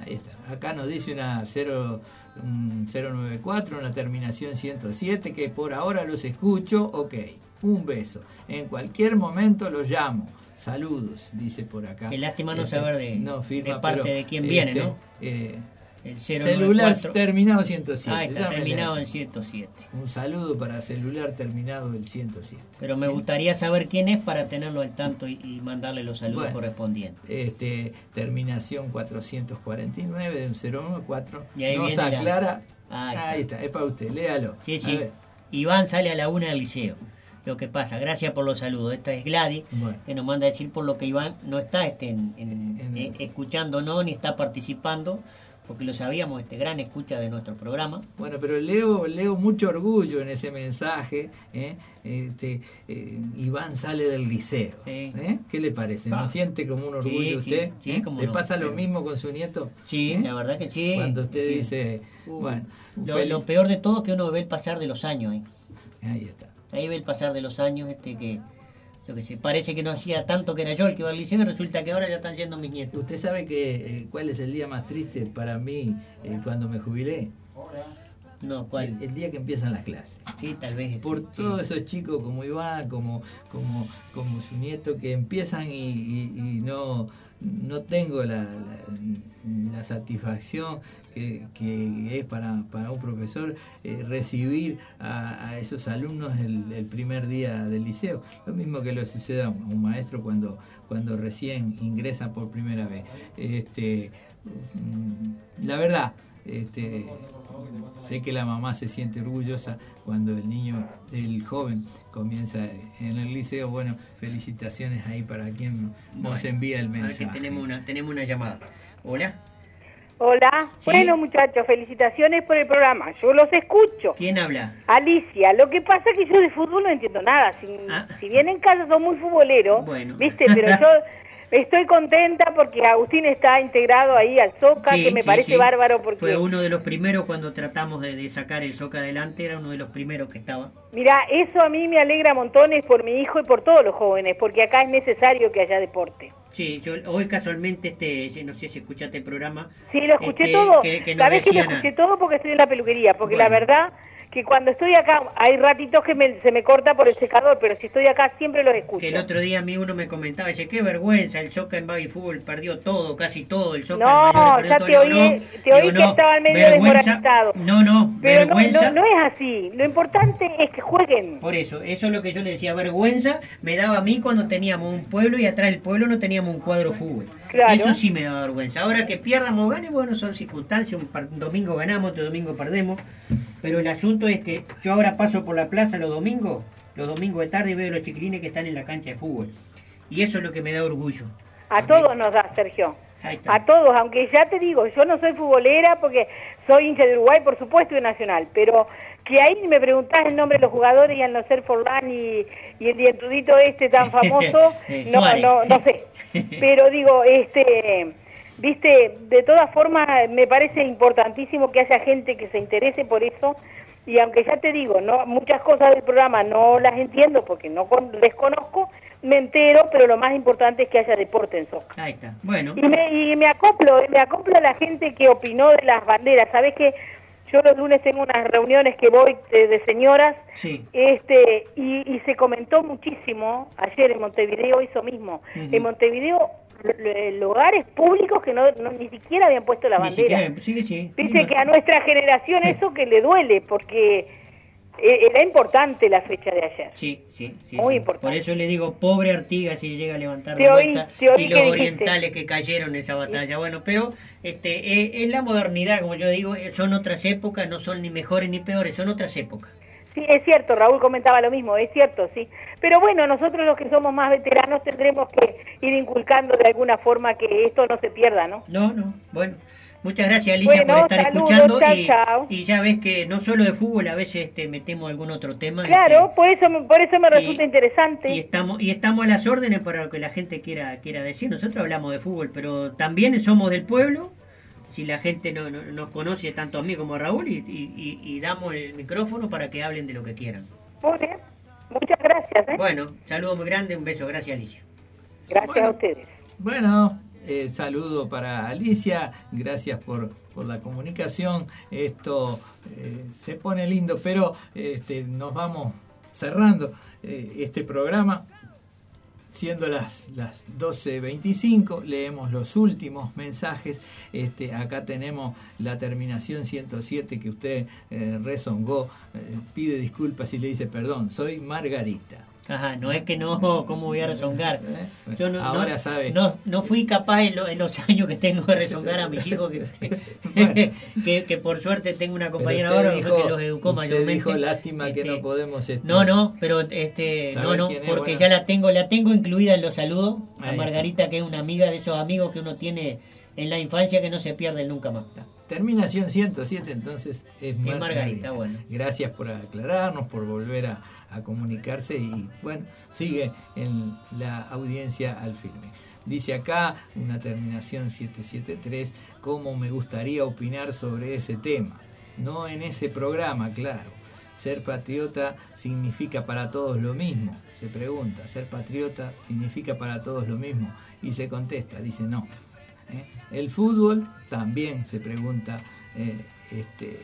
[SPEAKER 4] Ahí está. Acá nos dice una 0, un 094, una terminación 107, que por ahora los escucho. Ok, un beso. En cualquier momento los llamo. Saludos, dice por acá.
[SPEAKER 5] Qué lástima no
[SPEAKER 4] Este,
[SPEAKER 5] saber de-
[SPEAKER 4] no firma,
[SPEAKER 5] de parte
[SPEAKER 4] pero,
[SPEAKER 5] de quién viene,
[SPEAKER 4] este,
[SPEAKER 5] ¿no?
[SPEAKER 4] eh,
[SPEAKER 5] El
[SPEAKER 4] celular
[SPEAKER 5] 094.
[SPEAKER 4] terminado 107.
[SPEAKER 5] Ah, está terminado en 107.
[SPEAKER 4] Un saludo para celular terminado del 107.
[SPEAKER 5] Pero me gustaría saber quién es para tenerlo al tanto y, y mandarle los saludos
[SPEAKER 4] Bueno.
[SPEAKER 5] correspondientes.
[SPEAKER 4] Este, terminación 449 de un 014.
[SPEAKER 5] Y ahí
[SPEAKER 4] nos aclara.
[SPEAKER 5] Ahí
[SPEAKER 4] Ahí,
[SPEAKER 5] está.
[SPEAKER 4] está. es para usted, léalo.
[SPEAKER 5] Sí, sí. Iván sale a la una del liceo. Lo que pasa, gracias por los saludos. Esta es Gladys,
[SPEAKER 4] Bueno.
[SPEAKER 5] que nos manda a decir por lo que Iván no está este, en, en- eh, escuchándonos ni está participando, porque lo sabíamos, este gran escucha de nuestro programa.
[SPEAKER 4] Bueno, pero leo, leo mucho orgullo en ese mensaje. ¿eh? Este, eh, Iván sale del liceo. ¿eh? ¿Qué le parece? ¿No
[SPEAKER 5] Ah.
[SPEAKER 4] siente como un orgullo
[SPEAKER 5] Sí,
[SPEAKER 4] usted? ¿Le
[SPEAKER 5] no.
[SPEAKER 4] pasa lo mismo con su nieto?
[SPEAKER 5] Sí, la verdad que sí.
[SPEAKER 4] Cuando usted dice,
[SPEAKER 5] Uh,
[SPEAKER 4] bueno,
[SPEAKER 5] Lo, lo peor de todo es que uno ve el pasar de los años.
[SPEAKER 4] Ahí está.
[SPEAKER 5] Ahí ve el pasar de los años este que, yo que sé, parece que no hacía tanto que era yo el que iba al liceo y resulta que ahora ya están siendo mis nietos.
[SPEAKER 4] ¿Usted sabe que, eh, cuál es el día más triste para mí eh, cuando me jubilé?
[SPEAKER 5] No, ¿cuál?
[SPEAKER 4] El, el día que empiezan las clases.
[SPEAKER 5] Sí, tal vez.
[SPEAKER 4] Por
[SPEAKER 5] sí.
[SPEAKER 4] todos esos chicos como Iván, como, como, como su nieto, que empiezan y, y- y no, no tengo la, la- satisfacción que, que es para, para un profesor eh, recibir a, esos alumnos el, primer día del liceo. Lo mismo que le sucede a un, a un maestro cuando, cuando recién ingresa por primera vez. Este, mm, la verdad, este, sé que la mamá se siente orgullosa cuando el niño, el joven, comienza en el liceo. Bueno, felicitaciones ahí para quien nos envía el
[SPEAKER 5] a ver que
[SPEAKER 4] mensaje.
[SPEAKER 5] tenemos una, tenemos una llamada. Hola.
[SPEAKER 16] Hola,
[SPEAKER 5] Sí.
[SPEAKER 16] bueno muchachos, felicitaciones por el programa, yo los escucho.
[SPEAKER 5] ¿Quién habla?
[SPEAKER 16] Alicia, lo que pasa es que yo de fútbol no entiendo nada, si, si bien en casa son muy futboleros,
[SPEAKER 5] Bueno.
[SPEAKER 16] viste, pero yo estoy contenta porque Agustín está integrado ahí al SOCA,
[SPEAKER 5] Sí,
[SPEAKER 16] que me
[SPEAKER 5] sí,
[SPEAKER 16] parece
[SPEAKER 5] sí.
[SPEAKER 16] bárbaro porque...
[SPEAKER 5] Fue uno de los primeros cuando tratamos de, de sacar el soca adelante, era uno de los primeros que estaba.
[SPEAKER 16] Mira, eso a mí me alegra montones por mi hijo y por todos los jóvenes, porque acá es necesario que haya deporte.
[SPEAKER 5] Sí, yo hoy casualmente, este, no sé si escuchaste el programa.
[SPEAKER 16] Sí, lo escuché
[SPEAKER 5] este,
[SPEAKER 16] todo.
[SPEAKER 5] Que, que
[SPEAKER 16] Sabés que lo escuché todo porque estoy en la peluquería, porque la verdad que cuando estoy acá hay ratitos que me- se me corta por el secador, pero si estoy acá siempre los escucho.
[SPEAKER 5] que el otro día a mí uno me comentaba, dice, qué vergüenza, el soca en baby fútbol perdió todo, casi todo, el soca
[SPEAKER 16] No, ya te oí,
[SPEAKER 5] No,
[SPEAKER 16] te oí
[SPEAKER 5] digo,
[SPEAKER 16] que
[SPEAKER 5] no,
[SPEAKER 16] estaba medio desmoralizado.
[SPEAKER 5] No, no,
[SPEAKER 16] Pero no,
[SPEAKER 5] vergüenza.
[SPEAKER 16] no, no es así. Lo importante es que jueguen.
[SPEAKER 5] Por eso, eso es lo que yo le decía, vergüenza me daba a mí cuando teníamos un pueblo y atrás del pueblo no teníamos un cuadro fútbol.
[SPEAKER 16] Claro.
[SPEAKER 5] Eso sí me daba vergüenza. Ahora que pierdamos o gane, bueno, son circunstancias, un, par- un domingo ganamos, otro domingo perdemos, pero el asunto es que yo ahora paso por la plaza los domingos, los domingos de tarde y veo a los chiquilines que están en la cancha de fútbol. Y eso es lo que me da orgullo.
[SPEAKER 16] A todos nos da, Sergio. A todos, aunque ya te digo, yo no soy futbolera porque soy hincha de Uruguay, por supuesto, y nacional, pero que ahí me preguntás el nombre de los jugadores y al no ser Forlán y, y el dientudito este tan famoso,
[SPEAKER 5] Eh,
[SPEAKER 16] no, no, no sé. Pero digo, este, viste, de todas formas me parece importantísimo que haya gente que se interese por eso y aunque ya te digo, no muchas cosas del programa no las entiendo porque no con- desconozco, me entero, pero lo más importante es que haya deporte en soca.
[SPEAKER 5] Ahí está. Bueno,
[SPEAKER 16] Y me, y me acoplo, me acoplo a la gente que opinó de las banderas. Sabes que yo los lunes tengo unas reuniones que voy de, de señoras
[SPEAKER 5] sí.
[SPEAKER 16] este y, y se comentó muchísimo ayer en Montevideo eso mismo. En Montevideo lo- lugares públicos que no, no- ni siquiera habían puesto la bandera.
[SPEAKER 5] siquiera- sí, sí.
[SPEAKER 16] Dice que a nuestra generación eso que le duele porque era importante la fecha de ayer.
[SPEAKER 5] Sí, sí, sí.
[SPEAKER 16] Muy
[SPEAKER 5] sí.
[SPEAKER 16] importante.
[SPEAKER 5] Por eso le digo, pobre Artigas si llega a levantar
[SPEAKER 16] Te
[SPEAKER 5] la
[SPEAKER 16] oí,
[SPEAKER 5] vuelta y los
[SPEAKER 16] dijiste.
[SPEAKER 5] orientales que cayeron en esa batalla. Bueno, pero este eh, es la modernidad, como yo digo, eh, son otras épocas, no son ni mejores ni peores, son otras épocas.
[SPEAKER 16] Sí, es cierto, Raúl comentaba lo mismo, es cierto, sí. Pero bueno, nosotros los que somos más veteranos tendremos que ir inculcando de alguna forma que esto no se pierda, ¿no?
[SPEAKER 5] No, no, bueno. Muchas gracias Alicia
[SPEAKER 16] Bueno,
[SPEAKER 5] por estar
[SPEAKER 16] saludos,
[SPEAKER 5] escuchando
[SPEAKER 16] chao,
[SPEAKER 5] y,
[SPEAKER 16] chao.
[SPEAKER 5] y ya ves que no solo de fútbol, a veces este, metemos algún otro tema.
[SPEAKER 16] Claro, por eso, me- por eso me resulta interesante.
[SPEAKER 5] Y estamos, y estamos a las órdenes para lo que la gente quiera, quiera decir. Nosotros hablamos de fútbol, pero también somos del pueblo. Si la gente no, no- nos conoce tanto a mí como a Raúl y, y- y- y damos el micrófono para que hablen de lo que quieran.
[SPEAKER 16] Muy bien, muchas gracias. ¿eh?
[SPEAKER 5] Bueno, saludo muy grande, un beso, gracias Alicia.
[SPEAKER 16] Gracias a ustedes.
[SPEAKER 4] Bueno, eh, saludo para Alicia, gracias por, por la comunicación. Esto eh, se pone lindo, pero este, nos vamos cerrando eh, este programa. Siendo las, las 12.25, leemos los últimos mensajes. Este, acá tenemos la terminación 107 que usted eh, rezongó. Pide disculpas y le dice perdón. Soy Margarita.
[SPEAKER 5] Ajá, no es que no, ¿cómo voy a rezongar? Yo no,
[SPEAKER 4] Ahora
[SPEAKER 5] no,
[SPEAKER 4] sabe.
[SPEAKER 5] No, no fui capaz en, lo- en los años que tengo de rezongar a mis hijos, que, que, que por suerte tengo una compañera ahora
[SPEAKER 4] dijo-
[SPEAKER 5] que los educó mayormente.
[SPEAKER 4] dijo, lástima que no
[SPEAKER 5] Este,
[SPEAKER 4] podemos, este,
[SPEAKER 5] No, no, pero este, no, no,
[SPEAKER 4] es,
[SPEAKER 5] porque
[SPEAKER 4] bueno.
[SPEAKER 5] ya la tengo, la tengo incluida en los saludos. A Margarita, que es una amiga de esos amigos que uno tiene en la infancia que no se pierden nunca más.
[SPEAKER 4] Terminación 107, entonces es Mar-
[SPEAKER 5] Margarita, bueno.
[SPEAKER 4] Gracias por aclararnos, por volver a, a comunicarse y bueno, sigue en la audiencia al firme. Dice acá una terminación 773, cómo me gustaría opinar sobre ese tema. No en ese programa, claro. Ser patriota significa para todos lo mismo. Se pregunta, ¿ser patriota significa para todos lo mismo? Y se contesta, dice no. ¿Eh? El fútbol también se pregunta, eh, este,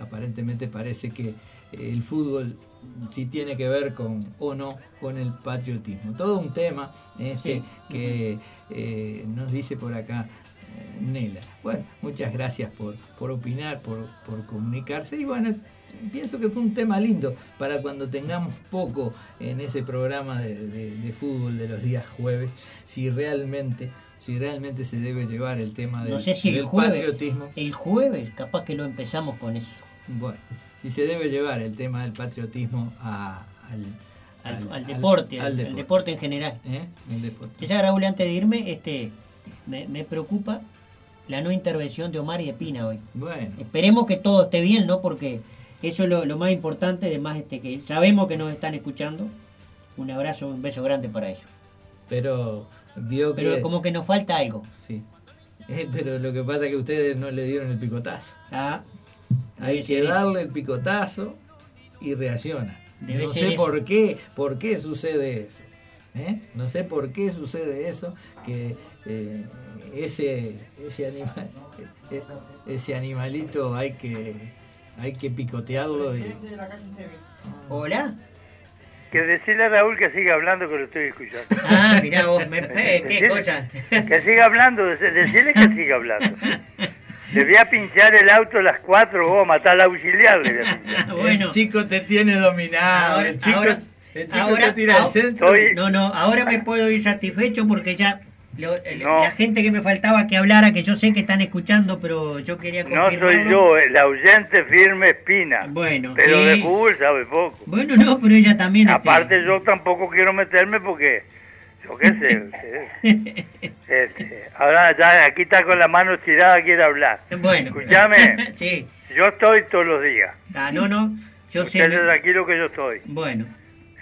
[SPEAKER 4] aparentemente parece que el fútbol si tiene que ver con o no con el patriotismo. Todo un tema este,
[SPEAKER 5] Sí.
[SPEAKER 4] que eh, nos dice por acá eh, Nela. Bueno, muchas gracias por, por opinar, por, por comunicarse y bueno, pienso que fue un tema lindo para cuando tengamos poco en ese programa de, de- de fútbol de los días jueves, si realmente, si realmente se debe llevar el tema del,
[SPEAKER 5] No sé si el jueves,
[SPEAKER 4] patriotismo.
[SPEAKER 5] el jueves capaz que lo empezamos con eso.
[SPEAKER 4] Bueno, si se debe llevar el tema del patriotismo a- al,
[SPEAKER 5] Al, al deporte, al, deporte. en general.
[SPEAKER 4] ¿Eh? El deporte.
[SPEAKER 5] Ya Raúl, antes de irme, este, me, me preocupa la no intervención de Omar y de Pina hoy.
[SPEAKER 4] Bueno,
[SPEAKER 5] Esperemos que todo esté bien, ¿no? Porque eso es lo, lo más importante, además este, que sabemos que nos están escuchando. Un abrazo, un beso grande para ellos.
[SPEAKER 4] pero vio que...
[SPEAKER 5] Pero como que nos falta algo.
[SPEAKER 4] Sí. Eh, pero lo que pasa es que ustedes no le dieron el picotazo.
[SPEAKER 5] Ah,
[SPEAKER 4] Hay que
[SPEAKER 5] eso.
[SPEAKER 4] darle el picotazo y reacciona.
[SPEAKER 5] Debe
[SPEAKER 4] no sé
[SPEAKER 5] eso.
[SPEAKER 4] por qué, por qué sucede eso. ¿eh? No sé por qué sucede eso, que eh, ese, ese, animal, ese animalito hay que, hay que picotearlo. Y...
[SPEAKER 5] Hola.
[SPEAKER 17] Que decirle a Raúl que siga hablando que lo estoy escuchando.
[SPEAKER 5] Ah, mirá vos, me- eh, qué
[SPEAKER 17] Decirle-
[SPEAKER 5] cosa.
[SPEAKER 17] Que siga hablando, dec- decirle que siga hablando. Le voy a pinchar el auto a las 4, vos a matar al auxiliar. Le voy a pinchar.
[SPEAKER 4] El chico te tiene dominado.
[SPEAKER 5] Ahora-
[SPEAKER 4] el chico,
[SPEAKER 5] ahora-
[SPEAKER 4] el chico
[SPEAKER 5] ahora-
[SPEAKER 4] te tira al
[SPEAKER 5] ahora-
[SPEAKER 4] centro.
[SPEAKER 5] No, no, ahora me puedo ir satisfecho porque ya lo- el- la gente que me faltaba que hablara, que yo sé que están escuchando, pero yo quería
[SPEAKER 17] No
[SPEAKER 5] confirmarlo.
[SPEAKER 17] soy yo, el ausente firme Espina.
[SPEAKER 5] Bueno,
[SPEAKER 17] Pero de fútbol sabe poco.
[SPEAKER 5] Bueno, no, pero ella también... este,
[SPEAKER 17] Aparte yo tampoco quiero meterme porque, yo qué sé, este, ahora ya aquí está con la mano estirada, quiere hablar.
[SPEAKER 5] Bueno.
[SPEAKER 17] Escúchame,
[SPEAKER 5] sí.
[SPEAKER 17] yo estoy todos los días.
[SPEAKER 5] Ah, no, no, yo sé...
[SPEAKER 17] Tranquilo que yo estoy.
[SPEAKER 5] Bueno.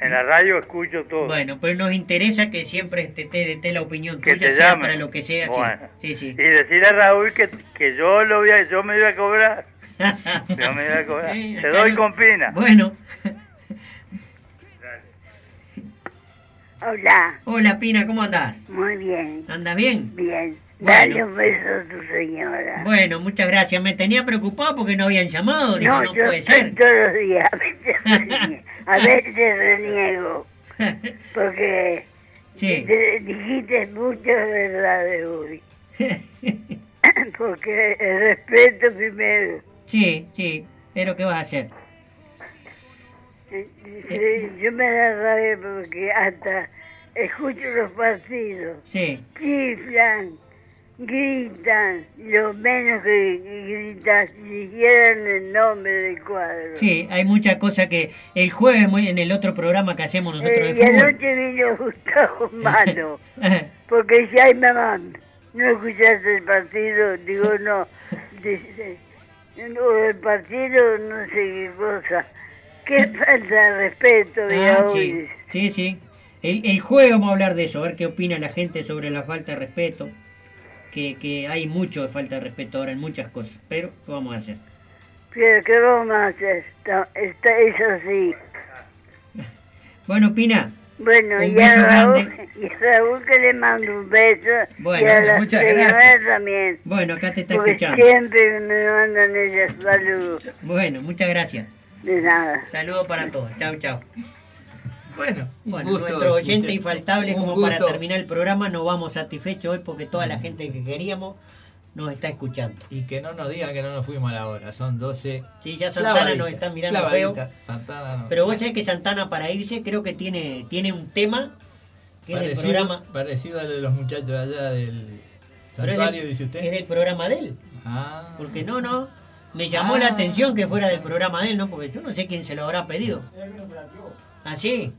[SPEAKER 17] En la radio escucho todo.
[SPEAKER 5] Bueno, pero nos interesa que siempre esté, te, esté la opinión
[SPEAKER 17] que
[SPEAKER 5] tuya,
[SPEAKER 17] te
[SPEAKER 5] sea para lo que sea. sí.
[SPEAKER 17] Bueno.
[SPEAKER 5] Sí, sí.
[SPEAKER 17] Y decirle a Raúl que, que yo lo voy a, yo me voy a cobrar. yo me voy a cobrar.
[SPEAKER 5] Sí,
[SPEAKER 17] Te doy
[SPEAKER 5] no-
[SPEAKER 17] con pina.
[SPEAKER 5] Bueno.
[SPEAKER 18] Hola,
[SPEAKER 5] Hola, Pina, ¿cómo andás?
[SPEAKER 18] muy bien,
[SPEAKER 5] ¿Andas bien?
[SPEAKER 18] bien.
[SPEAKER 5] Bueno.
[SPEAKER 18] Dale un beso a tu señora.
[SPEAKER 5] Bueno, muchas gracias. Me tenía preocupado porque no habían llamado. Digo, no,
[SPEAKER 18] no, yo
[SPEAKER 5] puede ser.
[SPEAKER 18] todos los días. A veces reniego. Porque
[SPEAKER 5] Sí.
[SPEAKER 18] te- dijiste muchas verdades hoy. porque el respeto primero.
[SPEAKER 5] Sí, sí. Pero ¿qué vas a hacer?
[SPEAKER 18] Sí, yo me la rabia porque hasta escucho los partidos.
[SPEAKER 5] Sí.
[SPEAKER 18] Chiflan, gritan, lo menos que gritan, siquiera en el nombre del cuadro.
[SPEAKER 5] Sí, hay muchas cosas que el jueves en el otro programa que hacemos nosotros
[SPEAKER 18] Eh,
[SPEAKER 5] de
[SPEAKER 18] y
[SPEAKER 5] fútbol.
[SPEAKER 18] anoche vino Gustavo Malo, porque decía, ay mamá, ¿no escuchaste el partido? Digo, no. Dice, no, el partido no sé qué cosa. Qué falta de respeto,
[SPEAKER 5] Ah, sí, sí, sí. El, el jueves vamos a hablar de eso, a ver qué opina la gente sobre la falta de respeto. Que, que hay mucho de falta de respeto ahora en muchas cosas. Pero, ¿qué vamos a hacer?
[SPEAKER 18] Pero, ¿qué vamos a hacer? Está, está, es así.
[SPEAKER 5] Bueno, Pina.
[SPEAKER 18] Bueno, y a Raúl, y a Raúl que le mando un beso.
[SPEAKER 5] Bueno,
[SPEAKER 18] y a la
[SPEAKER 5] muchas gracias.
[SPEAKER 18] también.
[SPEAKER 5] Bueno, acá te está escuchando.
[SPEAKER 18] siempre me mandan ellas saludos.
[SPEAKER 5] Bueno, muchas gracias.
[SPEAKER 18] De nada.
[SPEAKER 5] Saludos para todos. Chao, chao.
[SPEAKER 4] Bueno, un
[SPEAKER 5] Bueno,
[SPEAKER 4] gusto
[SPEAKER 5] nuestro oyente infaltable,
[SPEAKER 4] un
[SPEAKER 5] como para terminar el programa, nos vamos satisfechos hoy porque toda la gente que queríamos nos está escuchando.
[SPEAKER 4] Y que no nos digan que no nos fuimos a la hora, son 12.
[SPEAKER 5] Sí, ya Santana nos está mirando
[SPEAKER 4] clavadita.
[SPEAKER 5] feo.
[SPEAKER 4] Santana no.
[SPEAKER 5] Pero vos sabés que Santana para irse creo que tiene, tiene un tema que es del
[SPEAKER 4] parecido,
[SPEAKER 5] programa.
[SPEAKER 4] parecido al de los muchachos allá del santuario,
[SPEAKER 5] del-
[SPEAKER 4] dice usted.
[SPEAKER 5] Es del programa de él.
[SPEAKER 4] Ah.
[SPEAKER 5] Porque no, no. Me llamó
[SPEAKER 4] Ah.
[SPEAKER 5] la atención que fuera del programa de él, ¿no? Porque yo no sé quién se lo habrá pedido. ¿Ah, sí?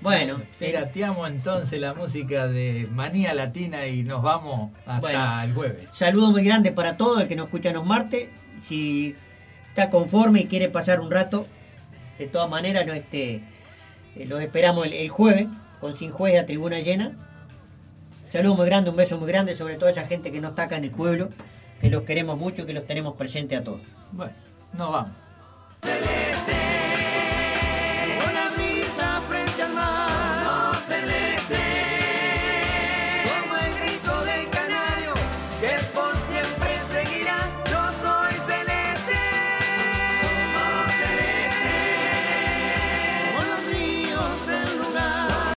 [SPEAKER 5] Bueno,
[SPEAKER 4] Pirateamos entonces la música de Manía Latina y nos vamos hasta
[SPEAKER 5] Bueno.
[SPEAKER 4] el jueves.
[SPEAKER 5] Saludo muy grande para todo el que nos escucha los martes. Si está conforme y quiere pasar un rato, de todas maneras, no, este, eh, los esperamos el, el jueves con Sin Juez a tribuna llena. Saludo muy grande, un beso muy grande, sobre todo a esa gente que no está acá en el pueblo, que los queremos mucho, que los tenemos presentes a todos.
[SPEAKER 4] Bueno, nos vamos.